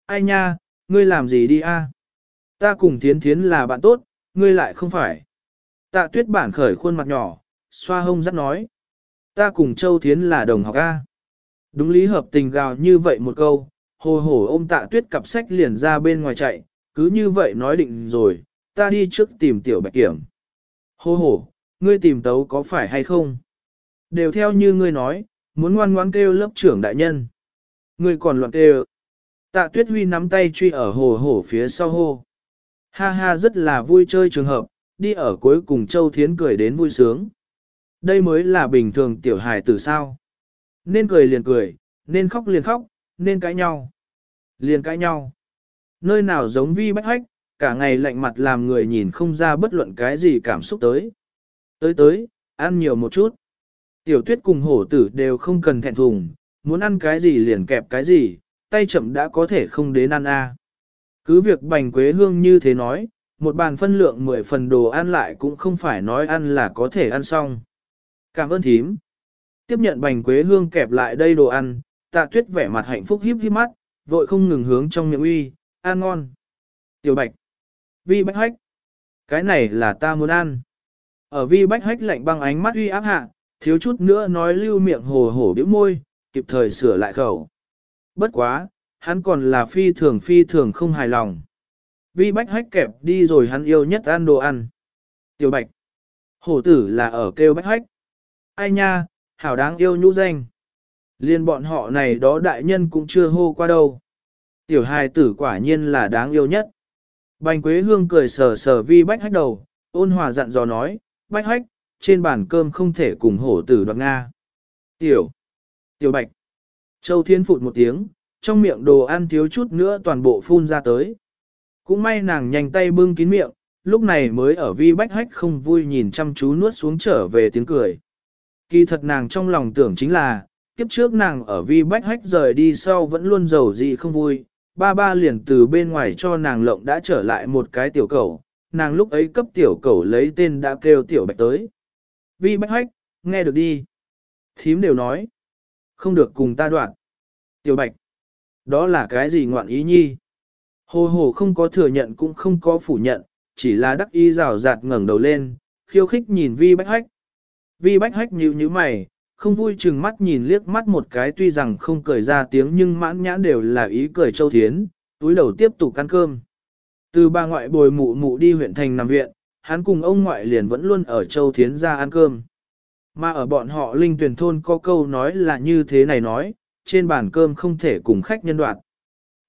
Ai nha, ngươi làm gì đi a? Ta cùng thiến thiến là bạn tốt, ngươi lại không phải. Tạ tuyết bản khởi khuôn mặt nhỏ, xoa hông dắt nói. Ta cùng châu thiến là đồng học a. Đúng lý hợp tình gào như vậy một câu, hồ hổ ôm tạ tuyết cặp sách liền ra bên ngoài chạy, cứ như vậy nói định rồi, ta đi trước tìm tiểu bạch kiểm. Hồ hổ, ngươi tìm tấu có phải hay không? Đều theo như ngươi nói, muốn ngoan ngoãn kêu lớp trưởng đại nhân. Ngươi còn loạn kêu. Tạ tuyết huy nắm tay truy ở hồ hổ phía sau hô. Ha ha rất là vui chơi trường hợp, đi ở cuối cùng Châu Thiến cười đến vui sướng. Đây mới là bình thường tiểu hài tử sao. Nên cười liền cười, nên khóc liền khóc, nên cãi nhau. Liền cãi nhau. Nơi nào giống vi bách hách, cả ngày lạnh mặt làm người nhìn không ra bất luận cái gì cảm xúc tới. Tới tới, ăn nhiều một chút. Tiểu tuyết cùng hổ tử đều không cần thẹn thùng, muốn ăn cái gì liền kẹp cái gì, tay chậm đã có thể không đến ăn a. À. Cứ việc bành quế hương như thế nói, một bàn phân lượng 10 phần đồ ăn lại cũng không phải nói ăn là có thể ăn xong. Cảm ơn thím. Tiếp nhận bành quế hương kẹp lại đây đồ ăn, tạ tuyết vẻ mặt hạnh phúc híp híp mắt, vội không ngừng hướng trong miệng uy, ăn ngon. Tiểu bạch. Vi bách hách. Cái này là ta muốn ăn. Ở vi bách hách lạnh băng ánh mắt uy áp hạ, thiếu chút nữa nói lưu miệng hồ hổ biểu môi, kịp thời sửa lại khẩu. Bất quá, hắn còn là phi thường phi thường không hài lòng. Vi bách hách kẹp đi rồi hắn yêu nhất ăn đồ ăn. Tiểu bạch. Hổ tử là ở kêu bách hách. Ai nha, hảo đáng yêu nhũ danh. Liên bọn họ này đó đại nhân cũng chưa hô qua đâu. Tiểu hài tử quả nhiên là đáng yêu nhất. Bành Quế Hương cười sờ sờ vi bách hách đầu, ôn hòa dặn dò nói, bách hách, trên bàn cơm không thể cùng hổ tử đoạt Nga. Tiểu, tiểu bạch, châu thiên phụt một tiếng, trong miệng đồ ăn thiếu chút nữa toàn bộ phun ra tới. Cũng may nàng nhanh tay bưng kín miệng, lúc này mới ở vi bách hách không vui nhìn chăm chú nuốt xuống trở về tiếng cười. Kỳ thật nàng trong lòng tưởng chính là, kiếp trước nàng ở vi bách hách rời đi sau vẫn luôn giàu gì không vui, ba ba liền từ bên ngoài cho nàng lộng đã trở lại một cái tiểu cầu, nàng lúc ấy cấp tiểu cầu lấy tên đã kêu tiểu bạch tới. Vi bách hách, nghe được đi. Thím đều nói, không được cùng ta đoạn. Tiểu bạch, đó là cái gì ngoạn ý nhi? Hồ hồ không có thừa nhận cũng không có phủ nhận, chỉ là đắc ý rào rạt ngẩng đầu lên, khiêu khích nhìn vi bách hách. Vi bách hách nhíu như mày, không vui chừng mắt nhìn liếc mắt một cái tuy rằng không cười ra tiếng nhưng mãn nhãn đều là ý cười châu thiến, túi đầu tiếp tục ăn cơm. Từ bà ngoại bồi mụ mụ đi huyện thành nằm viện, hắn cùng ông ngoại liền vẫn luôn ở châu thiến ra ăn cơm. Mà ở bọn họ linh tuyển thôn có câu nói là như thế này nói, trên bàn cơm không thể cùng khách nhân đoạn.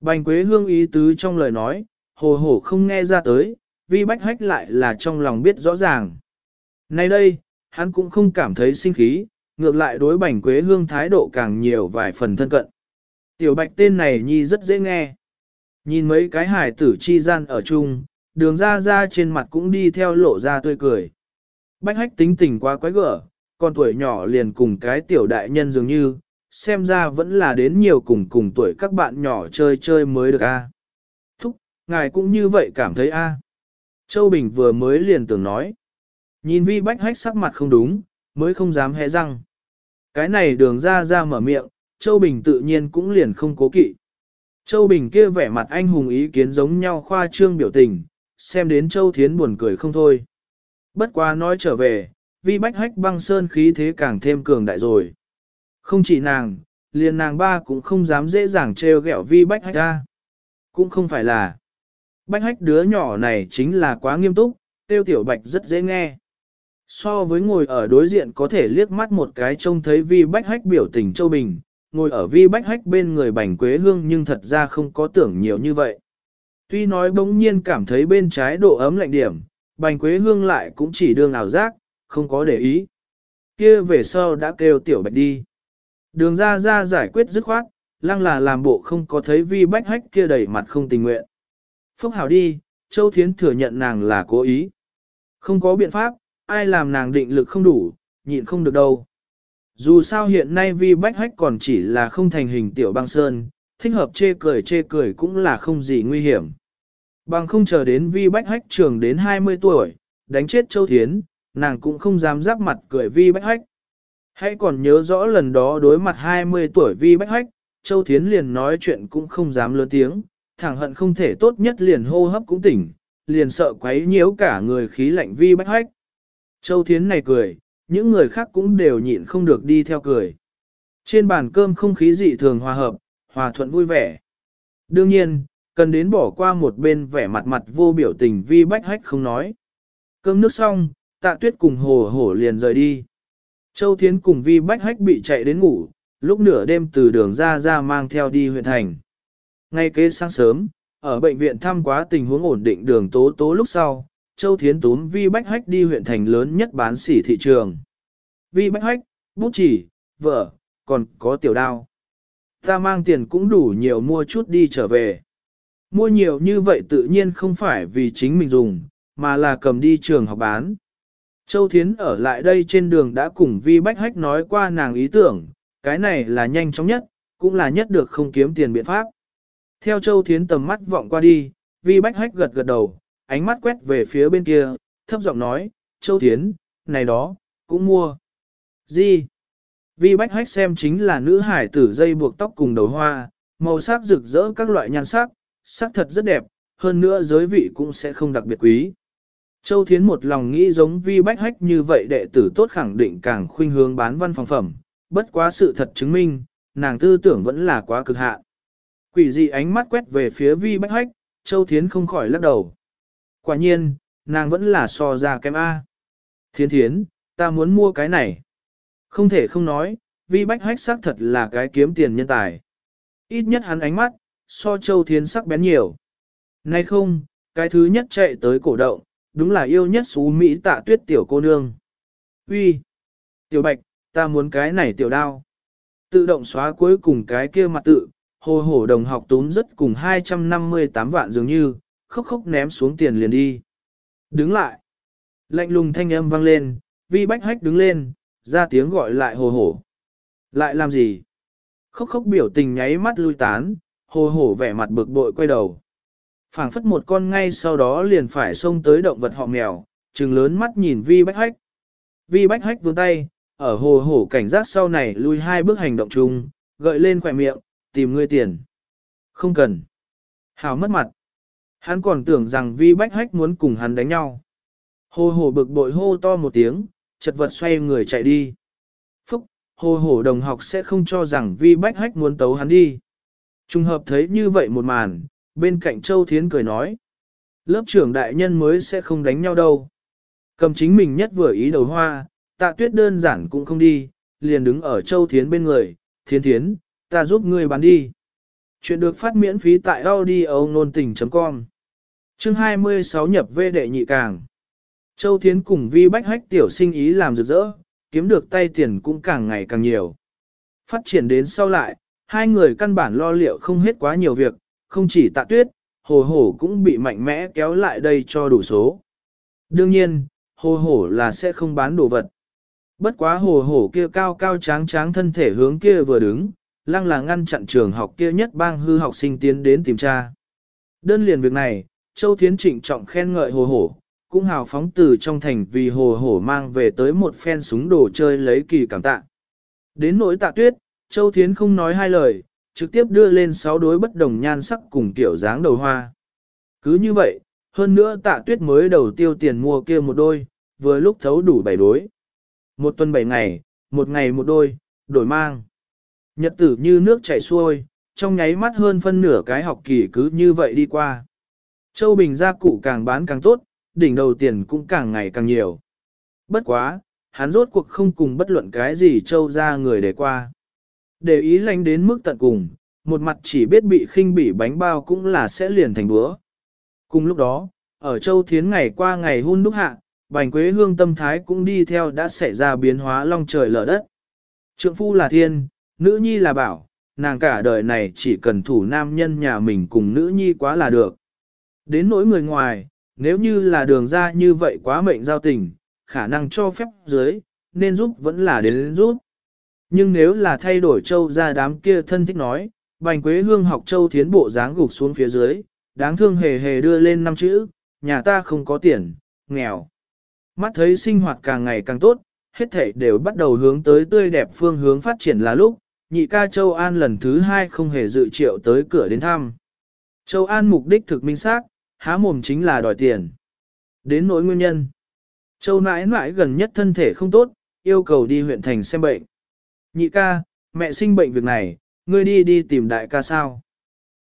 Bành quế hương ý tứ trong lời nói, hồ hổ không nghe ra tới, vi bách hách lại là trong lòng biết rõ ràng. Nay đây, hắn cũng không cảm thấy sinh khí, ngược lại đối bành quế hương thái độ càng nhiều vài phần thân cận. Tiểu bạch tên này nhi rất dễ nghe. Nhìn mấy cái hải tử chi gian ở chung, đường ra ra trên mặt cũng đi theo lộ ra tươi cười. Bách hách tính tình quá quái gở, con tuổi nhỏ liền cùng cái tiểu đại nhân dường như, xem ra vẫn là đến nhiều cùng cùng tuổi các bạn nhỏ chơi chơi mới được a. Thúc, ngài cũng như vậy cảm thấy a. Châu Bình vừa mới liền tưởng nói. Nhìn vi bách hách sắc mặt không đúng, mới không dám hé răng. Cái này đường ra ra mở miệng, Châu Bình tự nhiên cũng liền không cố kỵ. Châu Bình kia vẻ mặt anh hùng ý kiến giống nhau khoa trương biểu tình, xem đến Châu Thiến buồn cười không thôi. Bất quá nói trở về, vi bách hách băng sơn khí thế càng thêm cường đại rồi. Không chỉ nàng, liền nàng ba cũng không dám dễ dàng trêu ghẹo vi bách hách ra. Cũng không phải là. Bách hách đứa nhỏ này chính là quá nghiêm túc, tiêu tiểu bạch rất dễ nghe. So với ngồi ở đối diện có thể liếc mắt một cái trông thấy vi bách hách biểu tình châu bình, ngồi ở vi bách hách bên người bành quế hương nhưng thật ra không có tưởng nhiều như vậy. Tuy nói bỗng nhiên cảm thấy bên trái độ ấm lạnh điểm, bành quế hương lại cũng chỉ đương ảo giác, không có để ý. Kia về sau đã kêu tiểu bạch đi. Đường ra ra giải quyết dứt khoát, lăng là làm bộ không có thấy vi bách hách kia đầy mặt không tình nguyện. Phúc hảo đi, Châu Thiến thừa nhận nàng là cố ý. Không có biện pháp, ai làm nàng định lực không đủ, nhịn không được đâu. Dù sao hiện nay vi bách hách còn chỉ là không thành hình tiểu băng sơn, thích hợp chê cười chê cười cũng là không gì nguy hiểm. Bằng không chờ đến vi bách hách trường đến 20 tuổi, đánh chết Châu Thiến, nàng cũng không dám giáp mặt cười vi bách hách. Hãy còn nhớ rõ lần đó đối mặt 20 tuổi vi bách hách, Châu Thiến liền nói chuyện cũng không dám lớn tiếng, thẳng hận không thể tốt nhất liền hô hấp cũng tỉnh, liền sợ quấy nhiễu cả người khí lạnh vi bách hách. Châu Thiến này cười, những người khác cũng đều nhịn không được đi theo cười. Trên bàn cơm không khí dị thường hòa hợp, hòa thuận vui vẻ. Đương nhiên, cần đến bỏ qua một bên vẻ mặt mặt vô biểu tình vi bách hách không nói. Cơm nước xong, tạ tuyết cùng hồ hổ liền rời đi. Châu Thiến cùng vi bách hách bị chạy đến ngủ, lúc nửa đêm từ đường ra ra mang theo đi huyện thành. Ngay kế sáng sớm, ở bệnh viện thăm quá tình huống ổn định đường tố tố lúc sau, Châu Thiến túm Vi Bách Hách đi huyện thành lớn nhất bán sỉ thị trường. Vi Bách Hách, bút chỉ, vợ, còn có tiểu đao. Ta mang tiền cũng đủ nhiều mua chút đi trở về. Mua nhiều như vậy tự nhiên không phải vì chính mình dùng, mà là cầm đi trường học bán. Châu Thiến ở lại đây trên đường đã cùng Vi Bách Hách nói qua nàng ý tưởng, cái này là nhanh chóng nhất, cũng là nhất được không kiếm tiền biện pháp. Theo Châu Thiến tầm mắt vọng qua đi, Vi Bách Hách gật gật đầu, ánh mắt quét về phía bên kia, thấp giọng nói, Châu Thiến, này đó, cũng mua. Gì? Vi Bách Hách xem chính là nữ hải tử dây buộc tóc cùng đầu hoa, màu sắc rực rỡ các loại nhan sắc, sắc thật rất đẹp, hơn nữa giới vị cũng sẽ không đặc biệt quý. Châu Thiến một lòng nghĩ giống Vi Bách Hách như vậy đệ tử tốt khẳng định càng khuynh hướng bán văn phòng phẩm, bất quá sự thật chứng minh, nàng tư tưởng vẫn là quá cực hạn. Quỷ dị ánh mắt quét về phía Vi Bách Hách, Châu Thiến không khỏi lắc đầu. Quả nhiên, nàng vẫn là so ra kém A. Thiến thiến, ta muốn mua cái này. Không thể không nói, Vi Bách Hách xác thật là cái kiếm tiền nhân tài. Ít nhất hắn ánh mắt, so Châu Thiến sắc bén nhiều. Nay không, cái thứ nhất chạy tới cổ động, đúng là yêu nhất xú Mỹ tạ tuyết tiểu cô nương. Uy, Tiểu Bạch, ta muốn cái này tiểu đao. Tự động xóa cuối cùng cái kia mặt tự, hồ hổ đồng học túm rất cùng 258 vạn dường như, khóc khóc ném xuống tiền liền đi. Đứng lại. Lạnh lùng thanh âm vang lên, vi bách hách đứng lên, ra tiếng gọi lại hồ hổ. Lại làm gì? Khóc khóc biểu tình nháy mắt lui tán, hồ hổ vẻ mặt bực bội quay đầu. phảng phất một con ngay sau đó liền phải xông tới động vật họ mèo, trừng lớn mắt nhìn vi bách hách. Vi bách hách vươn tay, ở hồ hổ cảnh giác sau này lui hai bước hành động chung, gợi lên khỏe miệng, tìm ngươi tiền. Không cần. Hào mất mặt. Hắn còn tưởng rằng vi bách hách muốn cùng hắn đánh nhau. Hồ hổ bực bội hô to một tiếng, chật vật xoay người chạy đi. Phúc, hồ hổ đồng học sẽ không cho rằng vi bách hách muốn tấu hắn đi. Trùng hợp thấy như vậy một màn, bên cạnh Châu Thiến cười nói. Lớp trưởng đại nhân mới sẽ không đánh nhau đâu. Cầm chính mình nhất vừa ý đầu hoa, tạ tuyết đơn giản cũng không đi, liền đứng ở Châu Thiến bên người, Thiến Thiến, ta giúp ngươi bán đi. Chuyện được phát miễn phí tại audio nôn tình.com Chương 26 nhập V đệ nhị càng. Châu Thiến cùng vi bách hách tiểu sinh ý làm rực rỡ, kiếm được tay tiền cũng càng ngày càng nhiều. Phát triển đến sau lại, hai người căn bản lo liệu không hết quá nhiều việc, không chỉ tạ tuyết, hồ hổ cũng bị mạnh mẽ kéo lại đây cho đủ số. Đương nhiên, hồ hổ là sẽ không bán đồ vật. Bất quá hồ hổ kia cao cao tráng tráng thân thể hướng kia vừa đứng, lăng là ngăn chặn trường học kia nhất bang hư học sinh tiến đến tìm tra. Đơn liền việc này, Châu Thiến trịnh trọng khen ngợi hồ hổ, cũng hào phóng từ trong thành vì hồ hổ mang về tới một phen súng đồ chơi lấy kỳ cảm tạ. Đến nỗi tạ tuyết, Châu Thiến không nói hai lời, trực tiếp đưa lên sáu đối bất đồng nhan sắc cùng kiểu dáng đầu hoa. Cứ như vậy, hơn nữa tạ tuyết mới đầu tiêu tiền mua kia một đôi, vừa lúc thấu đủ bảy đối. Một tuần bảy ngày, một ngày một đôi, đổi mang. Nhật tử như nước chảy xuôi, trong nháy mắt hơn phân nửa cái học kỳ cứ như vậy đi qua. Châu Bình gia cụ càng bán càng tốt, đỉnh đầu tiền cũng càng ngày càng nhiều. Bất quá, hắn rốt cuộc không cùng bất luận cái gì Châu ra người để qua. Để ý lánh đến mức tận cùng, một mặt chỉ biết bị khinh bỉ bánh bao cũng là sẽ liền thành búa. Cùng lúc đó, ở Châu Thiến ngày qua ngày hun đúc hạ, bành quế hương tâm thái cũng đi theo đã xảy ra biến hóa long trời lở đất. Trượng phu là thiên, nữ nhi là bảo, nàng cả đời này chỉ cần thủ nam nhân nhà mình cùng nữ nhi quá là được. Đến nỗi người ngoài, nếu như là đường ra như vậy quá mệnh giao tình, khả năng cho phép dưới, nên giúp vẫn là đến giúp. Nhưng nếu là thay đổi châu ra đám kia thân thích nói, bành quế hương học châu thiến bộ dáng gục xuống phía dưới, đáng thương hề hề đưa lên năm chữ, nhà ta không có tiền, nghèo. Mắt thấy sinh hoạt càng ngày càng tốt, hết thảy đều bắt đầu hướng tới tươi đẹp phương hướng phát triển là lúc, nhị ca Châu An lần thứ hai không hề dự triệu tới cửa đến thăm. Châu An mục đích thực minh xác, há mồm chính là đòi tiền. Đến nỗi nguyên nhân. Châu nãi nãi gần nhất thân thể không tốt, yêu cầu đi huyện thành xem bệnh. Nhị ca, mẹ sinh bệnh việc này, ngươi đi đi tìm đại ca sao?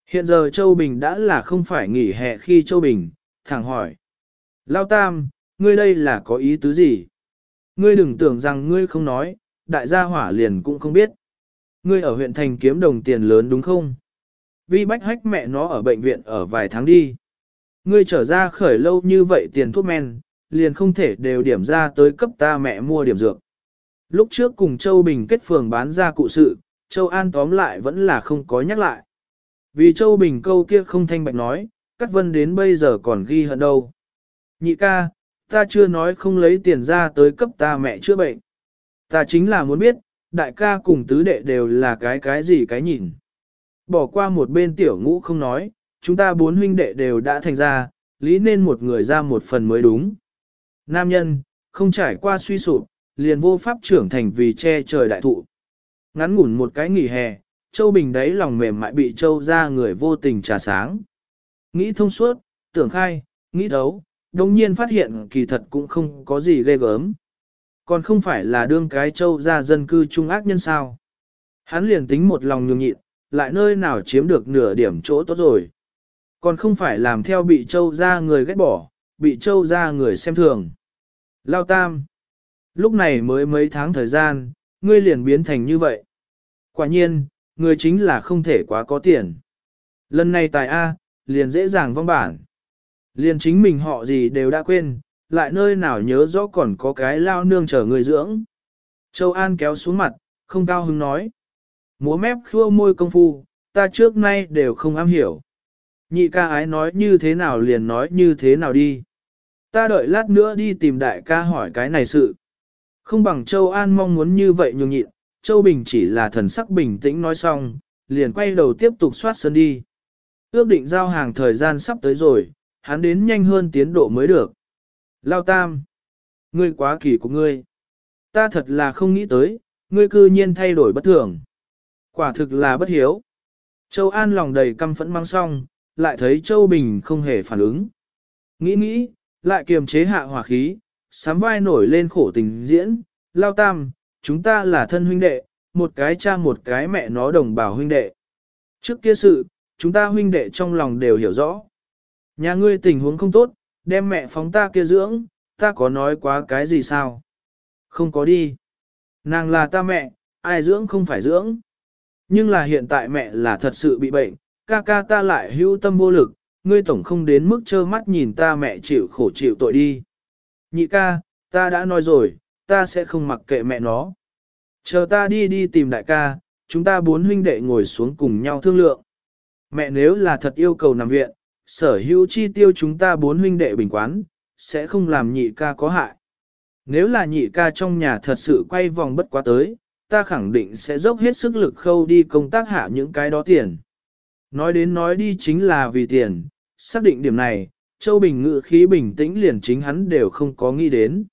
Hiện giờ Châu Bình đã là không phải nghỉ hè khi Châu Bình, thẳng hỏi. Lao Tam, ngươi đây là có ý tứ gì? Ngươi đừng tưởng rằng ngươi không nói, đại gia hỏa liền cũng không biết. Ngươi ở huyện thành kiếm đồng tiền lớn đúng không? Vi bách hách mẹ nó ở bệnh viện ở vài tháng đi. Ngươi trở ra khởi lâu như vậy tiền thuốc men, liền không thể đều điểm ra tới cấp ta mẹ mua điểm dược. Lúc trước cùng Châu Bình kết phường bán ra cụ sự, Châu An tóm lại vẫn là không có nhắc lại. Vì Châu Bình câu kia không thanh bạch nói, Cát Vân đến bây giờ còn ghi hận đâu. Nhị ca, ta chưa nói không lấy tiền ra tới cấp ta mẹ chữa bệnh. Ta chính là muốn biết, đại ca cùng tứ đệ đều là cái cái gì cái nhìn. Bỏ qua một bên tiểu ngũ không nói, chúng ta bốn huynh đệ đều đã thành ra, lý nên một người ra một phần mới đúng. Nam nhân, không trải qua suy sụp, liền vô pháp trưởng thành vì che trời đại thụ. Ngắn ngủn một cái nghỉ hè, Châu Bình đấy lòng mềm mại bị Châu ra người vô tình trà sáng. Nghĩ thông suốt, tưởng khai, nghĩ đấu, đồng nhiên phát hiện kỳ thật cũng không có gì ghê gớm. Còn không phải là đương cái Châu ra dân cư trung ác nhân sao. Hắn liền tính một lòng nhường nhịn, lại nơi nào chiếm được nửa điểm chỗ tốt rồi. Còn không phải làm theo bị Châu ra người ghét bỏ, bị Châu ra người xem thường. Lao Tam. Lúc này mới mấy tháng thời gian, ngươi liền biến thành như vậy. Quả nhiên, người chính là không thể quá có tiền. Lần này tài A, liền dễ dàng vong bản. Liền chính mình họ gì đều đã quên, lại nơi nào nhớ rõ còn có cái lao nương chờ người dưỡng. Châu An kéo xuống mặt, không cao hứng nói. Múa mép khua môi công phu, ta trước nay đều không am hiểu. Nhị ca ái nói như thế nào liền nói như thế nào đi. Ta đợi lát nữa đi tìm đại ca hỏi cái này sự. Không bằng Châu An mong muốn như vậy nhường nhịn, Châu Bình chỉ là thần sắc bình tĩnh nói xong, liền quay đầu tiếp tục soát sân đi. Ước định giao hàng thời gian sắp tới rồi, hắn đến nhanh hơn tiến độ mới được. Lao Tam, ngươi quá kỳ của ngươi. Ta thật là không nghĩ tới, ngươi cư nhiên thay đổi bất thường. Quả thực là bất hiếu. Châu An lòng đầy căm phẫn mang song, lại thấy Châu Bình không hề phản ứng. Nghĩ nghĩ, lại kiềm chế hạ hỏa khí, sám vai nổi lên khổ tình diễn, lao tam, chúng ta là thân huynh đệ, một cái cha một cái mẹ nó đồng bào huynh đệ. Trước kia sự, chúng ta huynh đệ trong lòng đều hiểu rõ. Nhà ngươi tình huống không tốt, đem mẹ phóng ta kia dưỡng, ta có nói quá cái gì sao? Không có đi. Nàng là ta mẹ, ai dưỡng không phải dưỡng. Nhưng là hiện tại mẹ là thật sự bị bệnh, ca ca ta lại hữu tâm vô lực, ngươi tổng không đến mức trơ mắt nhìn ta mẹ chịu khổ chịu tội đi. Nhị ca, ta đã nói rồi, ta sẽ không mặc kệ mẹ nó. Chờ ta đi đi tìm đại ca, chúng ta bốn huynh đệ ngồi xuống cùng nhau thương lượng. Mẹ nếu là thật yêu cầu nằm viện, sở hữu chi tiêu chúng ta bốn huynh đệ bình quán, sẽ không làm nhị ca có hại. Nếu là nhị ca trong nhà thật sự quay vòng bất quá tới, ta khẳng định sẽ dốc hết sức lực khâu đi công tác hạ những cái đó tiền. Nói đến nói đi chính là vì tiền, xác định điểm này, Châu Bình ngự khí bình tĩnh liền chính hắn đều không có nghĩ đến.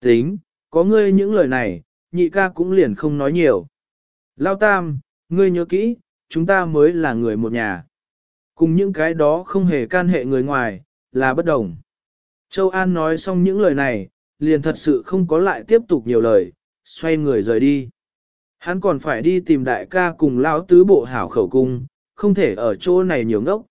Tính, có ngươi những lời này, nhị ca cũng liền không nói nhiều. Lao Tam, ngươi nhớ kỹ, chúng ta mới là người một nhà. Cùng những cái đó không hề can hệ người ngoài, là bất đồng. Châu An nói xong những lời này, liền thật sự không có lại tiếp tục nhiều lời, xoay người rời đi. Hắn còn phải đi tìm đại ca cùng lão tứ bộ hảo khẩu cung, không thể ở chỗ này nhiều ngốc.